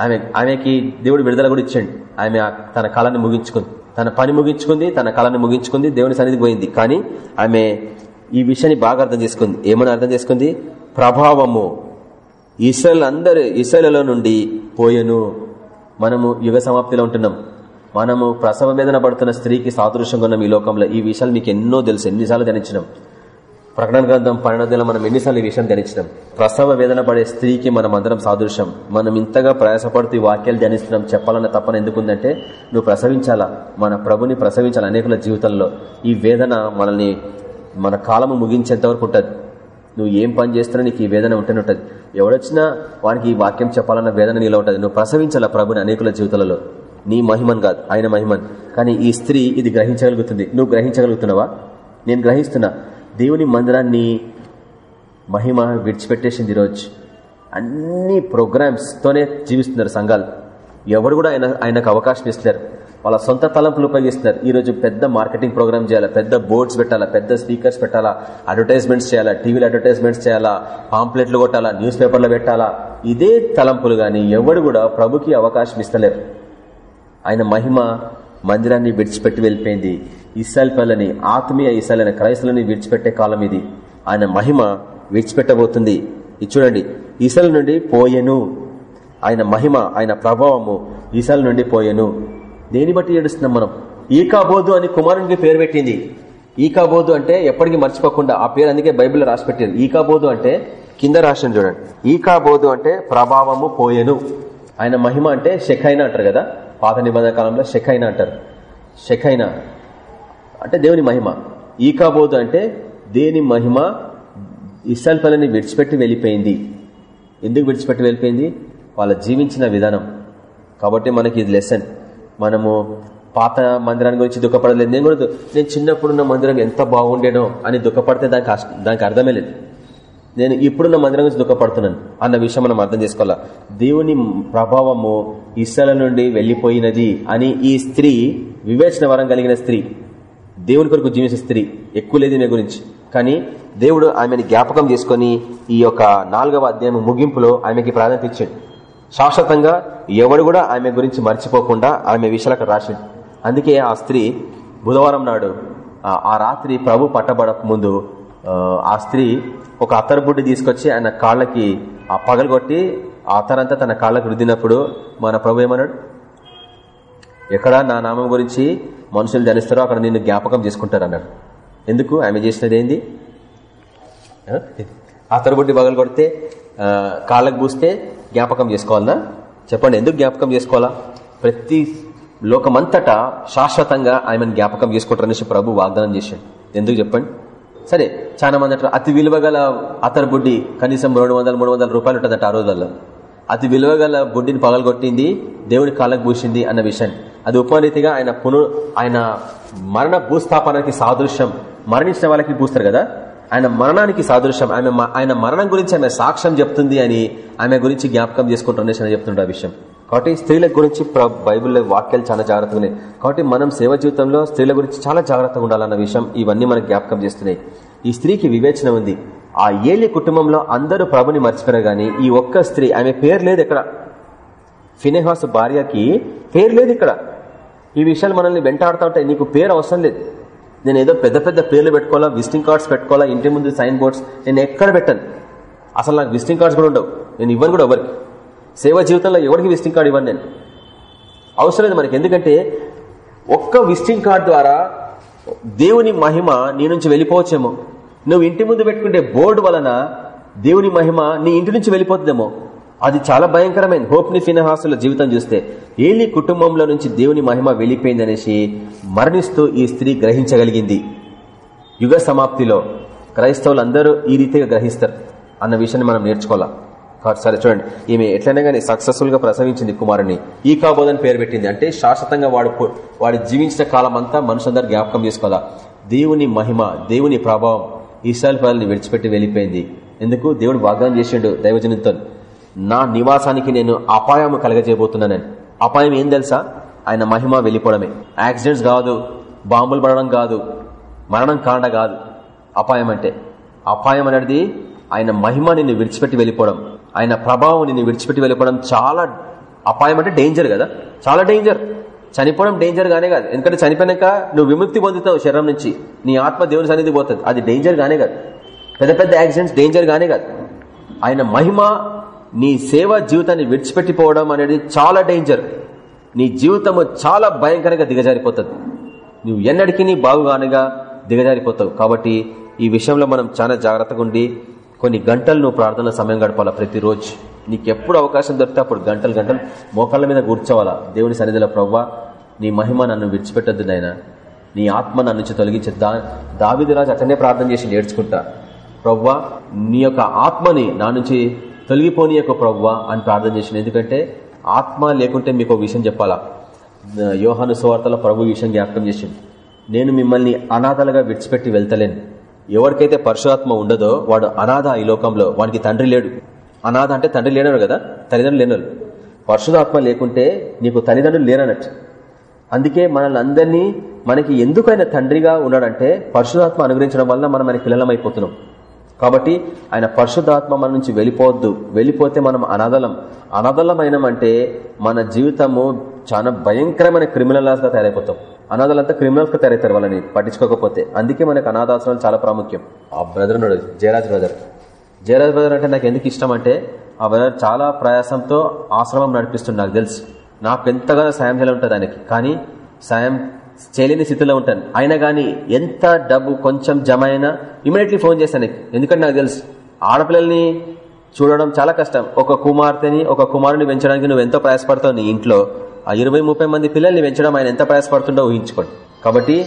S2: ఆమె ఆమెకి దేవుడు విడుదల కూడా ఇచ్చాడు. ఆమె తన కళని ముగించుకుంది. తన పని ముగించుకుంది తన కళను ముగించుకుంది దేవుని సన్నిధికి పోయింది. కానీ ఆమె ఈ విషయాన్ని బాగా అర్థం చేసుకుంది. ఏమని అర్థం చేసుకుంది? ప్రభావము ఇస్రాయల్ అందరు ఇస్రాయల్లో నుండి పోయెను. మనము యుగ సమాప్తిలో ఉంటున్నాం. మనము ప్రసవ వేదన పడుతున్న స్త్రీకి సాదృశ్యంగా ఉన్నాం ఈ లోకంలో. ఈ విషయాలు మీకు ఎన్నో తెలుసు. ఎన్నిసార్లు ధరించినాం ప్రకటన గ్రంథం పన్నెండులో మనం ఎన్నిసార్లు ఈ విషయం ధ్యానించినాం. ప్రసవ వేదన పడే స్త్రీకి మనం అందరం సాదృశ్యం. మనం ఇంతగా ప్రయాసపడుతూ ఈ వాక్యాలు ధ్యానిస్తున్నాం. చెప్పాలన్న తప్పన ఎందుకుందంటే నువ్వు ప్రసవించాలా? మన ప్రభుని ప్రసవించాలి అనేకుల జీవితంలో. ఈ వేదన మనల్ని మన కాలము ముగించేంత వరకు ఉంటుంది. నువ్వు ఏం పని చేస్తున్నా నీకు ఈ వేదన ఉంటేనే ఉంటుంది. ఎవడొచ్చినా వానికి ఈ వాక్యం చెప్పాలన్న వేదన నీలో ఉంటుంది. నువ్వు ప్రసవించాలా ప్రభుని అనేకుల జీవితాలలో నీ మహిమన్ కాదు ఆయన మహిమన్. కానీ ఈ స్త్రీ ఇది గ్రహించగలుగుతుంది. నువ్వు గ్రహించగలుగుతున్నావా? నేను గ్రహిస్తున్నా. దేవుని మందిరాన్ని మహిమ విడిచిపెట్టేసింది ఈరోజు. అన్ని ప్రోగ్రామ్స్తోనే జీవిస్తున్నారు సంఘాలు. ఎవరు కూడా ఆయన ఆయనకు అవకాశం ఇస్తున్నారు వాళ్ళ సొంత తలంపులు ఉపయోగిస్తున్నారు. ఈరోజు పెద్ద మార్కెటింగ్ ప్రోగ్రామ్ చేయాలా? పెద్ద బోర్డ్స్ పెట్టాలా? పెద్ద స్పీకర్స్ పెట్టాలా? అడ్వర్టైజ్మెంట్స్ చేయాలా? టీవీలో అడ్వర్టైజ్మెంట్స్ చేయాలా? పాంప్లెట్లు కొట్టాలా? న్యూస్ పేపర్లో పెట్టాలా? ఇదే తలంపులు కానీ ఎవడు కూడా ప్రభుకి అవకాశం ఇస్తలేరు. ఆయన మహిమ మందిరాన్ని విడిచిపెట్టి వెళ్ళిపోయింది. ఇస్రాయల్ పిల్లని ఆత్మీయ ఇస్రాయల్ క్రైస్తలని విడిచిపెట్టే కాలం ఇది. ఆయన మహిమ విడిచిపెట్టబోతుంది. ఇది చూడండి ఇసల నుండి పోయెను. ఆయన మహిమ ఆయన ప్రభావము ఈసాల నుండి పోయెను. దేని బట్టి ఏడుస్తున్నాం మనం? ఈకాబోధు అని కుమారునికి పేరు పెట్టింది. ఈకాబోధు అంటే ఎప్పటికీ మర్చిపోకుండా ఆ పేరు అందుకే బైబిల్లో రాసి పెట్టారు ఈకాబోధు అంటే కింద రాసిన చూడండి. ఈకాబోధు అంటే ప్రభావము పోయెను. ఆయన మహిమ అంటే షెఖైనా అంటారు కదా? పాత నిబంధన కాలంలో షెఖైనా అంటారు. షెఖైనా. అంటే దేవుని మహిమ. ఈకాబోదు అంటే దేని మహిమ? ఇస్రాయల్ పనులని విడిచిపెట్టి వెళ్ళిపోయింది. ఎందుకు విడిచిపెట్టి వెళ్ళిపోయింది? వాళ్ళ జీవించిన విధానం. కాబట్టి మనకి ఇది లెసన్ మనము పాత మందిరాన్ని గురించి దుఃఖపడలేదు. నేను కూడా నేను చిన్నప్పుడున్న మందిరం ఎంత బాగుండేనో అని దుఃఖపడితే దానికి దానికి అర్థమే లేదు. నేను ఇప్పుడున్న మందిరం గురించి దుఃఖపడుతున్నాను. అన్న విషయం మనం అర్థం చేసుకోవాలా? దేవుని ప్రభావము ఇసల నుండి వెళ్ళిపోయినది అని ఈ స్త్రీ వివేచన వరం కలిగిన స్త్రీ దేవుని కొరకు జీవించే స్త్రీ ఎక్కువ లేదు ఈమె గురించి. కానీ దేవుడు ఆమెను జ్ఞాపకం చేసుకుని ఈ యొక్క నాలుగవ అధ్యాయం ముగింపులో ఆమెకి ప్రాధాన్యత ఇచ్చాడు. శాశ్వతంగా ఎవడు కూడా ఆమె గురించి మర్చిపోకుండా ఆమె విషయాలకు రాసిండు. అందుకే ఆ స్త్రీ బుధవారం నాడు ఆ రాత్రి ప్రభు పట్టబడక ముందు ఆ స్త్రీ ఒక అత్తరబుడ్డి తీసుకొచ్చి ఆయన కాళ్ళకి ఆ పగలగొట్టి అతనంతా తన కాళ్ళకు రుద్దినప్పుడు మన ప్రభు ఏమన్నాడు? ఎక్కడ నా నామం గురించి మనుషులు ధరిస్తారో అక్కడ నిన్ను జ్ఞాపకం చేసుకుంటారు అన్నాడు. ఎందుకు? ఆమె చేసినది ఏంది? అతరుబుడ్డి బగలు కొడితే కాళ్ళకు పూస్తే జ్ఞాపకం చేసుకోవాలనా? చెప్పండి ఎందుకు జ్ఞాపకం చేసుకోవాలా? ప్రతి లోకమంతటా శాశ్వతంగా ఆమెను జ్ఞాపకం చేసుకుంటారనేసి ప్రభు వాగ్దానం చేశాడు. ఎందుకు చెప్పండి? సరే చాలా మంది అంటారు అతి విలువ గల బుడ్డి కనీసం రెండు వందల మూడు వందల రూపాయలు ఉంటుందట ఆ రోజుల్లో. అతి విలువ గల బుడ్డిని పగలగొట్టింది దేవుడి కాళ్ళకు పూసింది అన్న విషయాన్ని. అది ఉపరీతిగా ఆయన పును ఆయన మరణ భూస్థాపనకి సాదృశ్యం మరణించిన వాళ్ళకి పూస్తారు కదా? ఆయన మరణానికి సాదృశ్యం ఆమె ఆయన మరణం గురించి ఆమె సాక్ష్యం చెప్తుంది అని ఆమె గురించి జ్ఞాపకం చేసుకుంటున్న చెప్తుండే ఆ విషయం. కాబట్టి స్త్రీల గురించి ప్ర- బైబిల్లో వాక్యాలు చాలా జాగ్రత్తగా ఉన్నాయి. కాబట్టి మనం సేవ జీవితంలో స్త్రీల గురించి చాలా జాగ్రత్తగా ఉండాలన్న విషయం ఇవన్నీ మనకు జ్ఞాపకం చేస్తున్నాయి. ఈ స్త్రీకి వివేచన ఉంది. ఆ ఏలి కుటుంబంలో అందరూ ప్రభుని మర్చిపోయారు గాని ఈ ఒక్క స్త్రీ ఆమె పేరు లేదు ఇక్కడ. ఫినెహాస్ భార్యకి పేరు లేదు ఇక్కడ. ఈ విషయాలు మనల్ని వెంటాడుతూ ఉంటాయి. నీకు పేరు అవసరం లేదు. నేను ఏదో పెద్ద పెద్ద పేర్లు పెట్టుకోవాలా విజిటింగ్ కార్డ్స్ పెట్టుకోవాలా ఇంటి ముందు సైన్ బోర్డ్స్ నేను ఎక్కడ పెట్టాను. అసలు నాకు విజిటింగ్ కార్డ్స్ కూడా ఉండవు. నేను ఇవ్వను కూడా ఎవరికి. సేవ జీవితంలో ఎవరికి విజిటింగ్ కార్డు ఇవ్వను నేను? అవసరం లేదు మనకి. ఎందుకంటే ఒక్క విజిటింగ్ కార్డ్ ద్వారా దేవుని మహిమ నీ నుంచి వెళ్ళిపోవచ్చేమో. నువ్వు ఇంటి ముందు పెట్టుకుంటే బోర్డు వలన దేవుని మహిమ నీ ఇంటి నుంచి వెళ్ళిపోతుందేమో? అది చాలా భయంకరమైన హోప్ని ఫినహాసుల జీవితం చూస్తే ఏలి కుటుంబంలో నుంచి దేవుని మహిమ వెళ్ళిపోయిందనేసి మరణిస్తూ ఈ స్త్రీ గ్రహించగలిగింది. యుగ సమాప్తిలో క్రైస్తవులు అందరూ ఈ రీతిగా గ్రహిస్తారు అన్న విషయాన్ని మనం నేర్చుకోవాలా? సరే చూడండి. ఈమె ఎట్లయినా కానీ సక్సెస్ఫుల్గా ప్రసవించింది కుమారుని ఈ కాబోదని పేరు పెట్టింది. అంటే శాశ్వతంగా వాడు వాడు జీవించిన కాలం అంతా మనుషులందరూ జ్ఞాపకం చేసుకోవాలా? దేవుని మహిమ దేవుని ప్రభావం ఇస్రాయల్ ప్రజల్ని విడిచిపెట్టి వెళ్ళిపోయింది. ఎందుకు? దేవుడు వాగ్దానం చేసిండు దైవజనంతో. నా నివాసానికి నేను అపాయం కలగజేయబోతున్నానని. అపాయం ఏం తెలుసా? ఆయన మహిమ వెళ్ళిపోవడమే. యాక్సిడెంట్స్ కాదు బాంబులు పడడం కాదు మరణం కాండ కాదు. అపాయం అంటే అపాయం అనేది ఆయన మహిమ నిన్ను విడిచిపెట్టి వెళ్ళిపోవడం. ఆయన ప్రభావం నిన్ను విడిచిపెట్టి వెళ్ళిపోవడం చాలా అపాయం అంటే డేంజర్ కదా. చాలా డేంజర్ చనిపోవడం డేంజర్ గానే కాదు. ఎందుకంటే చనిపోయినాక నువ్వు విముక్తి పొందుతావు శరీరం నుంచి. నీ ఆత్మ దేవుని సన్నిధి పోతుంది. అది డేంజర్ గానే కాదు. పెద్ద పెద్ద యాక్సిడెంట్స్ డేంజర్ గానే కాదు. ఆయన మహిమ నీ సేవా జీవితాన్ని విడిచిపెట్టిపోవడం అనేది చాలా డేంజర్ నీ జీవితము చాలా భయంకరంగా దిగజారిపోతుంది. నువ్వు ఎన్నటికీ నీ బాగుగానగా దిగజారిపోతావు. కాబట్టి ఈ విషయంలో మనం చాలా జాగ్రత్తగా ఉండి కొన్ని గంటలు నువ్వు ప్రార్థన సమయం గడపాలా ప్రతిరోజు? నీకు ఎప్పుడు అవకాశం దొరికితే అప్పుడు గంటలు గంటలు మోకాళ్ళ మీద కూర్చోవాలా? దేవుని సన్నిధిలో ప్రవ్వా నీ మహిమ నన్ను విడిచిపెట్టద్దు నాయన. నీ ఆత్మ నన్ను నుంచి దా దావిదిరాజు అతనే ప్రార్థన చేసి నేర్చుకుంటా ప్రవ్వా నీ యొక్క ఆత్మని నా నుంచి తొలగిపోని యొక్క ప్రవ్వ అని ప్రార్థన చేసిన ఎందుకంటే ఆత్మ లేకుంటే మీకు ఒక విషయం చెప్పాలా? యోహాను సువార్తలో ప్రభు విషయం జ్ఞాపకం చేసింది నేను మిమ్మల్ని అనాథలుగా విడిచిపెట్టి వెళ్తలేను. ఎవరికైతే పరశురాత్మ ఉండదో వాడు అనాథ ఈ లోకంలో వానికి తండ్రి లేడు. అనాథ అంటే తండ్రి లేనరు కదా? తల్లిదండ్రులు లేనరు పరశురాత్మ లేకుంటే నీకు తల్లిదండ్రులు లేరన్నట్టు. అందుకే మనల్ని అందరినీ మనకి ఎందుకైనా తండ్రిగా ఉన్నాడంటే పరశురాత్మ అనుగ్రహించడం వల్ల మనం ఆయన పిల్లలమైపోతున్నాం. కాబట్టి ఆయన పరిశుద్ధాత్మ మన నుంచి వెళ్ళిపోవద్దు. వెళ్ళిపోతే మనం అనాథలం. అనాథలమైనం అంటే మన జీవితము చాలా భయంకరమైన క్రిమినల్స్గా తయారైపోతాం. అనాథలంతా క్రిమినల్స్గా తయారవుతారు వాళ్ళని పట్టించుకోకపోతే. అందుకే మనకు అనాథాశ్రమాలు చాలా ప్రాముఖ్యం. ఆ బ్రదర్ ఉన్నాడు జయరాజ్ బ్రదర్ జయరాజ్ బ్రదర్ అంటే నాకు ఎందుకు ఇష్టం అంటే ఆ బ్రదర్ చాలా ప్రయాసంతో ఆశ్రమం నడిపిస్తుంది నాకు తెలుసు. నాకు ఎంతగానో సాయం చేయాలి ఉంటుంది ఆయనకి. కానీ సాయం చేయలేని స్థితిలో ఉంటాను. అయినా కానీ ఎంత డబ్బు కొంచెం జమ అయినా ఇమీడియట్లీ ఫోన్ చేస్తాను ఎందుకంటే నాకు తెలుసు ఆడపిల్లల్ని చూడడం చాలా కష్టం. ఒక కుమార్తెని ఒక కుమారుని పెంచడానికి నువ్వు ఎంతో ప్రయాసపడతావు నీ ఇంట్లో. ఆ ఇరవై ముప్పై మంది పిల్లల్ని పెంచడం ఆయన ఎంత ప్రయాసపడుతుండో ఊహించుకోండి. కాబట్టి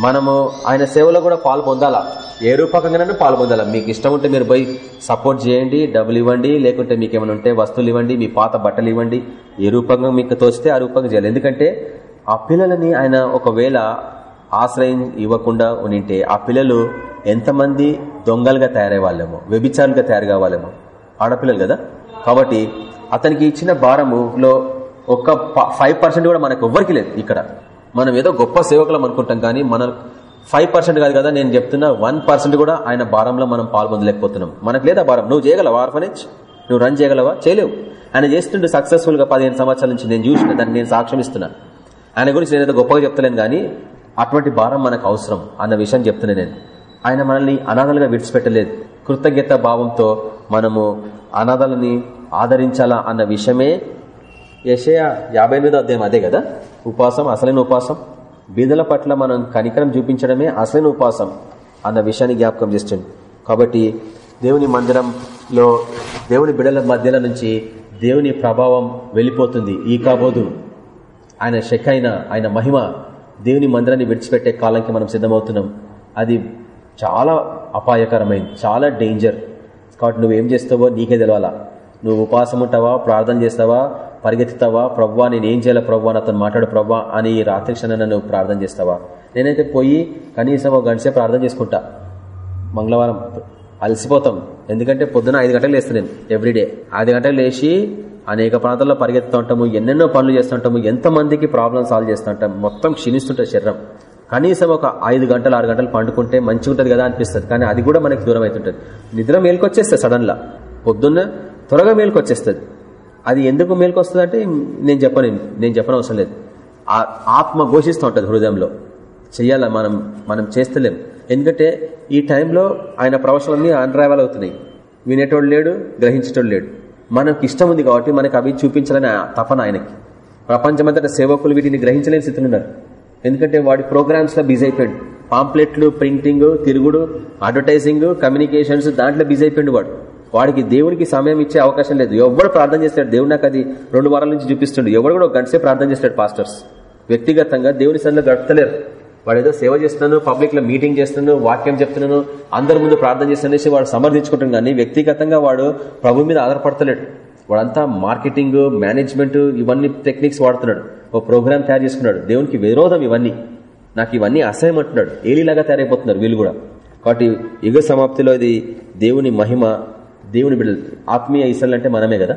S2: మనము ఆయన సేవలో కూడా పాలు పొందాలా? ఏ రూపకంగానూ పాలు పొందాలా? మీకు ఇష్టం ఉంటే మీరు పోయి సపోర్ట్ చేయండి డబ్బులు ఇవ్వండి లేకుంటే మీకు ఏమైనా ఉంటే వస్తువులు ఇవ్వండి మీ పాత బట్టలు ఇవ్వండి. ఏ రూపంగా మీకు తోస్తే ఆ రూపంగా చేయాలి. ఎందుకంటే ఆ పిల్లలని ఆయన ఒకవేళ ఆశ్రయం ఇవ్వకుండా ఉనింటే ఆ పిల్లలు ఎంతమంది దొంగలుగా తయారయ్యే వాళ్ళేమో వ్యభిచారులుగా తయారు కావాలేమో ఆడపిల్లలు కదా? కాబట్టి అతనికి ఇచ్చిన భారములో ఒక ఫైవ్ పర్సెంట్ కూడా మనకు ఎవ్వరికి లేదు ఇక్కడ. మనం ఏదో గొప్ప సేవకులం అనుకుంటాం కానీ మన ఫైవ్ పర్సెంట్ కాదు కదా నేను చెప్తున్నా వన్ పర్సెంట్ కూడా ఆయన భారంలో మనం పాల్పొందలేకపోతున్నాం. మనకు లేదా భారం? నువ్వు చేయగలవా ఆర్ఫనేజ్ నువ్వు రన్ చేయగలవా? చేయలేవు. ఆయన చేస్తుండే సక్సెస్ఫుల్గా పదిహేను సంవత్సరాల నుంచి నేను చూసిన దాన్ని నేను సాక్ష్యం ఇస్తున్నాను ఆయన గురించి నేను గొప్పగా చెప్తలేను కానీ అటువంటి భారం మనకు అవసరం అన్న విషయం చెప్తున్నాను నేను. ఆయన మనల్ని అనాథలుగా విడిచిపెట్టలేదు. కృతజ్ఞత భావంతో మనము అనాథలని ఆదరించాలా అన్న విషయమే యషయ యాభై ఎనిమిదో అధ్యాయం అదే కదా? ఉపాసం అసలైన ఉపాసం బీదల పట్ల మనం కనికరం చూపించడమే అసలైన ఉపాసం అన్న విషయాన్ని జ్ఞాపకం చేస్తుంది. కాబట్టి దేవుని మందిరంలో దేవుని బిడల మధ్యలో నుంచి దేవుని ప్రభావం వెళ్ళిపోతుంది ఈ కాబోదు. ఆయన శకైన ఆయన మహిమ దేవుని మందిరాన్ని విడిచిపెట్టే కాలంకి మనం సిద్ధమవుతున్నాం. అది చాలా అపాయకరమైంది చాలా డేంజర్ కాబట్టి నువ్వేం చేస్తావో నీకే తెలవాలా. నువ్వు ఉపాసం ఉంటావా ప్రార్థన చేస్తావా పరిగెత్తుతావా? ప్రవ్వా నేను ఏం చేయాలా ప్రవ్వా అతను మాట్లాడు ప్రవ్వా అని రాత్రి క్షణాన నువ్వు ప్రార్థన చేస్తావా? నేనైతే పోయి కనీసం ఒక గంట ప్రార్థన చేసుకుంటా. మంగళవారం అలసిపోతాం. ఎందుకంటే పొద్దున ఐదు గంటలు లేస్తాను నేను ఎవ్రీడే ఐదు గంటలు లేచి అనేక ప్రాంతాల్లో పరిగెత్తుతూ ఉంటాము ఎన్నెన్నో పనులు చేస్తుంటాము ఎంతమందికి ప్రాబ్లం సాల్వ్ చేస్తుంటాం మొత్తం క్షీణిస్తుంటుంది శరీరం. కనీసం ఒక ఐదు గంటలు ఆరు గంటలు పండుకుంటే మంచిగా ఉంటుంది కదా అనిపిస్తుంది కానీ అది కూడా మనకి దూరం అవుతుంటుంది నిద్ర మేలుకొచ్చేస్తుంది సడన్ లా పొద్దున్న త్వరగా మేలుకొచ్చేస్తుంది. అది ఎందుకు మేలుకొస్తుంది అంటే నేను చెప్పను నేను చెప్పనవసరం అవసరం లేదు ఆత్మ ఘోషిస్తూ ఉంటుంది హృదయంలో. చెయ్యాలా మనం మనం చేస్తలేం. ఎందుకంటే ఈ టైంలో ఆయన ప్రవచనాలన్నీ అన్రావల్ అవుతున్నాయి. వినేటోడు లేడు గ్రహించేటోడు లేడు. మనకు ఇష్టం ఉంది కాబట్టి మనకు అవి చూపించాలని తపన ఆయనకి. ప్రపంచమంతటా సేవకులు వీటిని గ్రహించలేని స్థితిలో ఉన్నారు. ఎందుకంటే వాడి ప్రోగ్రామ్స్లో బిజీ అయిపోయాడు. పాంప్లెట్లు ప్రింటింగ్ తిరుగుడు అడ్వర్టైజింగ్ కమ్యూనికేషన్స్ దాంట్లో బిజీ అయిపోయాడు వాడు. వాడికి దేవునికి సమయం ఇచ్చే అవకాశం లేదు. ఎవడు ప్రార్థన చేస్తాడు. దేవుడు నాకు అది రెండు వారాల నుంచి చూపిస్తుండే. ఎవడు కూడా ఒక గంటసే ప్రార్థన చేస్తాడు పాస్టర్స్. వ్యక్తిగతంగా దేవుని సన్నిలో గడపలేరు. వాడు ఏదో సేవ చేస్తున్నాను పబ్లిక్లో మీటింగ్ చేస్తున్నాను వాక్యం చెప్తున్నాను అందరి ముందు ప్రార్థన చేస్తానేసి వాడు సమర్థించుకుంటాం కానీ వ్యక్తిగతంగా వాడు ప్రభు మీద ఆధారపడతలేడు. వాడంతా మార్కెటింగ్ మేనేజ్మెంట్ ఇవన్నీ టెక్నిక్స్ వాడుతున్నాడు. ఓ ప్రోగ్రామ్ తయారు చేసుకున్నాడు. దేవునికి విరోధం ఇవన్నీ. నాకు ఇవన్నీ అసహ్యం అంటున్నాడు. ఏలీలాగా తయారైపోతున్నారు వీళ్ళు కూడా. కాబట్టి యుగ సమాప్తిలో ఇది దేవుని మహిమ దేవుని బిడ్డలు. ఆత్మీయ ఇసలు అంటే మనమే కదా.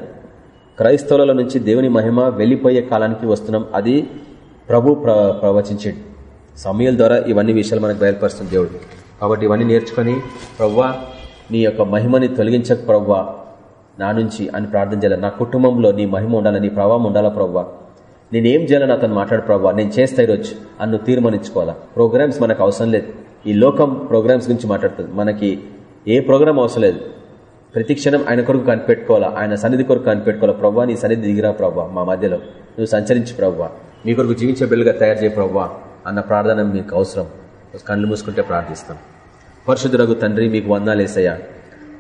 S2: క్రైస్తవుల నుంచి దేవుని మహిమ వెళ్ళిపోయే కాలానికి వస్తున్నాం. అది ప్రభు ప్రవచించండి సమయాల ద్వారా ఇవన్నీ విషయాలు మనకు బయలుపరుస్తుంది దేవుడు. కాబట్టి ఇవన్నీ నేర్చుకొని ప్రవ్వా నీ యొక్క మహిమని తొలగించక ప్రవ్వా నా నుంచి అని ప్రార్థన చేయాలి. నా కుటుంబంలో నీ మహిమ ఉండాలి నీ ప్రభావం ఉండాలా ప్రవ్వా? నేనేం చేయాలని అతను మాట్లాడు ప్రవ్వా? నేను చేస్తా ఈరోజు అన్ను తీర్మానించుకోవాలా. ప్రోగ్రామ్స్ మనకు అవసరం లేదు. ఈ లోకం ప్రోగ్రామ్స్ గురించి మాట్లాడుతుంది. మనకి ఏ ప్రోగ్రామ్ అవసరం లేదు. ప్రతి క్షణం ఆయన కొరకు కనిపెట్టుకోవాలా. ఆయన సన్నిధి కొరకు కనిపెట్టుకోవాలా. ప్రవ్వా నీ సన్నిధి దిగిరా ప్రవ్వా మా మధ్యలో. నువ్వు సంచరించి ప్రవ్వా. మీ కొరకు జీవించే బిల్లుగా తయారు చేయ ప్రవ్వా. అన్న ప్రార్థన మీకు అవసరం. కళ్ళు మూసుకుంటే ప్రార్థిస్తాం. పరిశుద్ధులకు తండ్రి మీకు వందాలేసయ్యా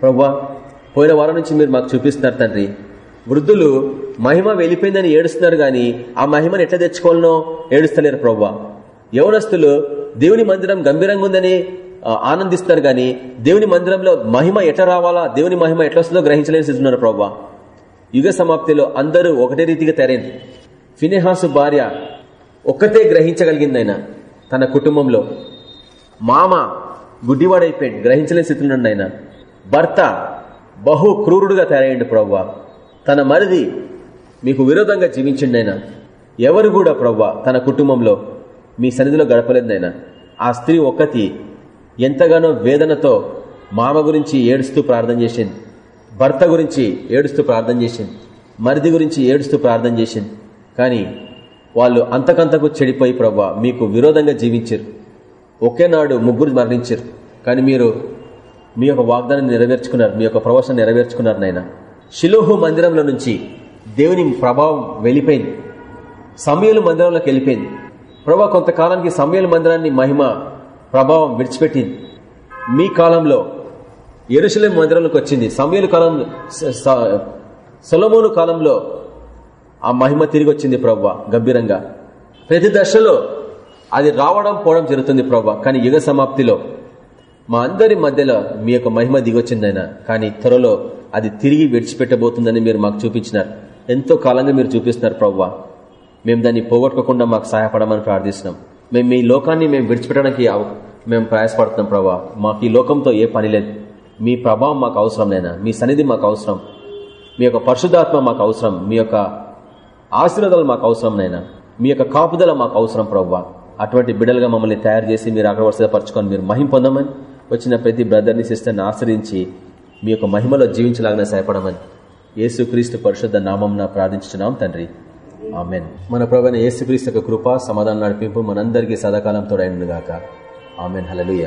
S2: ప్రవ్వా పోయిన వారం నుంచి మీరు మాకు చూపిస్తున్నారు తండ్రి. వృద్ధులు మహిమ వెళ్ళిపోయిందని ఏడుస్తున్నారు గాని ఆ మహిమను ఎట్లా తెచ్చుకోవాలనో ఏడుస్తలేరు ప్రవ్వా యవనస్తులు దేవుని మందిరం గంభీరంగా ఉందని ఆనందిస్తారు గాని దేవుని మందిరంలో మహిమ ఎట్లా రావాలా దేవుని మహిమ ఎట్లా వస్తుందో గ్రహించలేని స్థితున్నారు ప్రవ్వా యుగ సమాప్తిలో అందరూ ఒకటే రీతిగా తెరైంది ఫినేహాసు భార్య ఒక్కతే గ్రహించగలిగింది ఆయన తన కుటుంబంలో. మామ గుడ్డివాడైపోయాడు గ్రహించలేని స్థితిలో ఆయన భర్త బహు క్రూరుడుగా తయారయ్యండి ప్రవ్వ. తన మరిది మీకు విరోధంగా జీవించండి ఆయన ఎవరు కూడా ప్రవ్వ తన కుటుంబంలో మీ సన్నిధిలో గడపలేదు ఆ స్త్రీ ఒక్కతి ఎంతగానో వేదనతో మామ గురించి ఏడుస్తూ ప్రార్థన చేసింది. భర్త గురించి ఏడుస్తూ ప్రార్థన చేసింది. మరిది గురించి ఏడుస్తూ ప్రార్థన చేసింది. కానీ వాళ్ళు అంతకంతకు చెడిపోయి ప్రవ్వా మీకు విరోధంగా జీవించారు ఒకే నాడు ముగ్గురు మరణించారు కానీ మీరు మీ యొక్క వాగ్దానాన్ని నెరవేర్చుకున్నారు మీ యొక్క ప్రవచనం నెరవేర్చుకున్నారు నాయన. శిలోహు మందిరంలో నుంచి దేవుని ప్రభావం వెళ్ళిపోయింది. సమయలు మందిరంలోకి వెళ్ళిపోయింది. ప్రభా కొంతకాలానికి సమయల మందిరాన్ని మహిమ ప్రభావం విడిచిపెట్టింది. మీ కాలంలో ఎరుసలేం మందిరంలోకి వచ్చింది. సమయలు కాలం సొలమోను కాలంలో ఆ మహిమ తిరిగి వచ్చింది ప్రవ్వ గంభీరంగా. ప్రతి దశలో అది రావడం పోవడం జరుగుతుంది ప్రవ్వ కానీ యుగ సమాప్తిలో మా అందరి మధ్యలో మీ యొక్క మహిమ దిగొచ్చిందైనా కానీ త్వరలో అది తిరిగి విడిచిపెట్టబోతుందని మీరు మాకు చూపించినారు. ఎంతో కాలంగా మీరు చూపిస్తున్నారు ప్రవ్వ. మేము దాన్ని పోగొట్టుకోకుండా మాకు సహాయపడమని ప్రార్థిస్తున్నాం. మేము మీ లోకాన్ని మేము విడిచిపెట్టడానికి మేము ప్రయాసపడుతున్నాం ప్రభా మాకు ఈ లోకంతో ఏ పని లేదు. మీ ప్రభావం మాకు అవసరం లేనా మీ సన్నిధి మాకు అవసరం. మీ యొక్క పరిశుద్ధాత్మ మాకు అవసరం. మీ యొక్క ఆశీర్వాదాలు మాకు అవసరం నైనా మీ యొక్క కాపుదల మాకు అవసరం ప్రవ్వా. అటువంటి బిడ్డలుగా మమ్మల్ని తయారు చేసి మీరు అక్కడ వరుసపరచుకొని మీరు మహిం పొందమని వచ్చిన ప్రతి బ్రదర్ని సిస్టర్ని ఆశ్రయించి మీ యొక్క మహిమలో జీవించలాగానే సహాయపడమని యేసుక్రీస్తు పరిశుద్ధ నామం ప్రార్థించున్నాం తండ్రి. ఆమెన్. మన ప్రభు యేసుక్రీస్తు యొక్క కృప సమాధానం నడిపింపు మనందరికీ సదాకాలంతో తోడైనగాక ఆమెన్. హలలుయ